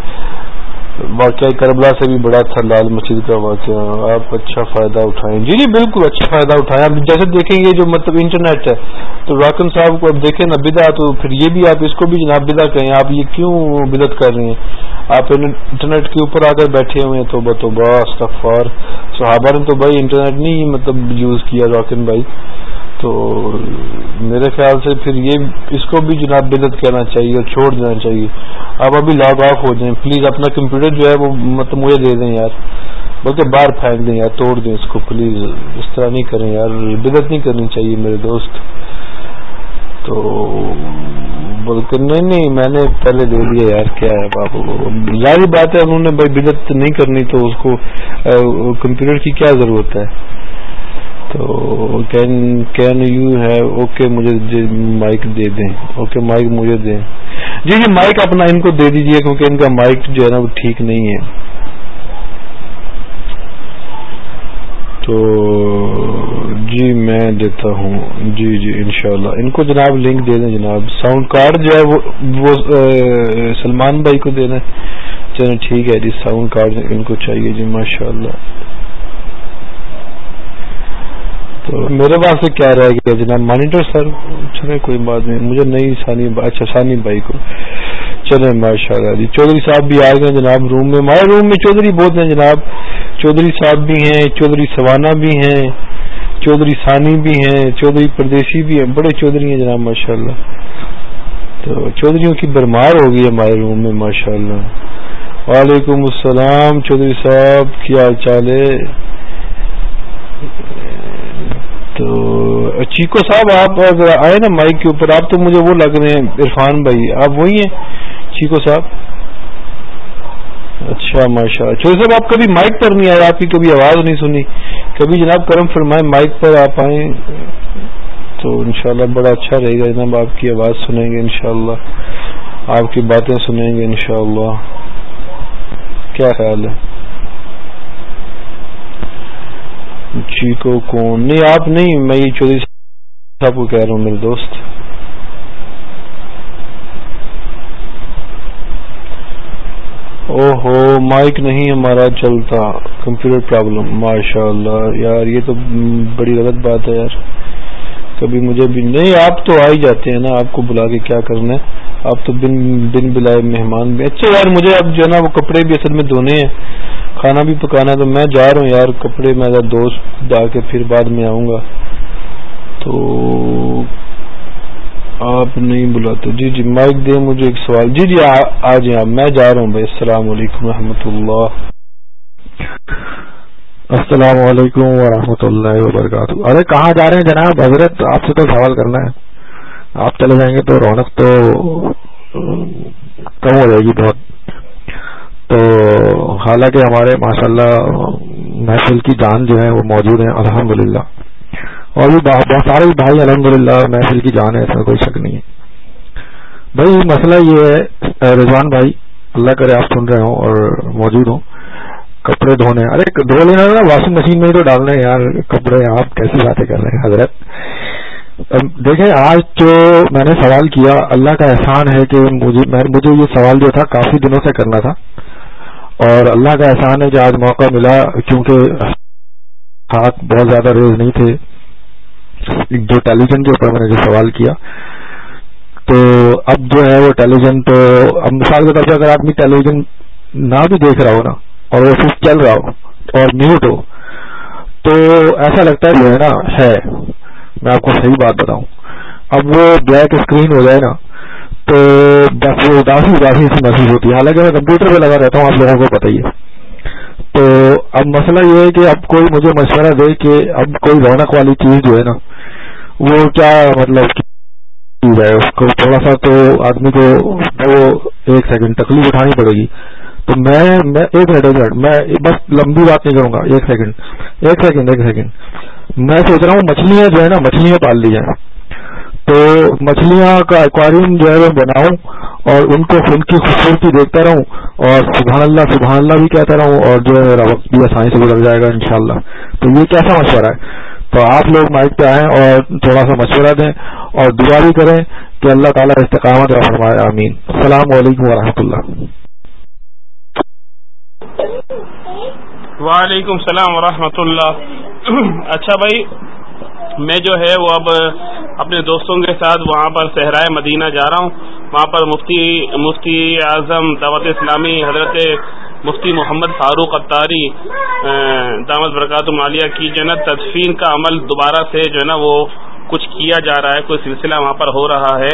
واقعہ کربلا سے بھی بڑا تھا، لال مسجد کا واقعہ۔ آپ اچھا فائدہ اٹھائیں۔ جی جی بالکل اچھا فائدہ اٹھائیں۔ آپ جیسے دیکھیں گے جو مطلب انٹرنیٹ ہے، تو راکن صاحب کو اب دیکھیں نا بدا تو پھر یہ بھی آپ اس کو بھی جناب بدا کہیں۔ آپ یہ کیوں بدت کر رہے ہیں؟ آپ انٹرنیٹ کے اوپر آ کر بیٹھے ہوئے ہیں تو بتو بس صحابہ نے تو بھائی انٹرنیٹ نہیں مطلب یوز کیا راکن بھائی۔ تو میرے خیال سے پھر یہ اس کو بھی جناب بدت کہنا چاہیے اور چھوڑ دینا چاہیے۔ آپ ابھی لاگ آف ہو جائیں۔ پلیز اپنا کمپیوٹر جو ہے وہ مطلب مجھے دے دیں یار۔ بلکہ باہر پھینک دیں یار، توڑ دیں اس کو۔ پلیز اس طرح نہیں کریں یار۔ بدت نہیں کرنی چاہیے میرے دوست۔ تو بلکہ نہیں نہیں، میں نے پہلے دے دیا یار۔ کیا ہے باپ ظاہری بات ہے، انہوں نے بھائی بدت نہیں کرنی تو اس کو کمپیوٹر کی کیا ضرورت ہے؟ تو کین کین یو ہے اوکے مجھے مائک دے دیں۔ اوکے مائک مجھے دیں۔ جی جی مائک اپنا ان کو دے دیجیے کیونکہ ان کا مائک جو ہے نا وہ ٹھیک نہیں ہے۔ تو جی میں دیتا ہوں۔ جی جی انشاءاللہ۔ ان کو جناب لنک دے دیں جناب۔ ساؤنڈ کارڈ جو ہے وہ سلمان بھائی کو دینا چلیں ٹھیک ہے جی ساؤنڈ کارڈ ان کو چاہیے جی ماشاء اللہ تو میرے پاس سے کیا رہے گا جناب؟ مانیٹر سر چلے کوئی بات نہیں، مجھے نہیں سانی اچھا سانی بھائی کو۔ چلے ماشاء اللہ جی۔ چودھری صاحب بھی آ گئے جناب روم میں۔ ہمارے روم میں چودھری بہت ہیں جناب۔ چودھری صاحب بھی ہیں، چودھری سوانا بھی ہیں، چودھری ثانی بھی ہیں، چودھری پردیسی بھی ہیں۔ بڑے چودھری ہیں جناب ماشاء اللہ تو چودھریوں کی برمار ہو گئی ہمارے روم میں ماشاء اللہ وعلیکم السلام چودھری صاحب، کیا حال چال ہے؟ تو چیکو صاحب، آپ اگر آئے نا مائک کے اوپر، آپ تو مجھے وہ لگ رہے ہیں، عرفان بھائی، آپ وہی ہیں؟ چیکو صاحب۔ اچھا ماشاء اللہ۔ چوہے صاحب، آپ کبھی مائک پر نہیں آئے؟ آپ کی کبھی آواز نہیں سنی۔ کبھی جناب کرم فرمائے مائک پر آپ آئیں، تو انشاءاللہ بڑا اچھا رہے گا۔ جناب، آپ کی آواز سنیں گے انشاءاللہ۔ آپ کی باتیں سنیں گے انشاءاللہ۔ کیا خیال ہے؟ جی چیکو کون؟ نہیں، آپ نہیں، میں یہ چودھری صاحب کو کہہ رہا ہوں، میرے دوست۔ او ہو مائک نہیں، ہمارا چلتا۔ کمپیوٹر پرابلم ماشاء اللہ یار، یہ تو بڑی غلط بات ہے یار۔ کبھی مجھے بھی نہیں، آپ تو آ ہی جاتے ہیں نا، آپ کو بلا کے کیا کرنا ہے؟ آپ تو بن بن بلائے مہمان بھی۔ اچھا یار، مجھے اب جو ہے نا، وہ کپڑے بھی اصل میں دھونے ہیں۔ کھانا بھی پکانا ہے تو میں جا رہا ہوں یار، کپڑے میں دوست ڈال کے پھر بعد میں آؤں گا۔ تو آپ نہیں بلاتے۔ جی جی مائک دیں، مجھے ایک سوال۔ جی جی آ جائیں آپ۔ میں جا رہا ہوں بھائی، السلام علیکم و اللہ۔ السلام علیکم ورحمۃ اللہ وبرکاتہ۔ ارے، کہاں جا رہے ہیں جناب؟ حضرت، آپ سے تو سوال کرنا ہے۔ آپ چلے جائیں گے تو رونق تو کم ہو جائے گی بہت۔ تو حالانکہ ہمارے ماشاءاللہ محفل کی جان جو ہے وہ موجود ہیں الحمد للہ اور بھی بہت سارے بھائی الحمد للہ محفل کی جان ہے، ایسا کوئی شک نہیں ہے۔ بھائی، مسئلہ یہ ہے، رضوان بھائی، اللہ کرے آپ سن رہے ہوں اور موجود ہوں۔ کپڑے دھونے ارے، دھو لینا نا واشنگ مشین میں ہی تو ڈالنے یار، کپڑے آپ کیسی باتیں کر رہے ہیں، حضرت؟ دیکھیں، آج جو میں نے سوال کیا، اللہ کا احسان ہے کہ مجھے مجھے یہ سوال جو تھا، کافی دنوں سے کرنا تھا۔ اور اللہ کا احسان ہے کہ آج موقع ملا کیونکہ ہاتھ بہت زیادہ ریز نہیں تھے۔ جو ٹیلی ویژن کے اوپر میں نے جو سوال کیا، تو اب جو ہے وہ ٹیلی ویژن تو، اب مثال کے طور پہ اگر آدمی ٹیلی ویژن نہ بھی دیکھ رہا ہو نا اور وہ صرف چل رہا ہو اور میوٹ ہو، تو ایسا لگتا ہے جو ہے نا، ہے۔ میں آپ کو صحیح بات بتاؤں۔ اب وہ بلیک اسکرین ہو جائے نا، تو بس وہ اداسی اداسی سے محسوس ہوتی ہے۔ حالانکہ میں کمپیوٹر پہ لگا رہتا ہوں، آپ لوگوں کو پتہ ہی ہے۔ تو اب مسئلہ یہ ہے کہ اب کوئی مجھے مشورہ دے کہ اب کوئی رونق والی چیز جو ہے نا، وہ کیا مطلب چیز ہے؟ اس کو تھوڑا سا تو آدمی کو وہ ایک سیکنڈ تکلیف اٹھانی پڑے گی۔ تو میں ایک منٹ ایک منٹ میں بس لمبی بات نہیں کروں گا. ایک سیکنڈ ایک سیکنڈ ایک سیکنڈ میں سوچ رہا ہوں مچھلیاں جو ہے نا، مچھلیاں پال لی جائیں. تو مچھلیاں کا ایکواریم جو ہے وہ بناؤں اور ان کو ان کی خوبصورتی دیکھتا رہوں اور سبحان اللہ سبحان اللہ بھی کہتا رہوں اور جو ہے میرا وقت بھی آسانی سے گزر جائے گا انشاءاللہ. تو یہ کیسا مشورہ ہے؟ تو آپ لوگ مائک پہ آئیں اور تھوڑا سا مشورہ دیں اور دعا بھی کریں کہ اللہ تعالیٰ استقامت اور فرمائے آمین السلام علیکم ورحمۃ اللہ. وعلیکم السلام ورحمۃ اللہ۔ اچھا بھائی، میں جو ہے وہ اب اپنے دوستوں کے ساتھ وہاں پر صحرائے مدینہ جا رہا ہوں۔ وہاں پر مفتی مفتی اعظم دعوت اسلامی حضرت مفتی محمد فاروق اتاری دامت برکات مالیہ کی جو ہے نا تدفین کا عمل دوبارہ سے جو ہے نا وہ کچھ کیا جا رہا ہے، کوئی سلسلہ وہاں پر ہو رہا ہے۔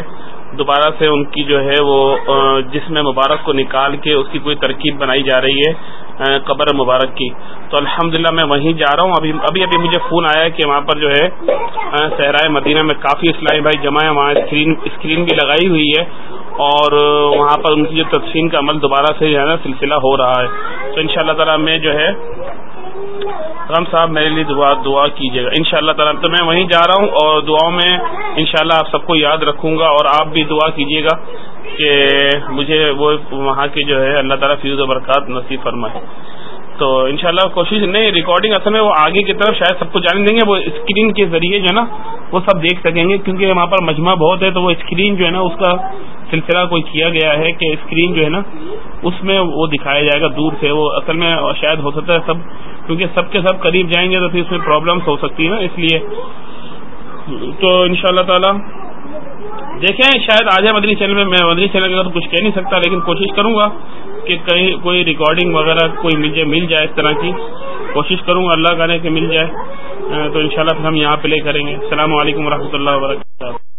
دوبارہ سے ان کی جو ہے وہ جسم مبارک کو نکال کے اس کی کوئی ترکیب بنائی جا رہی ہے قبر مبارک کی۔ تو الحمدللہ میں وہیں جا رہا ہوں۔ ابھی ابھی ابھی مجھے فون آیا ہے کہ وہاں پر جو ہے صحرائے مدینہ میں کافی اسلامی بھائی جمع ہے وہاں اسکرین اسکرین بھی لگائی ہوئی ہے اور وہاں پر ان کی جو تدفین کا عمل دوبارہ سے جو ہے نا سلسلہ ہو رہا ہے۔ تو ان شاء اللہ تعالیٰ میں جو ہے رم صاحب، میرے لیے دعا دعا کیجیے گا۔ ان شاء اللہ تعالیٰ، تو میں وہیں جا رہا ہوں اور دعاؤں میں ان شاء اللہ آپ سب کو یاد رکھوں گا اور آپ بھی دعا کیجیے گا کہ مجھے وہ وہاں کی جو ہے، اللہ تعالیٰ فیوز و برکات نصیب فرمائے۔ تو انشاءاللہ کوشش، نہیں ریکارڈنگ اصل میں وہ آگے کی طرف شاید سب کو جانے دیں گے، وہ اسکرین کے ذریعے جو ہے نا، وہ سب دیکھ سکیں گے۔ کیونکہ وہاں پر مجمع بہت ہے، تو وہ اسکرین جو ہے نا، اس کا سلسلہ کوئی کیا گیا ہے کہ اسکرین جو ہے نا، اس میں وہ دکھایا جائے گا، دور سے وہ اصل میں شاید ہو سکتا ہے سب کیونکہ سب کے سب قریب جائیں گے تو پھر اس میں پرابلمس ہو سکتی ہے نا، اس لیے۔ تو ان شاء اللہ تعالی، دیکھیں، شاید آج مدنی چینل میں میں مدنی چینل کا تو کچھ کہہ نہیں سکتا، لیکن کوشش کروں گا کہ کہیں کوئی ریکارڈنگ وغیرہ کوئی مل مل جائے اس طرح کی۔ کوشش کروں گا اللہ کرے کہ مل جائے۔ تو انشاءاللہ پھر ہم یہاں پلے کریں گے۔ السلام علیکم ورحمۃ اللہ وبرکاتہ۔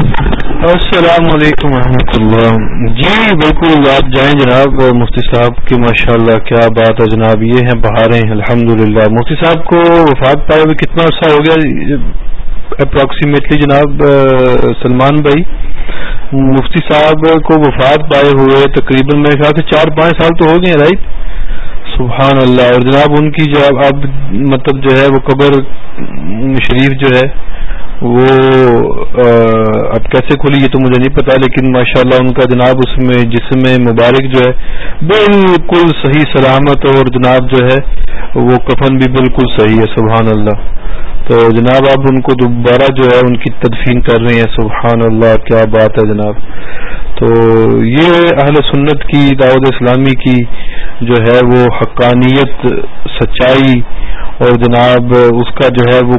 السلام علیکم ورحمۃ اللہ۔ جی بالکل آپ جائیں جناب، مفتی صاحب کی ماشاء اللہ کیا بات ہے جناب، یہ ہیں بہاریں الحمد للہ مفتی صاحب کو وفات پائے ہوئے کتنا عرصہ ہو گیا؟ اپروکسیمیٹلی جناب سلمان بھائی۔ مفتی صاحب کو وفات پائے ہوئے تقریباً میرے خیال سے چار پانچ سال تو ہو گئے رائٹ سبحان اللہ اور جناب، ان کی جو اب مطلب جو ہے، وہ قبر شریف جو ہے وہ اب کیسے کھلی یہ تو مجھے نہیں پتا، لیکن ماشاءاللہ ان کا جناب اس میں، جسم مبارک جو ہے، بالکل صحیح سلامت اور جناب جو ہے، وہ کفن بھی بالکل صحیح ہے سبحان اللہ تو جناب آپ ان کو دوبارہ جو ہے، ان کی تدفین کر رہے ہیں سبحان اللہ کیا بات ہے جناب۔ تو یہ اہل سنت کی، دعوت اسلامی کی جو ہے، وہ حقانیت، سچائی اور جناب اس کا جو ہے، وہ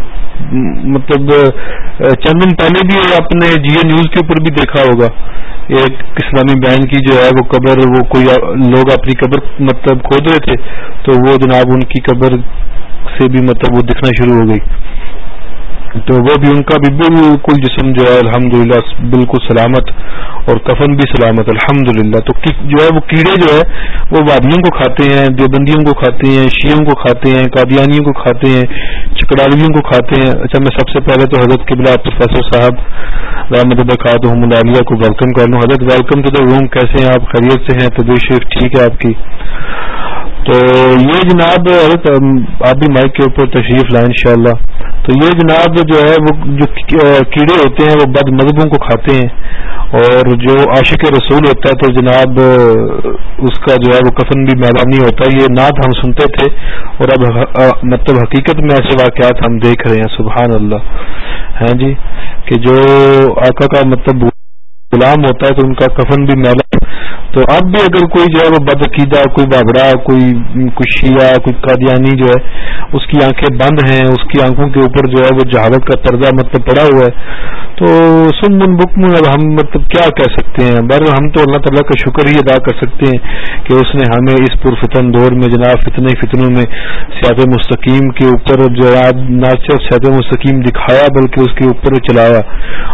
مطلب چند دن پہلے بھی اپنے جی اے نیوز کے اوپر بھی دیکھا ہوگا۔ ایک اسلامی بہن کی جو ہے، وہ قبر، وہ کوئی لوگ اپنی قبر مطلب کھود رہے تھے، تو وہ جناب ان کی قبر سے بھی مطلب وہ دکھنا شروع ہو گئی۔ تو وہ بھی ان کا بھی بالکل جسم جو ہے الحمد بالکل سلامت اور کفن بھی سلامت الحمد للہ تو جو ہے وہ کیڑے جو ہے، وہ وادیوں کو کھاتے ہیں، دیوبندیوں کو کھاتے ہیں شیوں کو کھاتے ہیں، قادیانیوں کو کھاتے ہیں، چکڑالیوں کو کھاتے ہیں۔ اچھا میں سب سے پہلے تو حضرت قبلہ پروفیسر صاحب رحمت رحمد البقات ملالیہ کو ویلکم کر لوں۔ حضرت ویلکم ٹو دا روم کیسے ہیں آپ؟ خیریت سے ہیں؟ تو شریف ٹھیک ہے آپ کی؟ تو یہ جناب آپ بھی مائک کے اوپر تشریف لائیں انشاءاللہ۔ تو یہ جناب جو ہے، وہ جو کیڑے ہوتے ہیں، وہ بد مذہبوں کو کھاتے ہیں۔ اور جو عاشق رسول ہوتا ہے تو جناب اس کا جو ہے، وہ کفن بھی میدانی ہوتا ہے۔ یہ نعت ہم سنتے تھے۔ اور اب مطلب حقیقت میں ایسے واقعات ہم دیکھ رہے ہیں۔ سبحان اللہ۔ ہیں جی کہ جو آقا کا مطلب غلام ہوتا ہے تو ان کا کفن بھی میلا تو اب بھی اگر کوئی جو ہے وہ بدعقیدہ، کوئی بابڑا کوئی کوئی شیعہ، کوئی قادیانی جو ہے، اس کی آنکھیں بند ہیں، اس کی آنکھوں کے اوپر جو ہے وہ جہالت کا پردہ مطلب پڑا ہوا ہے۔ تو سم من اب ہم مطلب کیا کہہ سکتے ہیں؟ بر ہم تو اللہ تعالیٰ کا شکر ہی ادا کر سکتے ہیں کہ اس نے ہمیں اس پرفتن دور میں جناب فتنے فتنوں میں سیاد مستقیم کے اوپر جو نہ صرف سیاد مستقیم دکھایا بلکہ اس کے اوپر چلایا۔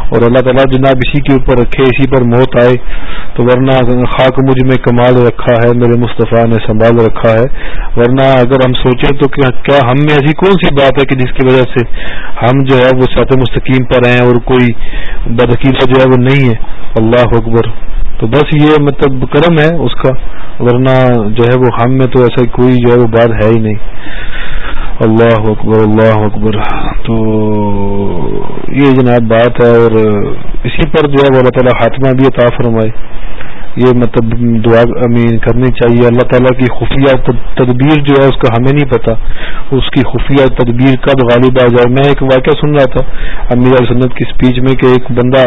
اور اللہ تعالیٰ جناب اسی کے اوپر رکھے، اسی پر موت آئے۔ تو ورنہ خاک مجھ میں کمال رکھا ہے، میرے مصطفیٰ نے سنبھال رکھا ہے۔ ورنہ اگر ہم سوچیں تو کیا ہم میں ایسی کون سی بات ہے کہ جس کی وجہ سے ہم جو ہے وہ سیاحت مستقیم پر ہیں اور کوئی بدعقیدہ جو ہے وہ نہیں ہے۔ اللہ اکبر۔ تو بس یہ مطلب کرم ہے اس کا، ورنہ جو ہے وہ ہم میں تو ایسا کوئی جو ہے وہ بات ہے ہی نہیں۔ اللہ اکبر اللہ اکبر۔ تو یہ جناب بات ہے اور اسی پر جو ہے وہ اللہ تعالیٰ خاتمہ بھی عطا فرمائے۔ یہ مطلب دعا امین کرنی چاہیے۔ اللہ تعالیٰ کی خفیہ تدبیر جو ہے اس کا ہمیں نہیں پتا اس کی خفیہ تدبیر کب غالب آ جائے۔ میں ایک واقعہ سن رہا تھا۔ امیر سنت کی اسپیچ میں کہ ایک بندہ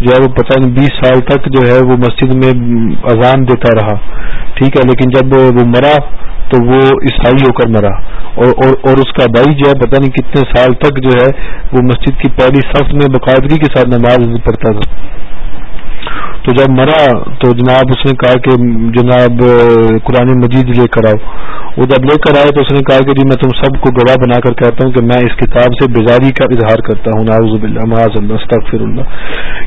جو ہے وہ پتہ نہیں بیس سال تک جو ہے وہ مسجد میں اذان دیتا رہا۔ ٹھیک ہے لیکن جب وہ مرا تو وہ عیسائی ہو کر مرا۔ اور اور, اور اس کا بھائی جو ہے، پتہ نہیں کتنے سال تک جو ہے، وہ مسجد کی پہلی صف میں باقاعدگی کے ساتھ نماز پڑھتا تھا۔ تو جب مرا تو جناب اس نے کہا کہ جناب، قرآن مجید لے کر آؤ۔ وہ جب لے کر آئے تو اس نے کہا کہ جی میں تم سب کو گواہ بنا کر کہتا ہوں کہ میں اس کتاب سے بیزاری کا اظہار کرتا ہوں۔ ناؤز اللہ، استغفر اللہ۔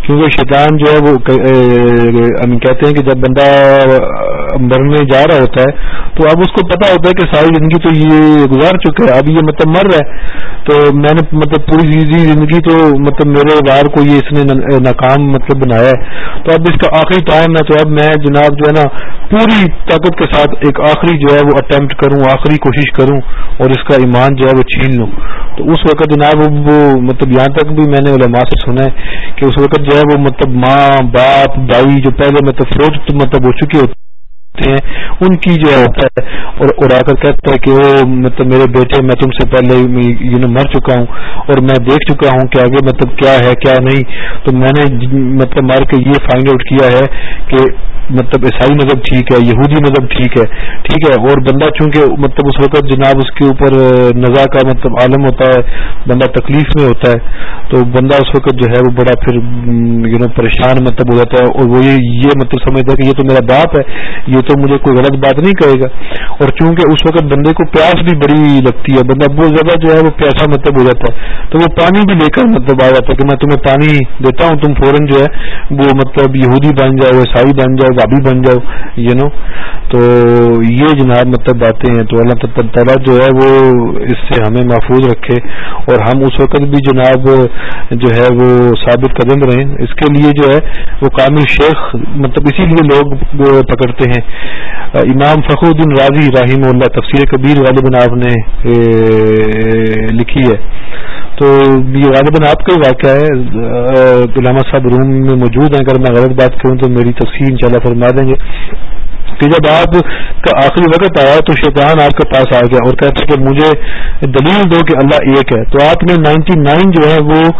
کیونکہ شیطان جو ہے وہ ہم کہتے ہیں کہ جب بندہ مرنے جا رہا ہوتا ہے تو اب اس کو پتا ہوتا ہے کہ ساری زندگی تو یہ گزار چکا ہے۔ اب یہ مطلب مر رہا ہے۔ تو میں نے مطلب پوری زندگی تو مطلب میرے بار کو یہ اس نے ناکام مطلب بنایا ہے۔ تو اب اس کا آخری ٹائم ہے تو اب میں جناب جو ہے نا پوری طاقت کے ساتھ ایک آخری جو ہے وہ اٹمپٹ کروں، آخری کوشش کروں اور اس کا ایمان جو ہے وہ چھین لوں۔ تو اس وقت جناب وہ مطلب یہاں تک بھی میں نے علماء سے سنا ہے کہ اس وقت جو ہے وہ مطلب ماں، باپ، بھائی جو پہلے مطلب فوج مطلب ہو چکے ہوتے ہوتی ہیں۔ ان کی جو ہوتا ہے، اور اڑا کر کہتا ہے کہ وہ مطلب میرے بیٹے، میں تم سے پہلے یو نو مر چکا ہوں، اور میں دیکھ چکا ہوں کہ آگے مطلب کیا ہے، کیا نہیں۔ تو میں نے مطلب مار کے یہ فائنڈ آؤٹ کیا ہے کہ مطلب عیسائی مذہب ٹھیک ہے، یہودی مذہب ٹھیک ہے۔ ٹھیک ہے، اور بندہ چونکہ مطلب اس وقت جناب اس کے اوپر نزا کا مطلب عالم ہوتا ہے، بندہ تکلیف میں ہوتا ہے، تو بندہ اس وقت جو ہے وہ بڑا پھر یو نو پریشان مطلب ہو جاتا ہے، اور وہ یہ مطلب سمجھتا ہے کہ یہ تو میرا باپ ہے، یہ تو مجھے کوئی غلط بات نہیں کہے گا۔ اور چونکہ اس وقت بندے کو پیاس بھی بڑی لگتی ہے، بندہ بہت زیادہ جو ہے وہ پیاسا مطلب ہو جاتا ہے۔ تو وہ پانی بھی لے کر مطلب آ جاتا ہے کہ میں تمہیں پانی دیتا ہوں، تم فوراً جو ہے وہ مطلب یہودی بن جاؤ، عیسائی بن جاؤ بابی بن جاؤ یو نو تو یہ جناب مطلب باتیں ہیں۔ تو اللہ تعالیٰ جو ہے وہ اس سے ہمیں محفوظ رکھے۔ اور ہم اس وقت بھی جناب جو ہے وہ ثابت قدم رہیں۔ اس کے لیے جو ہے وہ کامل شیخ مطلب اسی لیے لوگ پکڑتے ہیں۔ امام فخر الدین راضی رحیم اللہ تفسیر کبیر غالباً آپ نے لکھی ہے۔ تو یہ غالباً آپ کا ہی واقعہ ہے۔ علامہ صاحب روم میں موجود ہیں۔ اگر میں غلط بات کروں تو میری تفصیل ان شاء اللہ فرما دیں گے۔ کہ جب آپ کا آخری وقت آیا تو شیطان آپ کے پاس آ گیا اور کہتے کہ مجھے دلیل دو کہ اللہ ایک ہے۔ تو آپ نے نائنٹی نائن جو ہے وہ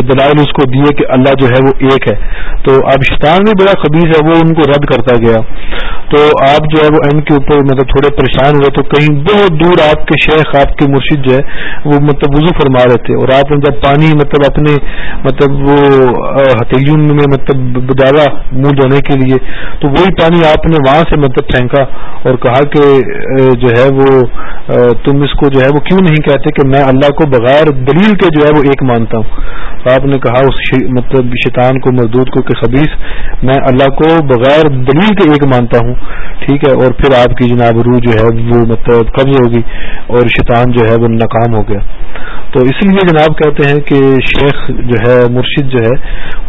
دلائل اس کو دیے کہ اللہ جو ہے وہ ایک ہے۔ تو اب شیطان بھی بڑا خبیز ہے، وہ ان کو رد کرتا گیا۔ تو آپ جو ہے وہ اینڈ کے اوپر مطلب تھوڑے پریشان ہوئے تو کہیں بہت دور آپ کے شیخ، آپ کے مرشد جو ہے وہ مطلب وضو فرما رہے تھے اور آپ نے جب پانی مطلب اپنے مطلب وہ ہتھیلیوں میں مطلب ڈالا منہ دھونے کے لیے، تو وہی پانی آپ نے وہاں سے مطلب پھینکا اور کہا کہ جو ہے وہ تم اس کو جو ہے وہ کیوں نہیں کہتے کہ میں اللہ کو بغیر دلیل کے جو ہے وہ ایک مانتا ہوں؟ تو آپ نے کہا اس مطلب شیطان کو، مردود کو کہ خبیص میں اللہ کو بغیر دلیل کے ایک مانتا ہوں۔ ٹھیک ہے، اور پھر آپ کی جناب روح جو ہے وہ مطلب قبض ہوگی اور شیطان جو ہے وہ ناکام ہو گیا۔ تو اس لیے جناب کہتے ہیں کہ شیخ جو ہے، مرشد جو ہے،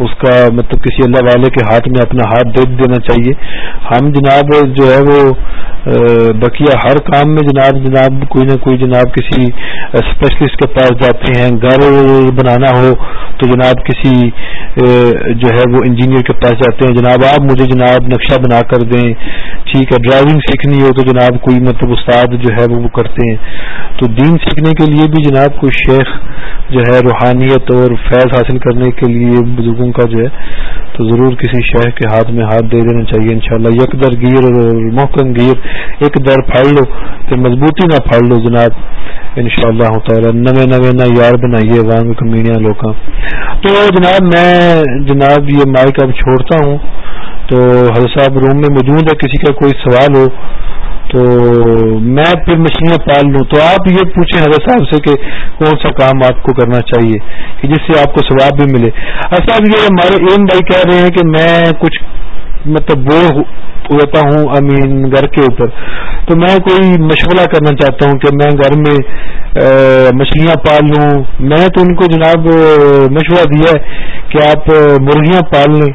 اس کا مطلب کسی اللہ والے کے ہاتھ میں اپنا ہاتھ دے دینا چاہیے۔ ہم جناب جو ہے وہ بقیہ ہر کام میں جناب جناب کوئی نہ کوئی جناب کسی اسپیشلسٹ کے پاس جاتے ہیں، گھر بنانا ہو تو جناب کسی جو ہے وہ انجینئر کے پاس جاتے ہیں۔ جناب آپ مجھے جناب نقشہ بنا کر دیں، ٹھیک ہے ڈرائیونگ سیکھنی ہو تو جناب کوئی مطلب استاد جو ہے وہ کرتے ہیں۔ تو دین سیکھنے کے لیے بھی جناب کوئی شیخ جو ہے روحانیت اور فیض حاصل کرنے کے لیے بزرگوں کا جو ہے، تو ضرور کسی شیخ کے ہاتھ میں ہاتھ دے دینا چاہیے انشاءاللہ۔ یک در گیر اور محکم گیر ایک در پھاڑ لو، پھر مضبوطی نہ پھاڑ لو جناب۔ ان شاء اللہ تعالیٰ نوے نوے نہ یار بنائیے وانگ کمینیا لوگ تو جناب، میں جناب یہ مائک اب چھوڑتا ہوں۔ تو حضرت صاحب روم میں موجود ہے، کسی کا کوئی سوال ہو تو میں پھر مچھلیاں پال لوں۔ تو آپ یہ پوچھیں حضرت صاحب سے کہ کون سا کام آپ کو کرنا چاہیے کہ جس سے آپ کو ثواب بھی ملے۔ صاحب یہ ہمارے ایم بھائی کہہ رہے ہیں کہ میں کچھ مطلب وہ ہوتا ہوں امین گھر کے اوپر۔ تو میں کوئی مشورہ کرنا چاہتا ہوں کہ میں گھر میں مچھلیاں پال لوں۔ میں نے تو ان کو جناب مشورہ دیا ہے کہ آپ مرغیاں پال لیں۔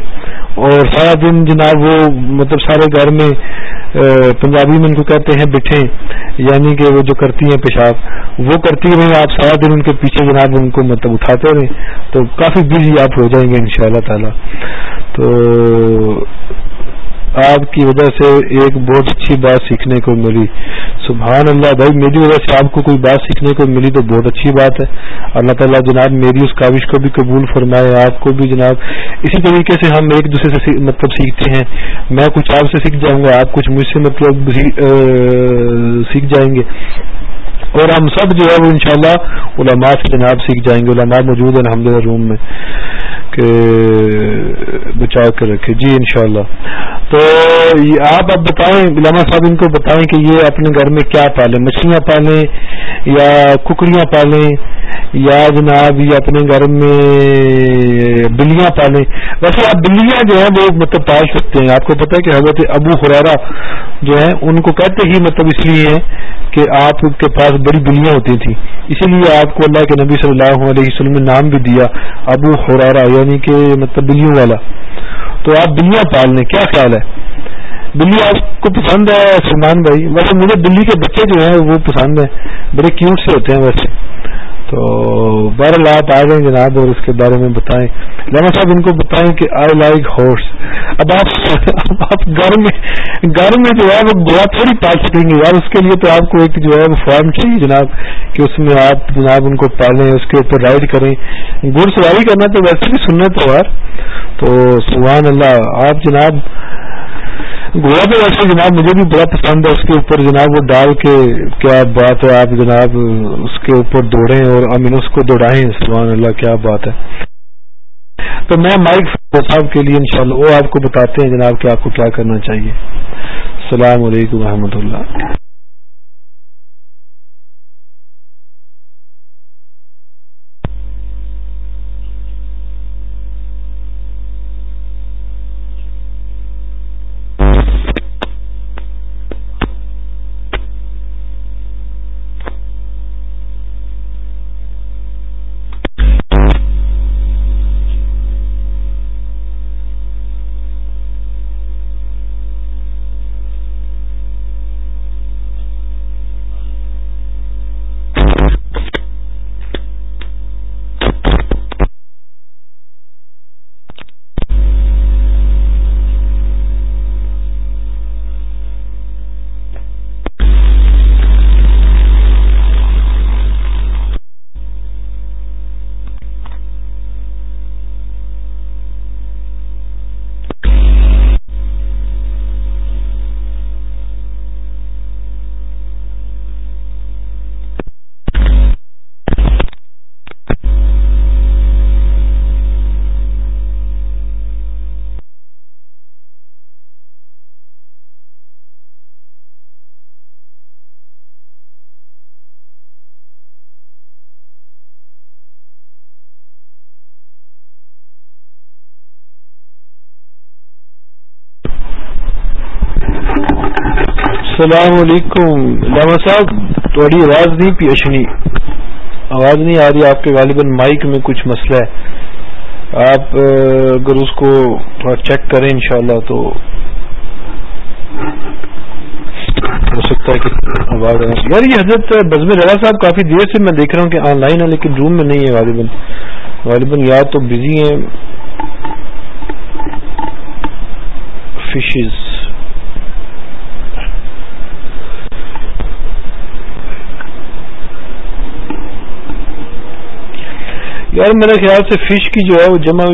اور سارا دن جناب وہ مطلب سارے گھر میں پنجابی میں ان کو کہتے ہیں بٹھے یعنی کہ وہ جو کرتی ہیں پیشاب، وہ کرتی رہیں۔ آپ سارا دن ان کے پیچھے جناب ان کو مطلب اٹھاتے رہیں۔ تو کافی بزی آپ ہو جائیں گے ان شاء اللہ تعالی۔ تو آپ کی وجہ سے ایک بہت اچھی بات سیکھنے کو ملی۔ سبحان اللہ، بھائی، میری وجہ سے آپ کو کوئی بات سیکھنے کو ملی تو بہت اچھی بات ہے۔ اللہ تعالیٰ جناب میری اس کاوش کو بھی قبول فرمائے، آپ کو بھی جناب۔ اسی طریقے سے ہم ایک دوسرے سے مطلب سیکھتے ہیں۔ میں کچھ آپ سے سیکھ جاؤں گا، آپ کچھ مجھ سے مطلب سیکھ جائیں گے۔ اور ہم سب جو ہے وہ انشاءاللہ علماء سے جناب سیکھ جائیں گے، علماء موجود ہیں الحمد روم میں کہ بچا کر رکھے جی انشاءاللہ۔ تو آپ اب بتائیں علامہ صاحب ان کو بتائیں کہ یہ اپنے گھر میں کیا پالیں؟ مچھلیاں پالیں یا ککڑیاں پالیں؟ یا جناب یہ اپنے گھر میں بلیاں پالیں؟ ویسے آپ بلیاں جو ہیں وہ مطلب پال سکتے ہیں۔ آپ کو پتہ ہے کہ حضرت ابو خرارا جو ہیں، ان کو کہتے ہی مطلب اس لیے کہ آپ کے پاس بڑی بلیاں ہوتی تھیں اسی لیے آپ کو اللہ کے نبی صلی اللہ علیہ وسلم نے نام بھی دیا ابو خرارا یعنی کہ مطلب بلیوں والا۔ تو آپ بلیاں پال لیں کیا خیال ہے؟ بلی آپ کو پسند ہے سلمان بھائی؟ ویسے مجھے بلی کے بچے جو ہیں وہ پسند ہیں، بڑے کیوٹ سے ہوتے ہیں ویسے۔ تو بہرحال آپ آ جائیں جناب اور اس کے بارے میں بتائیں۔ لانا صاحب، ان کو بتائیں کہ آئی لائک ہارس اب آپ آپ گھر میں گھر میں جو ہے وہ گوڑا تھوڑی پال سکیں گے۔ یار، اس کے لیے تو آپ کو ایک جو ہے وہ فارم چاہیے جناب، کہ اس میں آپ جناب ان کو پالیں، اس کے اوپر رائڈ کریں۔ گھڑ سواری کرنا تو ویسے بھی سننا تو یار۔ تو سبحان اللہ، آپ جناب گویا تو ویسے جناب مجھے بھی بڑا پسند ہے اس کے اوپر جناب وہ ڈال کے کیا بات ہے آپ جناب اس کے اوپر دوڑیں اور امین اس کو دوڑائیں، سبحان اللہ، کیا بات ہے۔ تو میں مائک صاحب کے لیے انشاءاللہ وہ آپ کو بتاتے ہیں جناب کہ آپ کو کیا کرنا چاہیے۔ السلام علیکم و اللہ۔ السلام علیکم. لاما صاحب تھوڑی آواز نہیں پیشنی آواز نہیں آ رہی، آپ کے غالباً مائک میں کچھ مسئلہ ہے. آپ اگر اس کو تھوڑا چیک کریں انشاءاللہ تو ہو سکتا ہے کہ آواز یار، یہ حضرت بزم رضا صاحب کافی دیر سے میں دیکھ رہا ہوں کہ آن لائن ہے، لیکن روم میں نہیں ہے غالباً۔ غالباً یا تو بزی ہیں۔ فشز یار میرے خیال سے فش کی جو ہے وہ جمع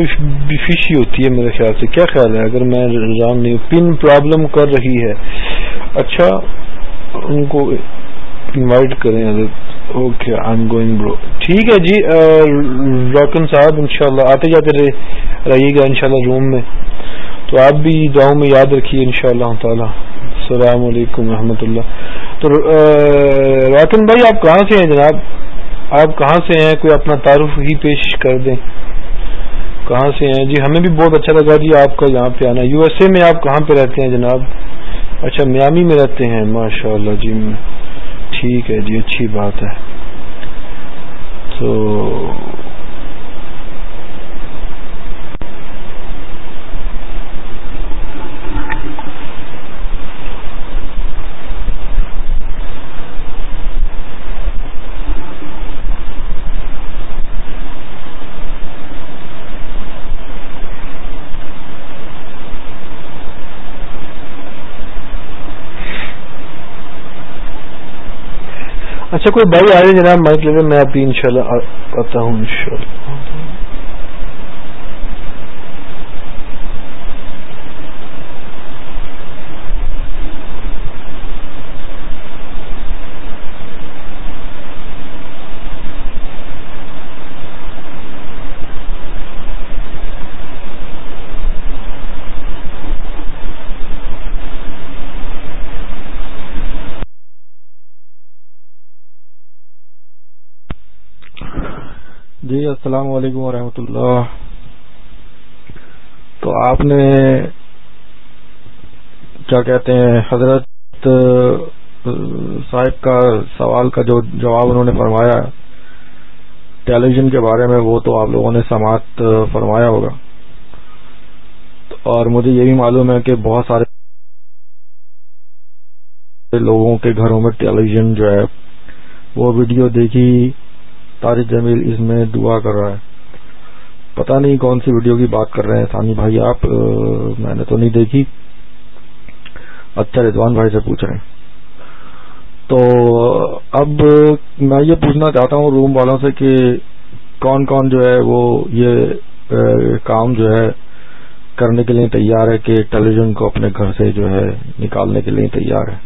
فش ہی ہوتی ہے میرے خیال سے۔ کیا خیال ہے؟ اگر میں رام نہیں پن پرابلم کر رہی ہے۔ اچھا ان کو انوائٹ کریں اوکے آئی ایم گوئنگ برو ٹھیک ہے جی راکن صاحب، انشاءاللہ آتے جاتے رہیے گا انشاءاللہ روم میں۔ تو آپ بھی دعاؤں میں یاد رکھیے انشاءاللہ تعالی۔ السلام علیکم و اللہ۔ تو راکن بھائی، آپ کہاں سے ہیں جناب؟ آپ کہاں سے ہیں؟ کوئی اپنا تعارف ہی پیش کر دیں۔ کہاں سے ہیں؟ جی ہمیں بھی بہت اچھا لگا جی آپ کا یہاں پہ آنا۔ یو ایس اے میں آپ کہاں پہ رہتے ہیں جناب؟ اچھا میامی میں رہتے ہیں۔ ماشاء اللہ جی ٹھیک ہے جی اچھی بات ہے۔ تو اچھا کوئی بھائی آ جناب، مائک لے میں آپ ان شاء اللہ آتا ہوں ان شاء اللہ جی، السلام علیکم ورحمۃ اللہ۔ تو آپ نے کیا کہتے ہیں، حضرت صاحب کا سوال کا جو جواب انہوں نے فرمایا ٹیلی ویژن کے بارے میں، وہ تو آپ لوگوں نے سماعت فرمایا ہوگا۔ اور مجھے یہ بھی معلوم ہے کہ بہت سارے لوگوں کے گھروں میں ٹیلی ویژن جو ہے، وہ ویڈیو دیکھی طارق جمیل اس میں دعا کر رہا ہے۔ پتہ نہیں کون سی ویڈیو کی بات کر رہے ہیں۔ ثانی بھائی، آپ میں نے تو نہیں دیکھی۔ اچھا رضوان بھائی سے پوچھ رہے ہیں۔ تو، اب میں یہ پوچھنا چاہتا ہوں روم والوں سے کہ کون کون جو ہے وہ یہ کام جو ہے کرنے کے لیے تیار ہے کہ ٹیلی ویژن کو اپنے گھر سے جو ہے نکالنے کے لیے تیار ہے۔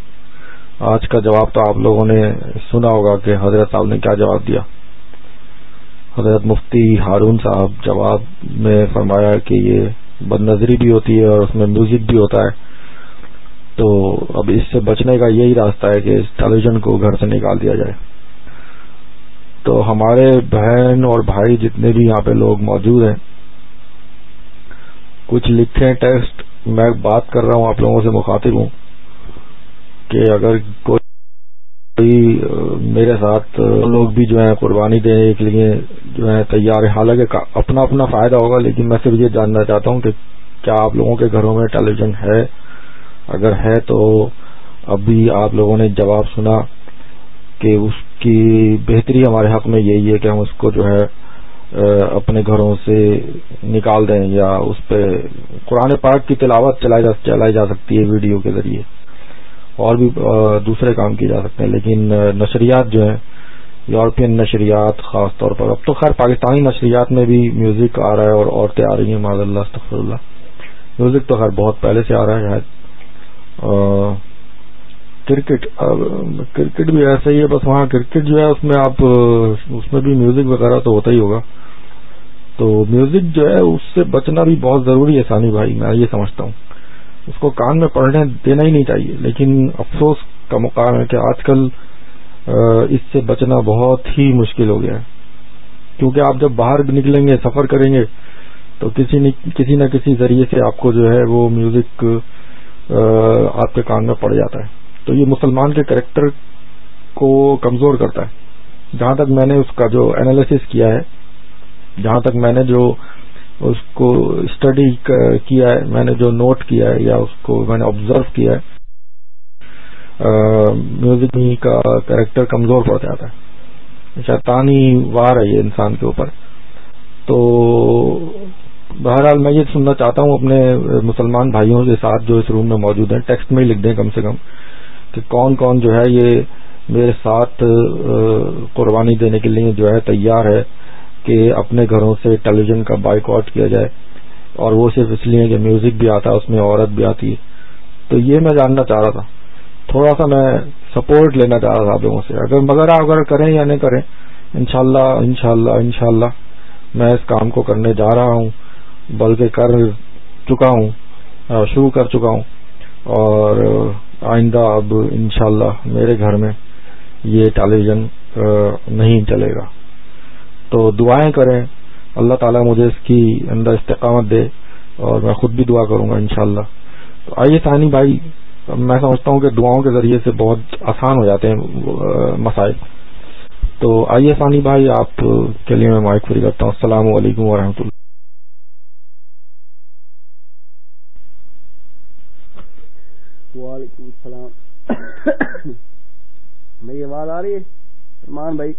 آج کا جواب تو آپ لوگوں نے سنا ہوگا کہ حضرت صاحب نے کیا جواب دیا۔ حضرت مفتی ہارون صاحب جواب میں فرمایا کہ یہ بد نظری بھی ہوتی ہے اور اس میں میوزک بھی ہوتا ہے۔ تو اب اس سے بچنے کا یہی راستہ ہے کہ ٹیلی ویژن کو گھر سے نکال دیا جائے۔ تو ہمارے بہن اور بھائی جتنے بھی یہاں پہ لوگ موجود ہیں، کچھ لکھیں ٹیکسٹ، میں بات کر رہا ہوں، آپ لوگوں سے مخاطب ہوں کہ اگر کوئی میرے ساتھ لوگ بھی جو ہیں قربانی دینے کے لیے جو ہے تیار ہے حالانکہ اپنا اپنا فائدہ ہوگا، لیکن میں صرف یہ جاننا چاہتا ہوں کہ کیا آپ لوگوں کے گھروں میں ٹیلی ویژن ہے۔ اگر ہے تو ابھی آپ لوگوں نے جواب سنا کہ اس کی بہتری ہمارے حق میں یہی ہے کہ ہم اس کو جو ہے اپنے گھروں سے نکال دیں یا اس پہ قرآن پاک کی تلاوت چلائی جا سکتی ہے ویڈیو کے ذریعے۔ اور بھی دوسرے کام کیے جا سکتے ہیں، لیکن نشریات جو ہیں، یورپین نشریات خاص طور پر، اب تو خیر پاکستانی نشریات میں بھی میوزک آ رہا ہے اور عورتیں آ رہی ہیں، معذ اللہ استفر اللہ۔ میوزک تو خیر بہت پہلے سے آ رہا ہے، شاید۔ کرکٹ کرکٹ بھی ایسا ہی ہے، بس وہاں کرکٹ جو ہے، اس میں آپ، اس میں بھی میوزک وغیرہ تو ہوتا ہی ہوگا۔ تو میوزک جو ہے، اس سے بچنا بھی بہت ضروری ہے، سانی بھائی، میں یہ سمجھتا ہوں۔ اس کو کان میں پڑھنے دینا ہی نہیں چاہیے۔ لیکن افسوس کا مقام ہے کہ آج کل اس سے بچنا بہت ہی مشکل ہو گیا ہے۔ کیونکہ آپ جب باہر نکلیں گے، سفر کریں گے، تو کسی کسی نہ کسی ذریعے سے آپ کو جو ہے وہ میوزک آپ کے کان میں پڑ جاتا ہے۔ تو یہ مسلمان کے کریکٹر کو کمزور کرتا ہے۔ جہاں تک میں نے اس کا جو اینالیس کیا ہے، جہاں تک میں نے جو اس کو اسٹڈی کیا ہے، میں نے جو نوٹ کیا ہے یا اس کو میں نے آبزرو کیا ہے میوزک کا کریکٹر کمزور پڑ جاتا ہے۔ شیطانی وار ہے یہ انسان کے اوپر۔ تو بہرحال میں یہ سننا چاہتا ہوں اپنے مسلمان بھائیوں کے ساتھ جو اس روم میں موجود ہیں ٹیکسٹ میں ہی لکھ دیں کم سے کم کہ کون کون جو ہے یہ میرے ساتھ قربانی دینے کے لیے جو ہے تیار ہے۔ کہ اپنے گھروں سے ٹیلی ویژن کا بائک آؤٹ کیا جائے اور وہ صرف اس لیے کہ میوزک بھی آتا ہے، اس میں عورت بھی آتی ہے۔ تو یہ میں جاننا چاہ رہا تھا۔ تھوڑا سا میں سپورٹ لینا چاہ رہا تھا آپ لوگوں سے۔ اگر مگر اگر کریں یا نہیں کریں، انشاءاللہ انشاءاللہ انشاءاللہ میں اس کام کو کرنے جا رہا ہوں، بلکہ کر چکا ہوں شروع کر چکا ہوں۔ اور آئندہ اب انشاءاللہ میرے گھر میں یہ ٹیلی ویژن نہیں چلے گا۔ تو دعائیں کریں۔ اللہ تعالیٰ مجھے اس کی اندر استقامت دے اور میں خود بھی دعا کروں گا انشاءاللہ۔ تو آئیے ثانی بھائی، میں سمجھتا ہوں کہ دعاؤں کے ذریعے سے بہت آسان ہو جاتے ہیں مسائل۔ تو آئیے ثانی بھائی، آپ کے لیے میں مائک فری کرتا ہوں۔ السلام علیکم ورحمۃ اللہ۔ وعلیکم السلام۔ میری آواز آ رہی ہے؟ سلمان بھائی۔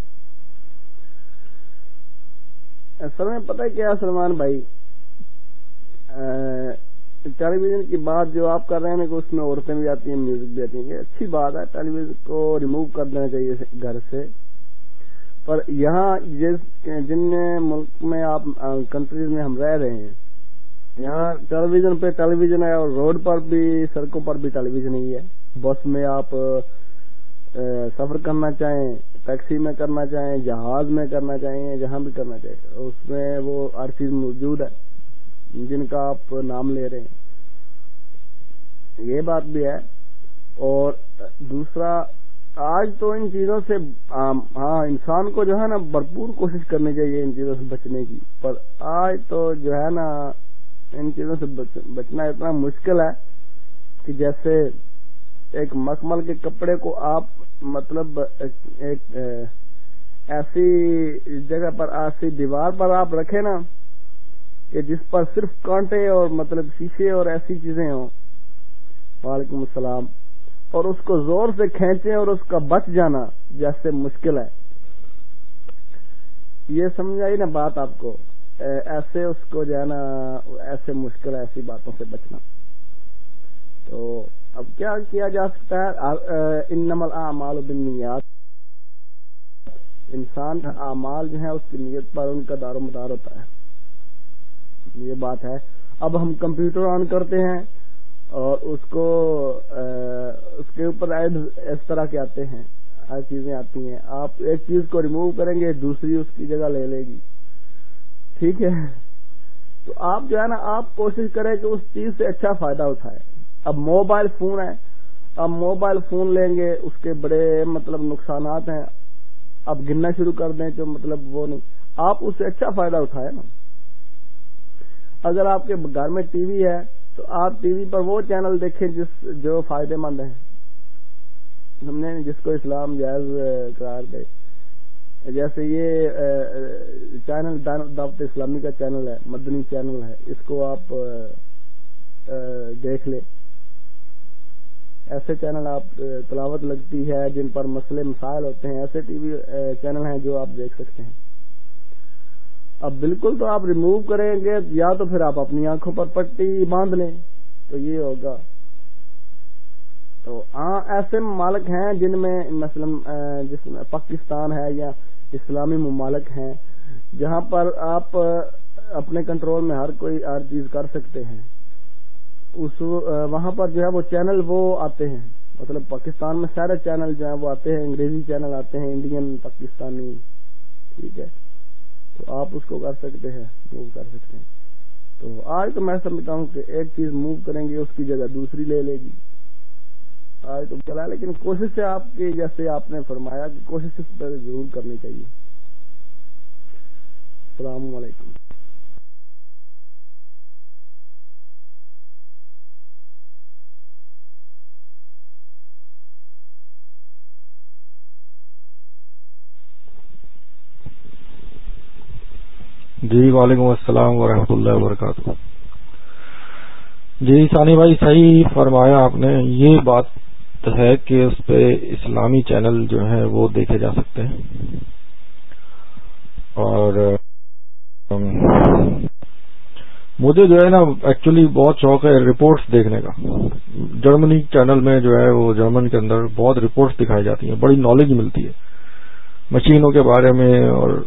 اصل میں پتہ کیا سلمان بھائی؟ ٹیلی ویژن کی بات جو آپ کر رہے ہیں کہ اس میں عورتیں بھی آتی ہیں، میوزک بھی آتی ہیں، یہ اچھی بات ہے۔ ٹیلی ویژن کو ریموو کر دینا چاہیے گھر سے۔ پر یہاں جس جن ملک میں آپ کنٹریز میں ہم رہ رہے ہیں، یہاں ٹیلی ویژن پہ ٹیلی ویژن ہے اور روڈ پر بھی، سڑکوں پر بھی ٹیلی ویژن ہی ہے۔ بس میں آپ سفر کرنا چاہیں ٹیکسی میں کرنا چاہیں، جہاز میں کرنا چاہیں، جہاں بھی کرنا چاہیں، اس میں وہ ہر چیز موجود ہے، جن کا آپ نام لے رہے ہیں۔ یہ بات بھی ہے۔ اور دوسرا، آج تو ان چیزوں سے ہاں انسان کو جو ہے نا بھرپور کوشش کرنی چاہیے ان چیزوں سے بچنے کی۔ پر آج تو جو ہے نا ان چیزوں سے بچنا اتنا مشکل ہے کہ جیسے ایک مکمل کے کپڑے کو آپ مطلب ایک ایسی جگہ پر، ایسی دیوار پر آپ رکھے نا کہ جس پر صرف کانٹے اور مطلب شیشے اور ایسی چیزیں ہوں۔ وعلیکم السلام۔ اور اس کو زور سے کھینچے اور اس کا بچ جانا جیسے مشکل ہے۔ یہ سمجھ آئی نا بات آپ کو۔ ایسے اس کو جو ہے نا ایسے مشکل ہے ایسی باتوں سے بچنا۔ تو اب کیا کیا جا سکتا ہے؟ ان نمل اعمال بنیاد انسان کا اعمال جو ہے اس کی نیت پر ان کا دار و مدار ہوتا ہے۔ یہ بات ہے۔ اب ہم کمپیوٹر آن کرتے ہیں اور اس کو اس کے اوپر ایڈ اس طرح کے آتے ہیں۔ ہر چیزیں آتی ہیں۔ آپ ایک چیز کو ریموو کریں گے، دوسری اس کی جگہ لے لے گی۔ ٹھیک ہے؟ تو آپ جو ہے نا، آپ کوشش کریں کہ اس چیز سے اچھا فائدہ اٹھائے اب موبائل فون ہے اب موبائل فون لیں گے، اس کے بڑے مطلب نقصانات ہیں۔ اب گننا شروع کر دیں جو مطلب وہ نہیں۔ آپ اس سے اچھا فائدہ اٹھائے نا۔ اگر آپ کے گھر میں ٹی وی ہے، تو آپ ٹی وی پر وہ چینل دیکھیں جس جو فائدے مند ہیں۔ سمجھے جس کو اسلام جائز قرار دے۔ جیسے یہ چینل دعوت اسلامی کا چینل ہے، مدنی چینل ہے۔ اس کو آپ دیکھ لیں۔ ایسے چینل آپ تلاوت لگتی ہے جن پر مسئلے مسائل ہوتے ہیں، ایسے ٹی وی چینل ہیں جو آپ دیکھ سکتے ہیں۔ اب بالکل تو آپ ریموو کریں گے، یا تو پھر آپ اپنی آنکھوں پر پٹی باندھ لیں، تو یہ ہوگا۔ تو ہاں ایسے ممالک ہیں جن میں مثلاً جس میں پاکستان ہے یا اسلامی ممالک ہیں، جہاں پر آپ اپنے کنٹرول میں ہر کوئی ہر چیز کر سکتے ہیں۔ اس وہاں پر جو ہے وہ چینل وہ آتے ہیں۔ مطلب پاکستان میں سارے چینل جو ہیں وہ آتے ہیں، انگریزی چینل آتے ہیں، انڈین، پاکستانی۔ ٹھیک ہے۔ تو آپ اس کو کر سکتے ہیں موو کر سکتے ہیں۔ تو آج تو میں سمجھتا ہوں کہ ایک چیز موو کریں گے، اس کی جگہ دوسری لے لے گی۔ آج تو چلا، لیکن کوشش سے آپ کی، جیسے آپ نے فرمایا کہ کوشش اس پر ضرور کرنی چاہیے۔ السلام علیکم۔ جی وعلیکم السلام ورحمۃ اللہ وبرکاتہ۔ جی ثانی بھائی صحیح فرمایا آپ نے۔ یہ بات ہے کہ اس پہ اسلامی چینل جو ہیں وہ دیکھے جا سکتے ہیں۔ اور مجھے جو ہے نا ایکچولی بہت شوق ہے رپورٹس دیکھنے کا۔ جرمنی چینل میں جو ہے وہ جرمن کے اندر بہت رپورٹس دکھائی جاتی ہیں، بڑی نالج ملتی ہے۔ مشینوں کے بارے میں اور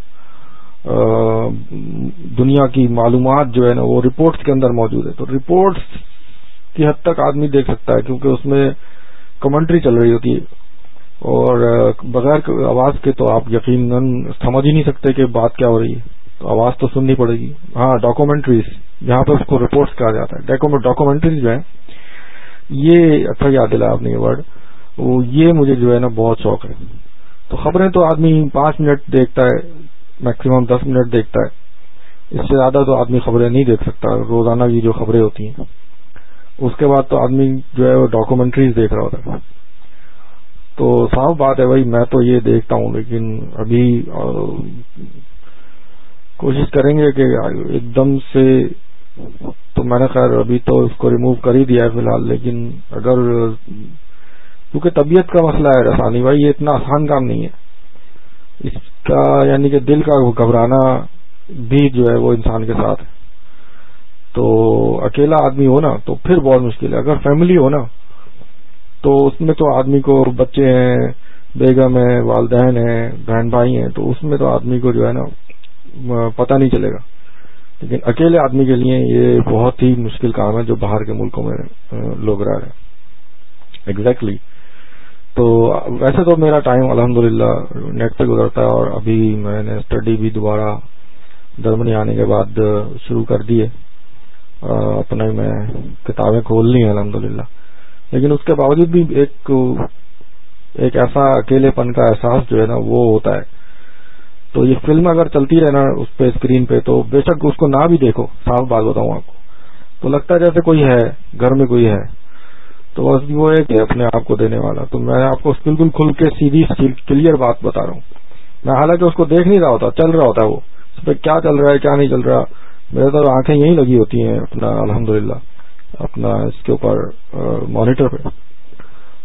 دنیا کی معلومات جو ہے نا، وہ رپورٹس کے اندر موجود ہے۔ تو رپورٹس کی حد تک آدمی دیکھ سکتا ہے، کیونکہ اس میں کمنٹری چل رہی ہوتی ہے۔ اور بغیر آواز کے تو آپ یقیناً سمجھ ہی نہیں سکتے کہ بات کیا ہو رہی ہے۔ تو آواز تو سننی پڑے گی۔ ہاں ڈاکومنٹریز جہاں پہ اس کو رپورٹس کہا جاتا ہے۔ ڈاکومنٹریز جو ہے یہ اچھا یاد دلا آپ نے یہ ورڈ یہ مجھے جو ہے نا، بہت شوق ہے۔ تو خبریں تو آدمی پانچ منٹ دیکھتا ہے میکسیمم دس منٹ دیکھتا ہے۔ اس سے زیادہ تو آدمی خبریں نہیں دیکھ سکتا۔ روزانہ کی جو خبریں ہوتی ہیں۔ اس کے بعد تو آدمی جو ہے وہ ڈاکومنٹریز دیکھ رہا ہوتا ہے۔ تو صاف بات ہے بھائی، میں تو یہ دیکھتا ہوں، لیکن ابھی کوشش کریں گے کہ ایک دم سے تو میں نے خیر ابھی تو اس کو ریموو کر ہی دیا ہے فی الحال، لیکن اگر، کیونکہ طبیعت کا مسئلہ ہے رسانی بھائی، یہ اتنا آسان کام نہیں ہے۔ اس کا یعنی کہ دل کا گھبرانا بھی جو ہے وہ انسان کے ساتھ ہے۔ تو اکیلا آدمی ہو نا تو پھر بہت مشکل ہے۔ اگر فیملی ہو نا تو اس میں تو آدمی کو بچے ہیں، بیگم ہے، والدین ہیں، بہن بھائی ہیں، تو اس میں تو آدمی کو جو ہے نا پتہ نہیں چلے گا۔ لیکن اکیلے آدمی کے لیے یہ بہت ہی مشکل کام ہے جو باہر کے ملکوں میں لوگ رہ رہے ہیں۔ ایگزیکٹلی تو ویسے تو میرا ٹائم الحمد نیٹ پہ گزرتا ہے اور ابھی میں نے اسٹڈی بھی دوبارہ جرمنی آنے کے بعد شروع کر دی ہے۔ اپنے میں کتابیں کھول لی ہیں الحمد لیکن اس کے باوجود بھی ایک ایک ایسا اکیلے پن کا احساس جو ہے نا وہ ہوتا ہے۔ تو یہ فلم اگر چلتی رہے نا اس پہ اسکرین پہ تو بے شک اس کو نہ بھی دیکھو۔ صاف بات بتاؤں آپ کو۔ تو لگتا ہے جیسے کوئی ہے، گھر میں کوئی ہے۔ تو بس وہ ایک ہے اپنے آپ کو دینے والا۔ تو میں آپ کو بالکل کھل کے سیدھی کلیئر بات بتا رہا ہوں۔ میں حالانکہ اس کو دیکھ نہیں رہا ہوتا، چل رہا ہوتا ہے وہ۔ اس پہ کیا چل رہا ہے، کیا نہیں چل رہا؟ میرے تو آنکھیں یہی لگی ہوتی ہیں اپنا الحمد اپنا اس کے اوپر مانیٹر پہ۔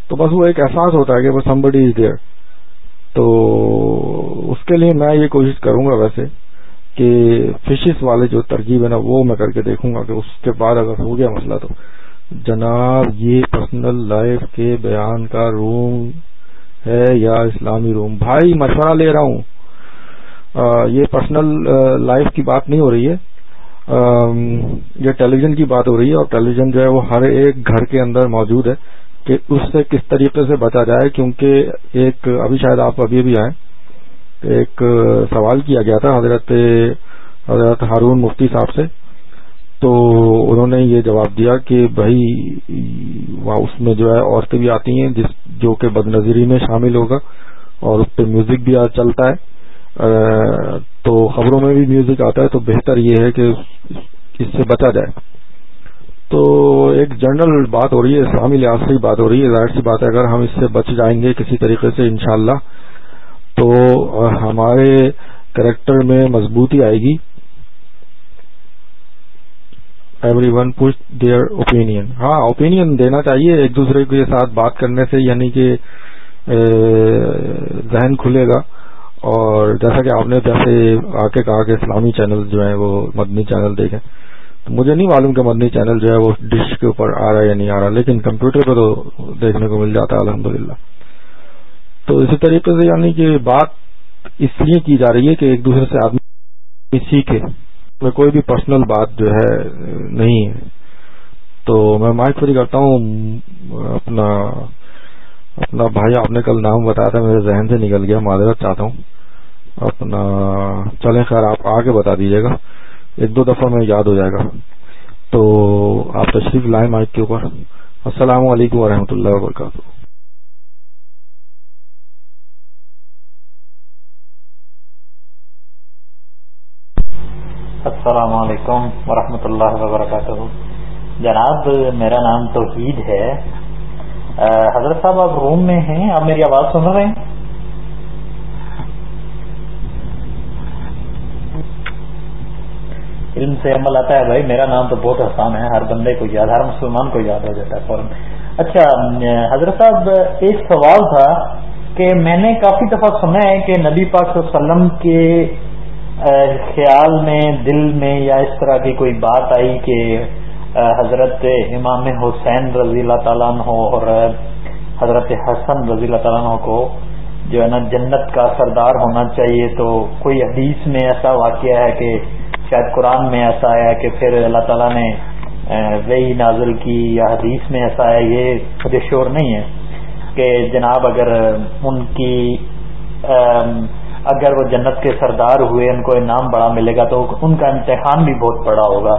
تو بس وہ ایک احساس ہوتا ہے کہ بس سمبڈی از دیئر تو اس کے لیے میں یہ کوشش کروں گا ویسے کہ فشز والے جو ترکیب ہے نا، وہ میں کر کے دیکھوں گا کہ اس کے بعد اگر ہو گیا مسئلہ تو۔ جناب، یہ پرسنل لائف کے بیان کا روم ہے یا اسلامی روم بھائی، مشورہ لے رہا ہوں۔ یہ پرسنل لائف کی بات نہیں ہو رہی ہے۔ یہ ٹیلی ویژن کی بات ہو رہی ہے اور ٹیلی ویژن جو ہے وہ ہر ایک گھر کے اندر موجود ہے کہ اس سے کس طریقے سے بچا جائے؟ کیونکہ ایک، ابھی شاید آپ ابھی ابھی آئیں، ایک سوال کیا گیا تھا حضرت حضرت ہارون مفتی صاحب سے۔ تو انہوں نے یہ جواب دیا کہ بھائی اس میں جو ہے عورتیں بھی آتی ہیں جس جو کہ بد نظری میں شامل ہوگا اور اس پہ میوزک بھی چلتا ہے۔ تو خبروں میں بھی میوزک آتا ہے تو بہتر یہ ہے کہ اس سے بچا جائے۔ تو ایک جنرل بات ہو رہی ہے، اسلامی لحاظ سے بات ہو رہی ہے، ظاہر سی بات ہے، اگر ہم اس سے بچ جائیں گے کسی طریقے سے انشاءاللہ تو ہمارے کریکٹر میں مضبوطی آئے گی۔ ایوری ون پوچھ دیئر اوپینین ہاں اوپینین دینا چاہیے ایک دوسرے کے ساتھ بات کرنے سے یعنی کہ ذہن کھلے گا۔ اور جیسا کہ آپ نے جیسے آ کے کہا کہ اسلامی چینل جو ہیں، وہ مدنی چینل دیکھیں۔ مجھے نہیں معلوم کہ مدنی چینل جو ہے، وہ ڈش کے اوپر آ رہا ہے یا نہیں آ رہا، لیکن کمپیوٹر پہ تو دیکھنے کو مل جاتا ہے الحمد تو اسی طریقے سے یعنی کہ بات اس لیے کی جا رہی ہے کہ ایک دوسرے سے آدمی سیکھے۔ میں کوئی بھی پرسنل بات جو ہے نہیں ہے۔ تو میں مائک فری کرتا ہوں، اپنا اپنا بھائی آپ نے کل نام بتایا تھا، میرے ذہن سے نکل گیا، معذرت چاہتا ہوں۔ اپنا، چلیں خیر، آپ آگے بتا دیجیے گا۔ ایک دو دفعہ میں یاد ہو جائے گا۔ تو آپ تشریف لائیں مائک کے اوپر۔ السلام علیکم ورحمۃ اللہ وبرکاتہ۔ السلام علیکم ورحمۃ اللہ وبرکاتہ۔ جناب، میرا نام توحید ہے۔ حضرت صاحب، آپ روم میں ہیں؟ آپ میری آواز سن رہے ہیں؟ علم سے عمل آتا ہے بھائی، میرا نام تو بہت آسان ہے، ہر بندے کو یاد، ہر مسلمان کو یاد ہو جاتا ہے فوراً۔ اچھا حضرت صاحب، ایک سوال تھا کہ میں نے کافی دفعہ سنا ہے کہ نبی پاک صلی اللہ علیہ وسلم کے خیال میں، دل میں یا اس طرح کی کوئی بات آئی کہ حضرت امام حسین رضی اللہ تعالیٰ عنہ اور حضرت حسن رضی اللہ تعالیٰ عنہ کو جو ہے نا جنت کا سردار ہونا چاہیے تو کوئی حدیث میں ایسا واقعہ ہے کہ، شاید قرآن میں ایسا ہے کہ پھر اللہ تعالیٰ نے وہی نازل کی یا حدیث میں ایسا ہے یہ مجھے شور نہیں ہے کہ جناب اگر ان کی اگر وہ جنت کے سردار ہوئے، ان کو انعام بڑا ملے گا تو ان کا امتحان بھی بہت بڑا ہوگا۔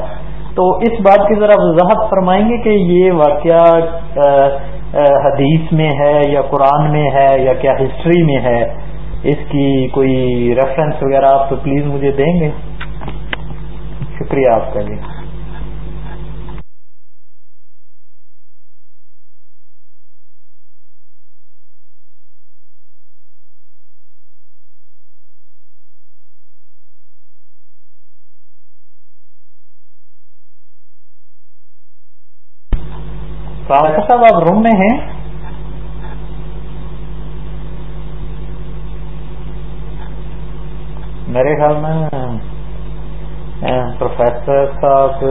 تو اس بات کی ذرا وضاحت فرمائیں گے کہ یہ واقعہ حدیث میں ہے یا قرآن میں ہے یا کیا ہسٹری میں ہے؟ اس کی کوئی ریفرنس وغیرہ آپ تو پلیز مجھے دیں گے۔ شکریہ آپ کا جی۔ صاحب آپ روم میں ہیں میرے خیال میں پروفیسر صاحب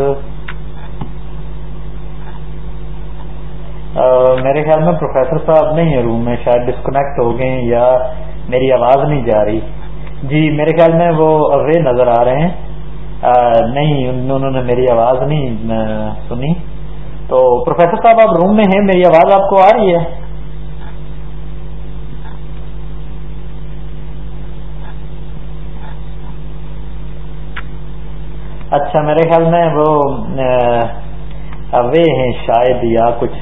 میرے خیال میں پروفیسر صاحب نہیں ہے روم میں، شاید ڈسکنیکٹ ہو گئے یا میری آواز نہیں جا رہی۔ جی میرے خیال میں وہ اوے نظر آ رہے ہیں۔ نہیں، انہوں نے میری آواز نہیں سنی۔ تو پروفیسر صاحب، آپ روم میں ہیں، میری آواز آپ کو آ رہی ہے؟ اچھا میرے خیال میں وہ اوے ہیں شاید یا کچھ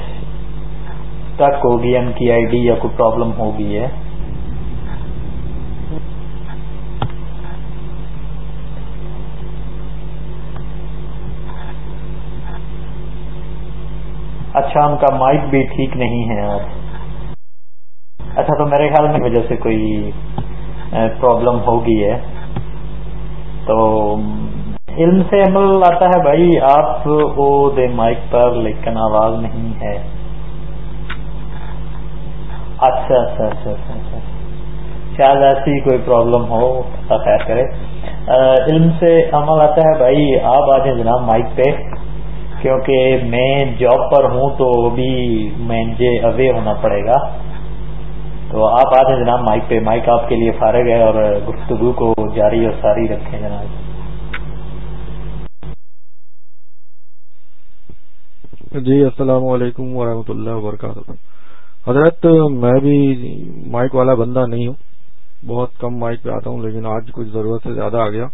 تک ہوگی، ان کی آئی ڈی یا کوئی پرابلم ہوگی ہے۔ اچھا ان کا مائک بھی ٹھیک نہیں ہے آج۔ اچھا تو میرے خیال میں وجہ سے کوئی پرابلم ہوگی ہے۔ تو، علم سے عمل آتا ہے بھائی، آپ وہ دے مائک پر لیکن آواز نہیں ہے۔ اچھا اچھا اچھا اچھا اچھا, اچھا۔ شاید ایسی کوئی پرابلم ہو، خیر کرے۔ علم سے عمل آتا ہے بھائی، آپ آ جائیں جناب مائک پہ۔ کیونکہ میں جاب پر ہوں تو بھی مجھے اوے ہونا پڑے گا۔ تو آپ آ جائیں جناب مائک پہ۔ مائک آپ کے لیے فارغ ہے اور گفتگو کو جاری اور ساری رکھیں جناب۔ جی السلام علیکم ورحمۃ اللہ وبرکاتہ۔ حضرت، میں بھی مائک والا بندہ نہیں ہوں۔ بہت کم مائک پہ آتا ہوں، لیکن آج کچھ ضرورت سے زیادہ آ گیا۔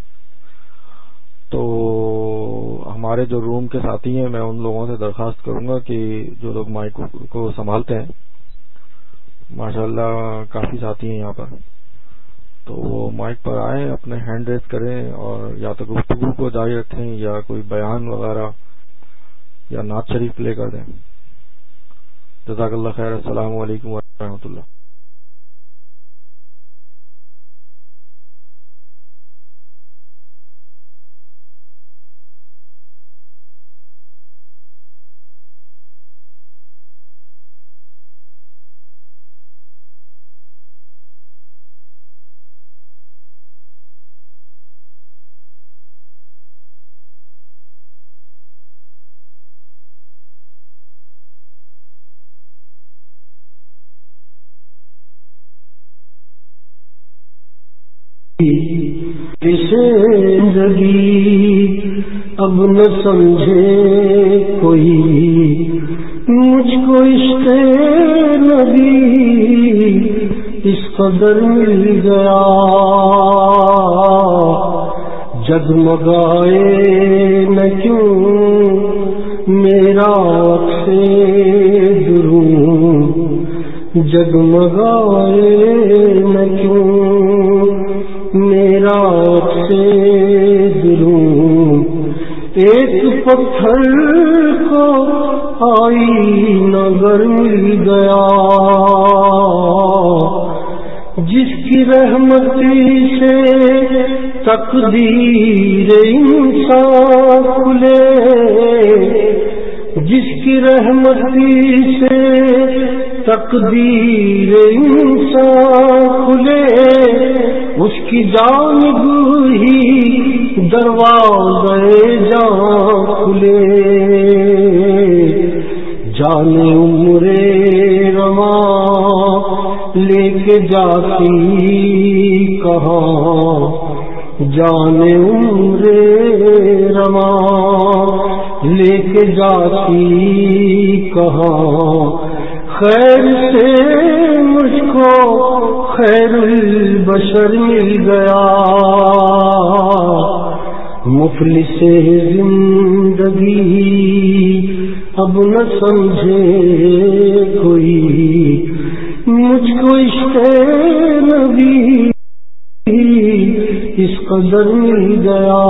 تو ہمارے جو روم کے ساتھی ہیں، میں ان لوگوں سے درخواست کروں گا کہ جو لوگ مائک کو سنبھالتے ہیں ماشاء اللہ کافی ساتھی ہیں یہاں پر۔ تو وہ مائک پر آئیں، اپنے ہینڈ ریس کریں اور یا تو گفتگو کو جاری رکھیں یا کوئی بیان وغیرہ یا نعت شریف پلے کر دیں۔ جزاک اللہ خیر، السلام علیکم ورحمۃ اللہ۔ زندگی اب نہ سمجھے کوئی۔ مجھ کو عشق نبی اس قدر مل گیا۔ جگمگائے میں کیوں میرا سے دروں۔ جگمگائے میں کیوں ایک پتھر کو آئی نگر مل گیا، جس کی رحمتی سے تقدیر انسان کھلے، جس کی رحمتی سے تقدیر انسان کھلے کی جان گوہی دروازے جان کھلے۔ جان عمر رما لے کے جاتی کہاں؟ جان عمر رما لے کے جاتی کہاں؟ خیر سے مجھ کو خیر البشر مل گیا۔ مفلس زندگی اب نہ سمجھے کوئی۔ مجھ کو عشق نبی اس قدر مل گیا۔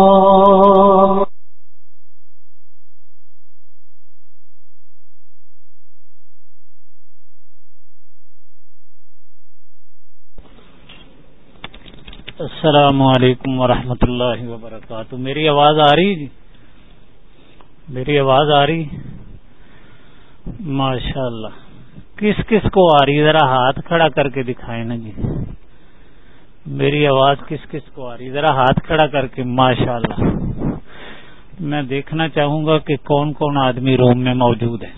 السلام علیکم ورحمۃ اللہ وبرکاتہ۔ میری آواز آ رہی جی؟ میری آواز آ رہی ماشاء اللہ کس کس کو آ رہی ذرا ہاتھ کھڑا کر کے دکھائے نا جی۔ میری آواز کس کس کو آ رہی ذرا ہاتھ کھڑا کر کے۔ ماشاء اللہ میں دیکھنا چاہوں گا کہ کون کون آدمی روم میں موجود ہے۔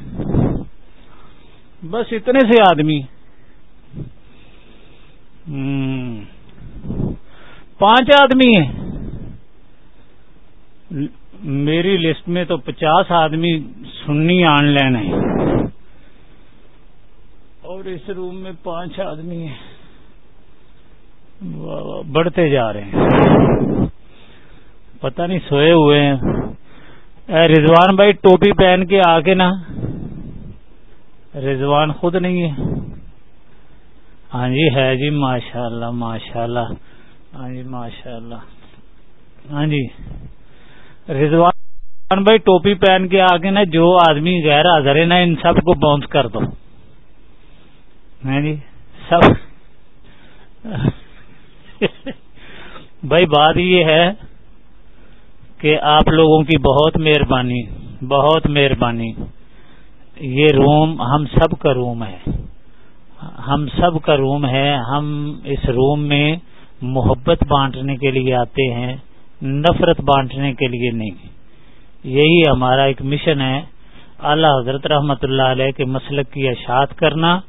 بس اتنے سے آدمی۔ پانچ آدمی ہیں۔ میری لسٹ میں تو پچاس آدمی سننی آن لین ہے اور اس روم میں پانچ آدمی ہیں۔ بڑھتے جا رہے ہیں۔ پتہ نہیں سوئے ہوئے ہیں۔ رضوان بھائی، ٹوپی پہن کے آ کے نا رضوان خود نہیں ہے۔ ہاں جی ہے جی ماشاء اللہ ماشاء اللہ ہاں جی ماشاء اللہ ہاں جی۔ رضوان بھائی، ٹوپی پہن کے آگے نا، جو آدمی غیر حاضر ہے نا، ان سب کو باؤنس کر دو۔ ہاں جی سب۔ بھائی، بات یہ ہے کہ آپ لوگوں کی بہت مہربانی بہت مہربانی۔ یہ روم ہم سب کا روم ہے۔ ہم سب کا روم ہے۔ ہم اس روم میں محبت بانٹنے کے لیے آتے ہیں، نفرت بانٹنے کے لیے نہیں۔ یہی ہمارا ایک مشن ہے۔ اعلی حضرت رحمت اللہ علیہ کے مسلک کی اشاعت کرنا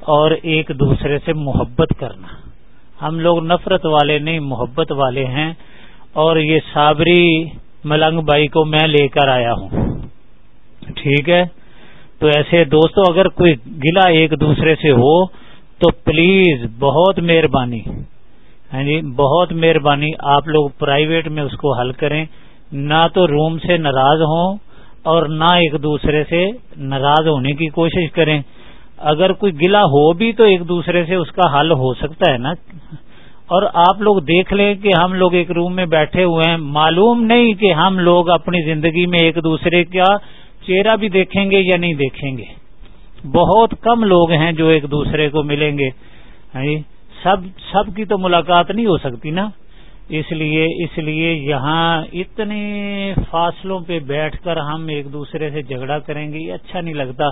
اور ایک دوسرے سے محبت کرنا۔ ہم لوگ نفرت والے نہیں، محبت والے ہیں۔ اور یہ صابری ملنگ بائی کو میں لے کر آیا ہوں۔ ٹھیک ہے؟ تو ایسے دوستوں اگر کوئی گلا ایک دوسرے سے ہو، تو پلیز بہت مہربانی۔ ہاں جی بہت مہربانی، آپ لوگ پرائیویٹ میں اس کو حل کریں۔ نہ تو روم سے ناراض ہوں اور نہ ایک دوسرے سے ناراض ہونے کی کوشش کریں۔ اگر کوئی گلا ہو بھی تو ایک دوسرے سے اس کا حل ہو سکتا ہے نا۔ اور آپ لوگ دیکھ لیں کہ ہم لوگ ایک روم میں بیٹھے ہوئے ہیں۔ معلوم نہیں کہ ہم لوگ اپنی زندگی میں ایک دوسرے کا چہرہ بھی دیکھیں گے یا نہیں دیکھیں گے۔ بہت کم لوگ ہیں جو ایک دوسرے کو ملیں گے۔ ہاں جی؟ سب سب کی تو ملاقات نہیں ہو سکتی نا۔ اس لیے اس لیے یہاں اتنے فاصلوں پہ بیٹھ کر ہم ایک دوسرے سے جھگڑا کریں گے، یہ اچھا نہیں لگتا۔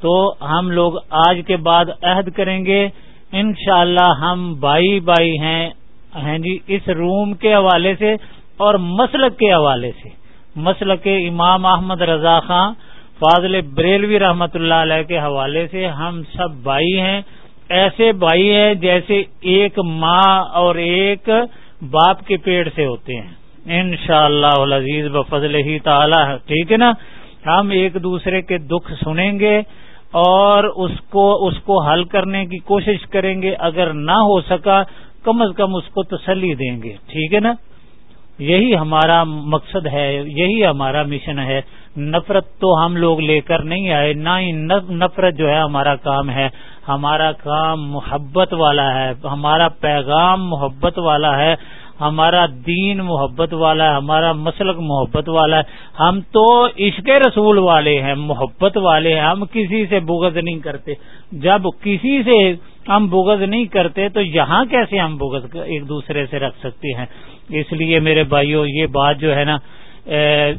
تو ہم لوگ آج کے بعد عہد کریں گے۔ انشاءاللہ ہم بائی بائی ہیں ہیں جی اس روم کے حوالے سے اور مسلک کے حوالے سے۔ مسلک امام احمد رضا خان، فاضل بریلوی رحمت اللہ علیہ کے حوالے سے ہم سب بھائی ہیں۔ ایسے بھائی ہیں جیسے ایک ماں اور ایک باپ کے پیڑ سے ہوتے ہیں۔ ان شاء اللہ عزیز بفضل ہی تعالی، ٹھیک ہے نا؟ ہم ایک دوسرے کے دکھ سنیں گے اور اس کو اس کو حل کرنے کی کوشش کریں گے۔ اگر نہ ہو سکا، کم از کم اس کو تسلی دیں گے۔ ٹھیک ہے نا؟ یہی ہمارا مقصد ہے، یہی ہمارا مشن ہے۔ نفرت تو ہم لوگ لے کر نہیں آئے، نہ ہی نفرت جو ہے ہمارا کام ہے۔ ہمارا کام محبت والا ہے، ہمارا پیغام محبت والا ہے۔ ہمارا دین محبت والا ہے، ہمارا مسلک محبت والا ہے۔ ہم تو عشق رسول والے ہیں، محبت والے ہیں۔ ہم کسی سے بغض نہیں کرتے۔ جب کسی سے ہم بغض نہیں کرتے تو یہاں کیسے ہم بغض ایک دوسرے سے رکھ سکتے ہیں؟ اس لیے میرے بھائیوں یہ بات جو ہے نا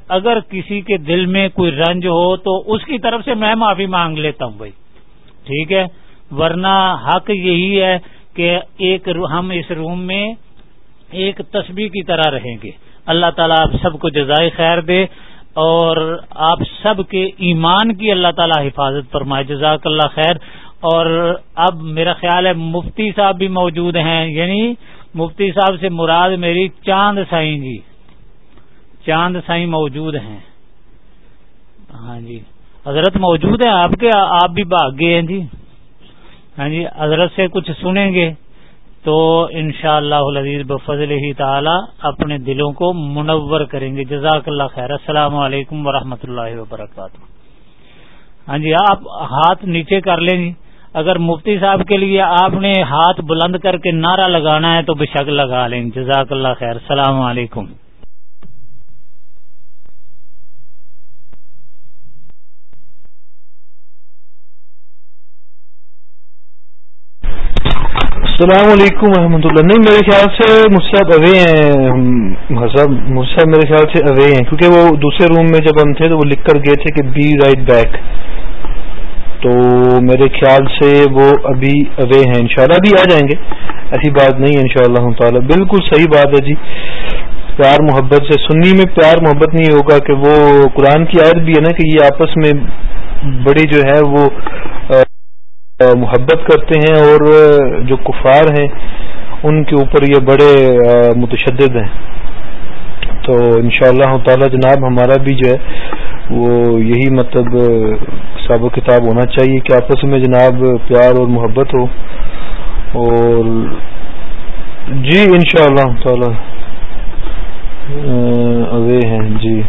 اگر کسی کے دل میں کوئی رنج ہو تو اس کی طرف سے میں معافی مانگ لیتا ہوں بھائی۔ ٹھیک ہے؟ ورنہ حق یہی ہے کہ ایک ہم اس روم میں ایک تسبیح کی طرح رہیں گے۔ اللہ تعالیٰ آپ سب کو جزائے خیر دے اور آپ سب کے ایمان کی اللہ تعالیٰ حفاظت فرمائے۔ جزاک اللہ خیر۔ اور اب میرا خیال ہے مفتی صاحب بھی موجود ہیں یعنی مفتی صاحب سے مراد میری چاند سائیں جی۔ چاند سائیں موجود ہیں۔ ہاں جی۔ حضرت موجود ہیں آپ کے؟ آپ بھی بھاگ گئے ہیں جی۔ ہاں جی حضرت سے کچھ سنیں گے۔ تو ان شاء اللہ عزیز بفضل ہی تعالی اپنے دلوں کو منور کریں گے۔ جزاک اللہ خیر۔ السلام علیکم ورحمۃ اللہ وبرکاتہ۔ ہاں جی آپ ہاتھ نیچے کر لیں گی اگر مفتی صاحب کے لیے آپ نے ہاتھ بلند کر کے نعرہ لگانا ہے تو بے شک لگا لیں۔ جزاک اللہ خیر۔ السلام علیکم۔ السلام علیکم ورحمۃ اللہ۔ نہیں، میرے خیال سے مجھ اوے ہیں۔ مجھ میرے خیال سے اوے ہیں۔ کیونکہ وہ دوسرے روم میں جب ہم تھے تو وہ لکھ کر گئے تھے کہ بی رائٹ بیک تو میرے خیال سے وہ ابھی اوے ہیں، انشاءاللہ۔ ابھی آ جائیں گے۔ ایسی بات نہیں ہے ان شاء اللہ تعالیٰ۔ بالکل صحیح بات ہے جی۔ پیار محبت سے، سنی میں پیار محبت نہیں ہوگا کہ وہ قرآن کی آیت بھی ہے نا کہ یہ آپس میں بڑی جو ہے وہ محبت کرتے ہیں اور جو کفار ہیں، ان کے اوپر یہ بڑے متشدد ہیں۔ تو انشاءاللہ اللہ تعالی جناب ہمارا بھی جو ہے وہ یہی مطلب حساب و کتاب ہونا چاہیے کہ آپس میں جناب پیار اور محبت ہو اور جی انشاءاللہ اللہ تعالی اوے ہیں جی۔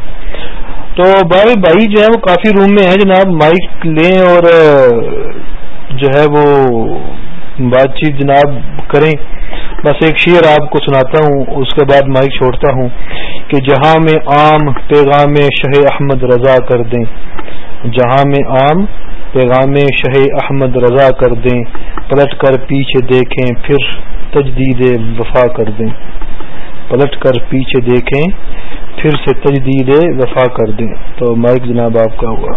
تو بھائی بھائی جو ہے وہ کافی روم میں ہے جناب، مائک لیں اور جو ہے وہ بات چیت جناب کریں۔ بس ایک شعر آپ کو سناتا ہوں، اس کے بعد مائک چھوڑتا ہوں کہ جہاں میں عام پیغام شہ احمد رضا کر دیں۔ جہاں میں عام پیغام شہ احمد رضا کر دیں، پلٹ کر پیچھے دیکھیں، پھر تجدید وفا کر دیں۔ پلٹ کر پیچھے دیکھیں، پھر سے تجدید وفا کر دیں۔ تو مائک جناب آپ کا ہوا۔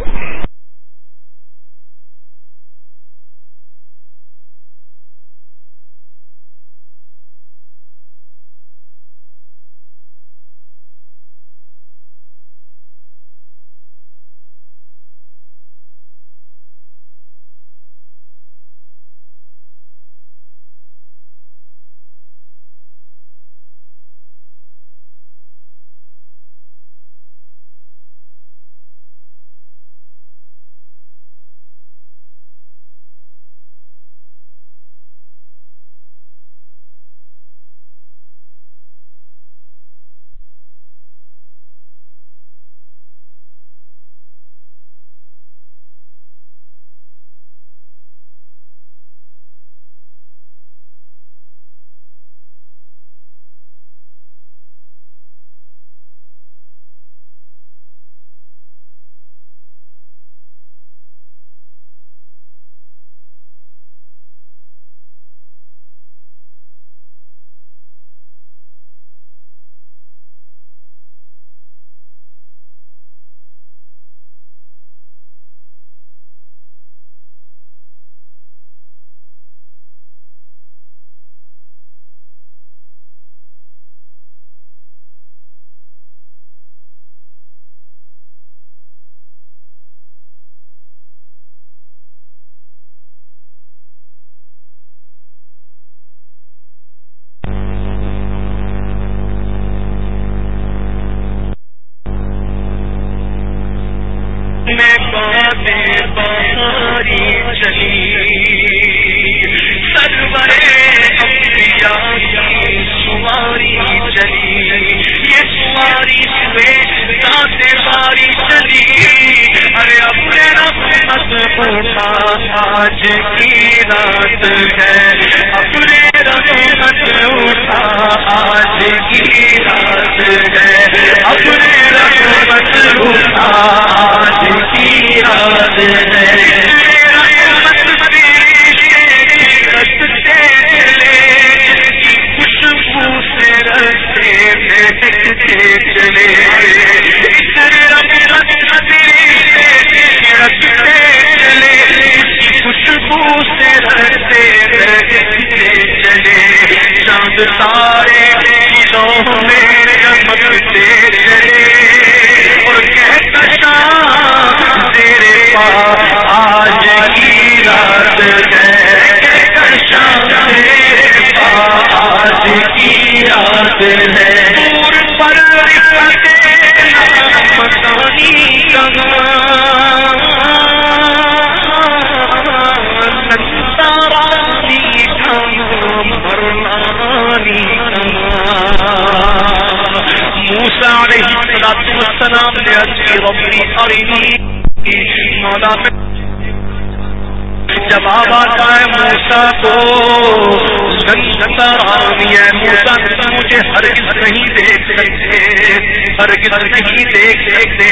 ہرگز نہیں دیکھ سکتے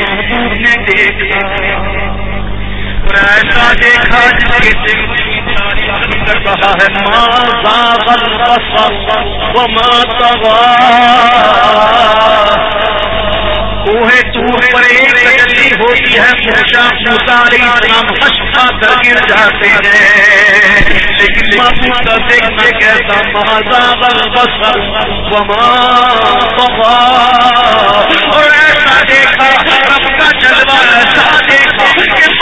محبوب نے دیکھا اور ایسا دیکھا جس کر رہا ہے ماں زاغل بصر وما روح پر ایک تجلی ہوتی ہے موسا موسا علیہ السلام خشفہ کر گر جاتے ہیں۔ لیکن معبود کا دیکھ کے کہتا مہذا البصر وما طغا اور ایسا دیکھا، رب کا جلوہ ایسا دیکھا کہ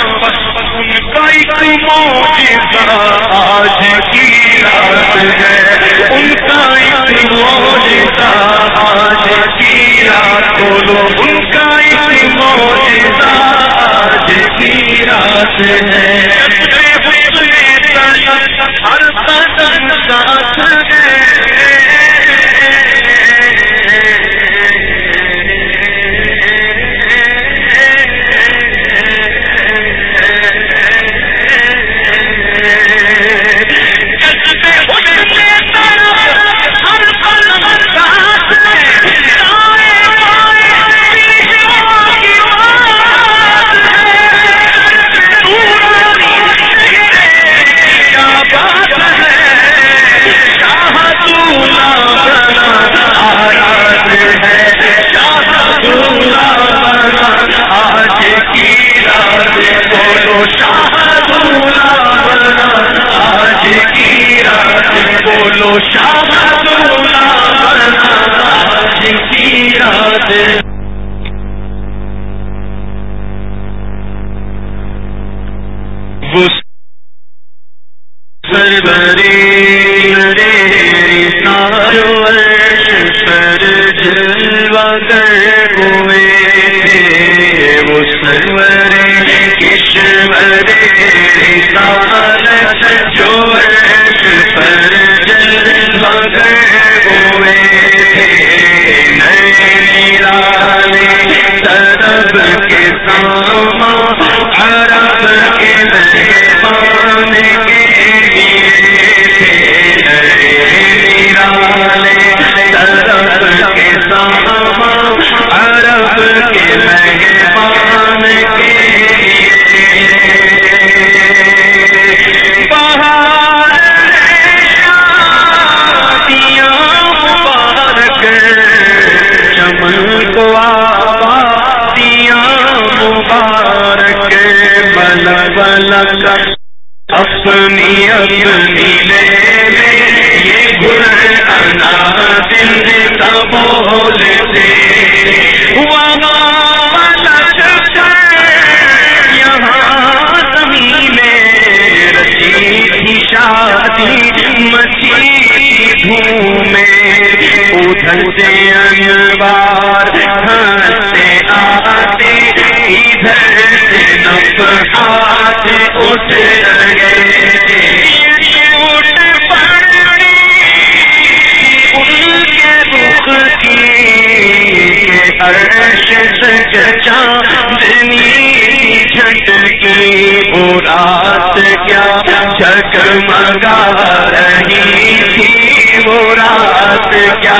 آج کی رات ہے۔ ان کا ایک موجودہ آج کی رات ان کا ایک موجودہ آج کی رات ہر قدم ساتھ ہے۔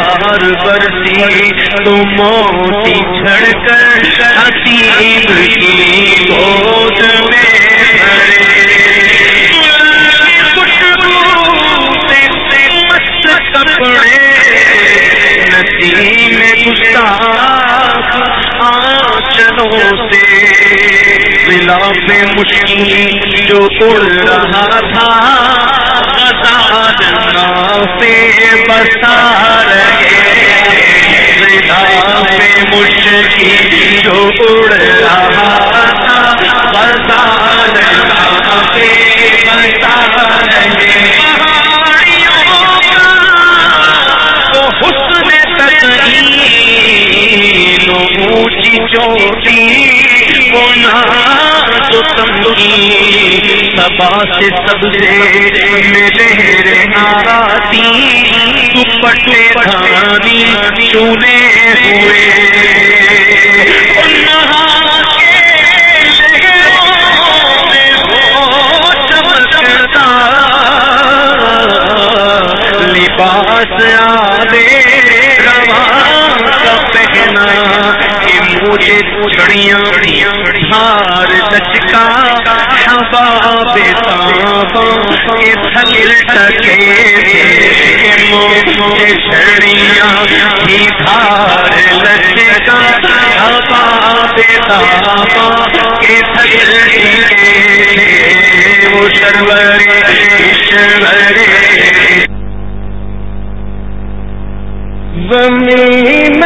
بہار برسی تو موتی چھڑ کر حسیب کی گود میں سے میں مشکل جو اڑ رہا تھا کمل کے ایک دل رنگ لاکھوں بنا کے حسن بلے عشق بلے سہلت سے سب سے میرے آتی دوپٹے دھانی چونے ہوئے۔ لباس آدے رواں کا پہنا۔ مجھے چھڑیاں ہار لچکا ہوا بے کے تھل ٹکے مجھے چھڑیاں ہی دھار لچکا ہوا بے کے تھل ٹکے وہ شرور شرور زمین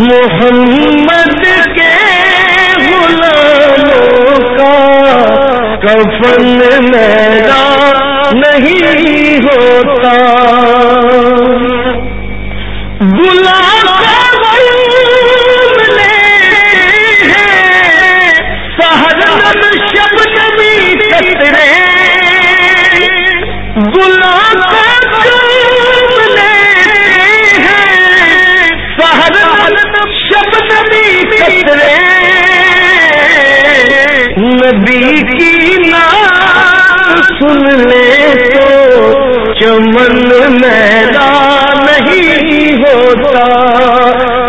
محمد کے غلاموں کا کفن میرا نہیں ہوتا۔ نبی کی نام سن لے تو چمن میرا نہیں ہوتا۔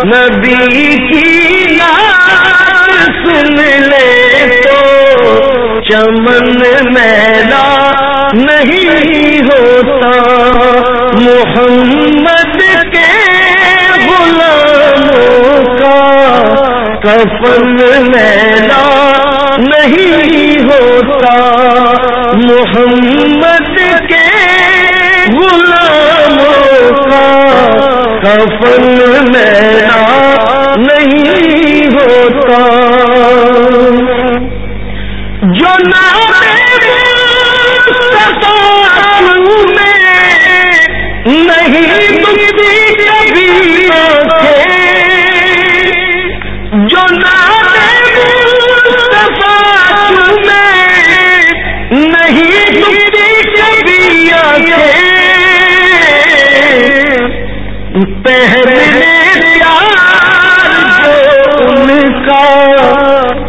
نبی کی نام سن لے تو چمن میرا نہیں ہوتا۔ محمد کے غلاموں کا کفن میرا نہیں ہوتا۔ محمد کے غلاموں کا کفن میرا نہیں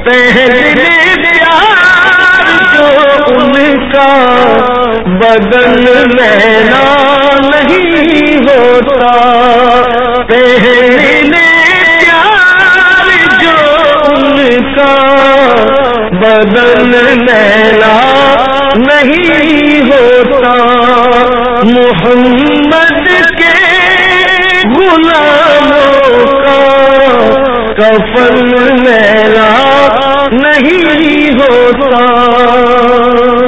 پیار جو ان کا بدل میرا نہیں ہوتا۔ پہلے پیار جو ان کا بدل میرا نہیں ہوتا۔ محمد کے غلاموں کا کفن میرا نہیں ہوتا۔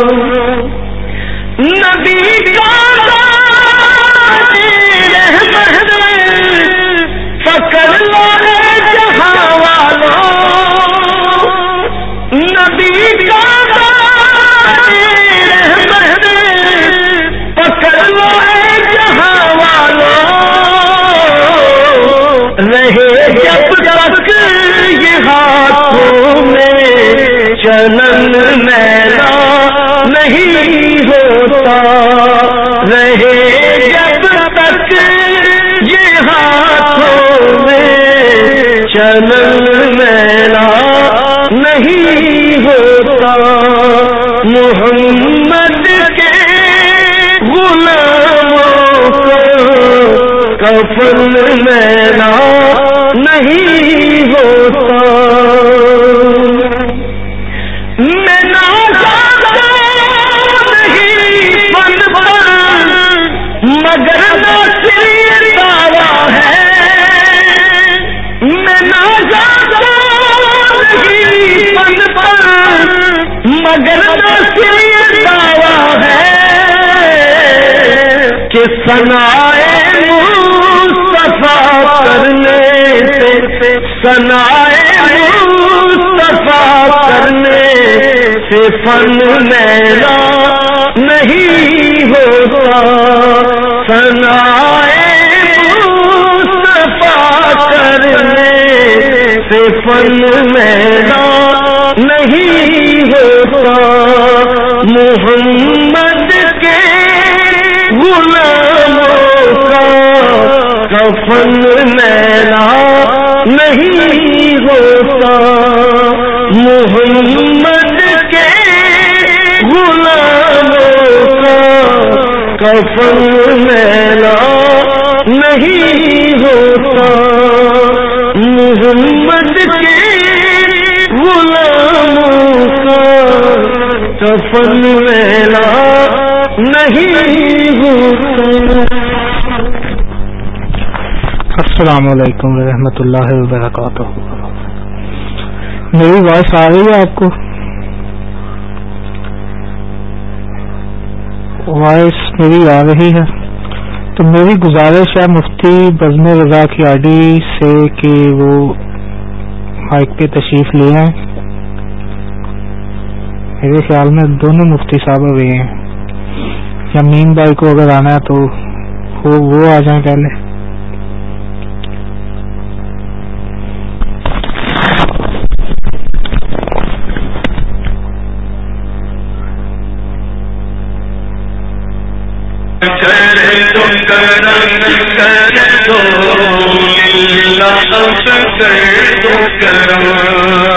چلن میرا نہیں ہوتا۔ محمد کے غلاموں کو کفن میرا نہیں ہوتا۔ نہیں مگر نہیں پر، مگر دعویٰ ہے کہ سنائے مصطفیٰ کرنے سے سنائے مصطفیٰ کرنے سے فن میرا نہیں ہوتا۔ سنائے مصطفیٰ کرنے سے فن میرا نہیں ہوتا محمد کے غلاموں کا کفن میلا نہیں ہوتا محمد کے غلاموں کا کفن میلا نہیں ہوتا محمد کے غلاموں کا کفن میلا نہیں السلام علیکم ورحمۃ اللہ وبرکاتہ۔ میری وائس آ رہی ہے آپ کو؟ وائس میری آ رہی ہے۔ تو میری گزارش ہے مفتی بزم رضا کی آڈی سے کہ وہ مائک پہ تشریف لے آئیں۔ میرے خیال میں دونوں مفتی صاحب ہوئے ہیں یا میم بھائی کو اگر آنا ہے تو وہ آ جائیں پہلے کرم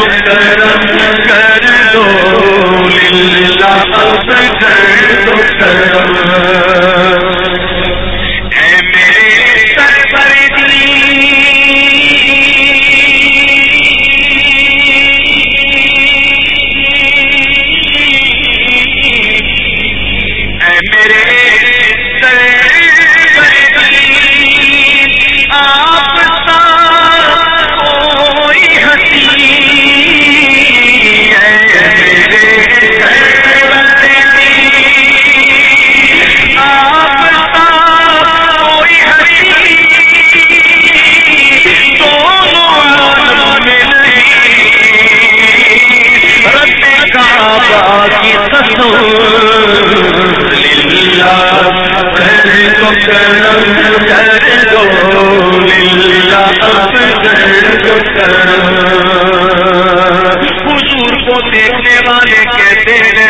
حضور کو دیکھنے والے کہتے ہیں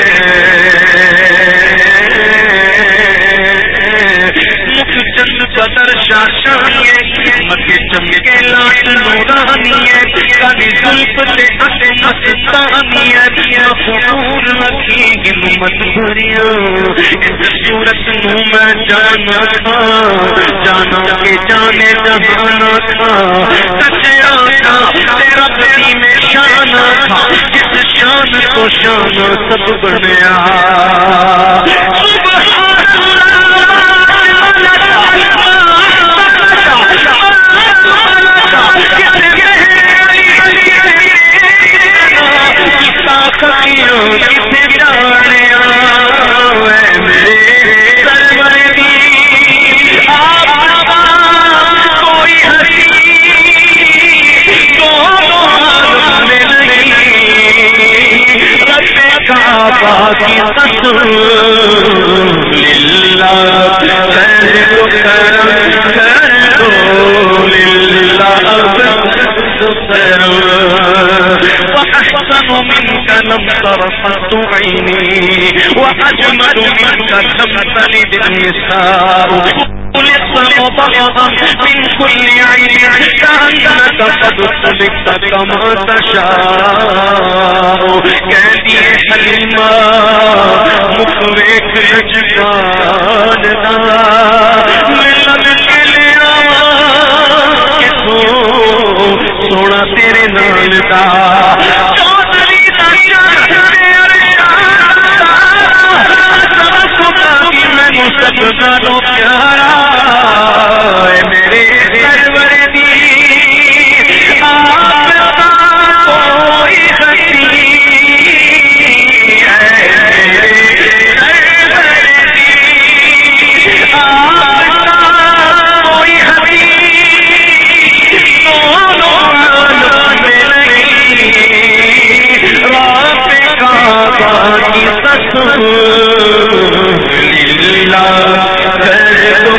مکھ چند بدر شاشن محمد کے چمکے لاٹ نو میں جانا تھا، جانا کے جانے جہانا تھا۔ سچیا تھا تیرا دلی میں شانا تھا۔ جس شان کو شان سب بنیا آئی ہسو راب لا لو ل لك طرفة عيني وأجمل منك تختلد النساء خلقت مطلقا من كل عين كأنك قد خلقت كما تشاء. کہتی ہے حلیمہ مکوے سونا تیرے نال دا. جو جانو پیارا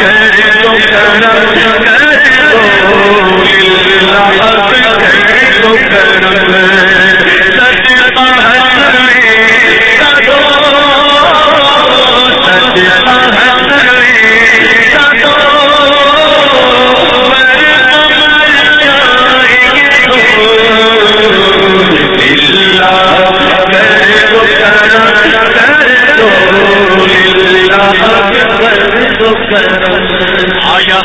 کرم کرم آیا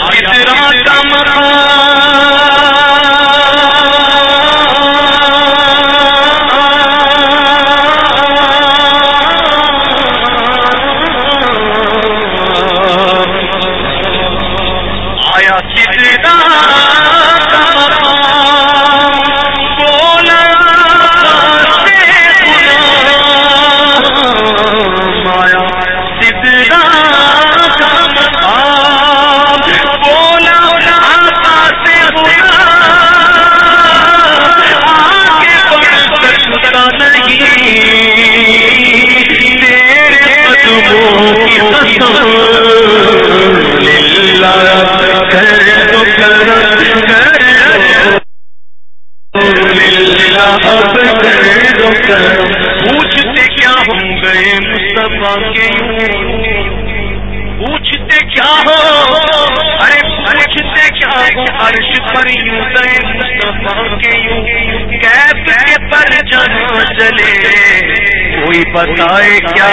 کوئی بتائے کیا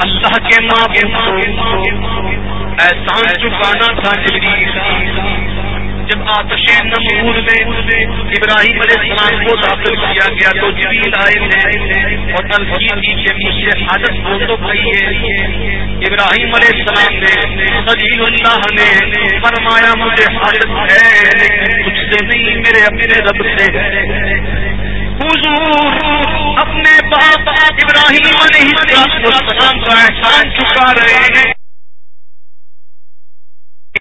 اللہ کے ماں کے ماں احسان چکانا تھا جبریل میں ابراہیم علیہ السلام کو داخل کیا گیا تو جبیل آئے تھے اور تنقید کی کہ مجھ سے حاجت ہو تو بھائی ہے۔ ابراہیم علیہ السلام نے خلیل اللہ نے فرمایا، مجھے حاجت ہے کچھ سے نہیں، میرے اپنے رب سے حضور اپنے باپ ابراہیم علیہ السلام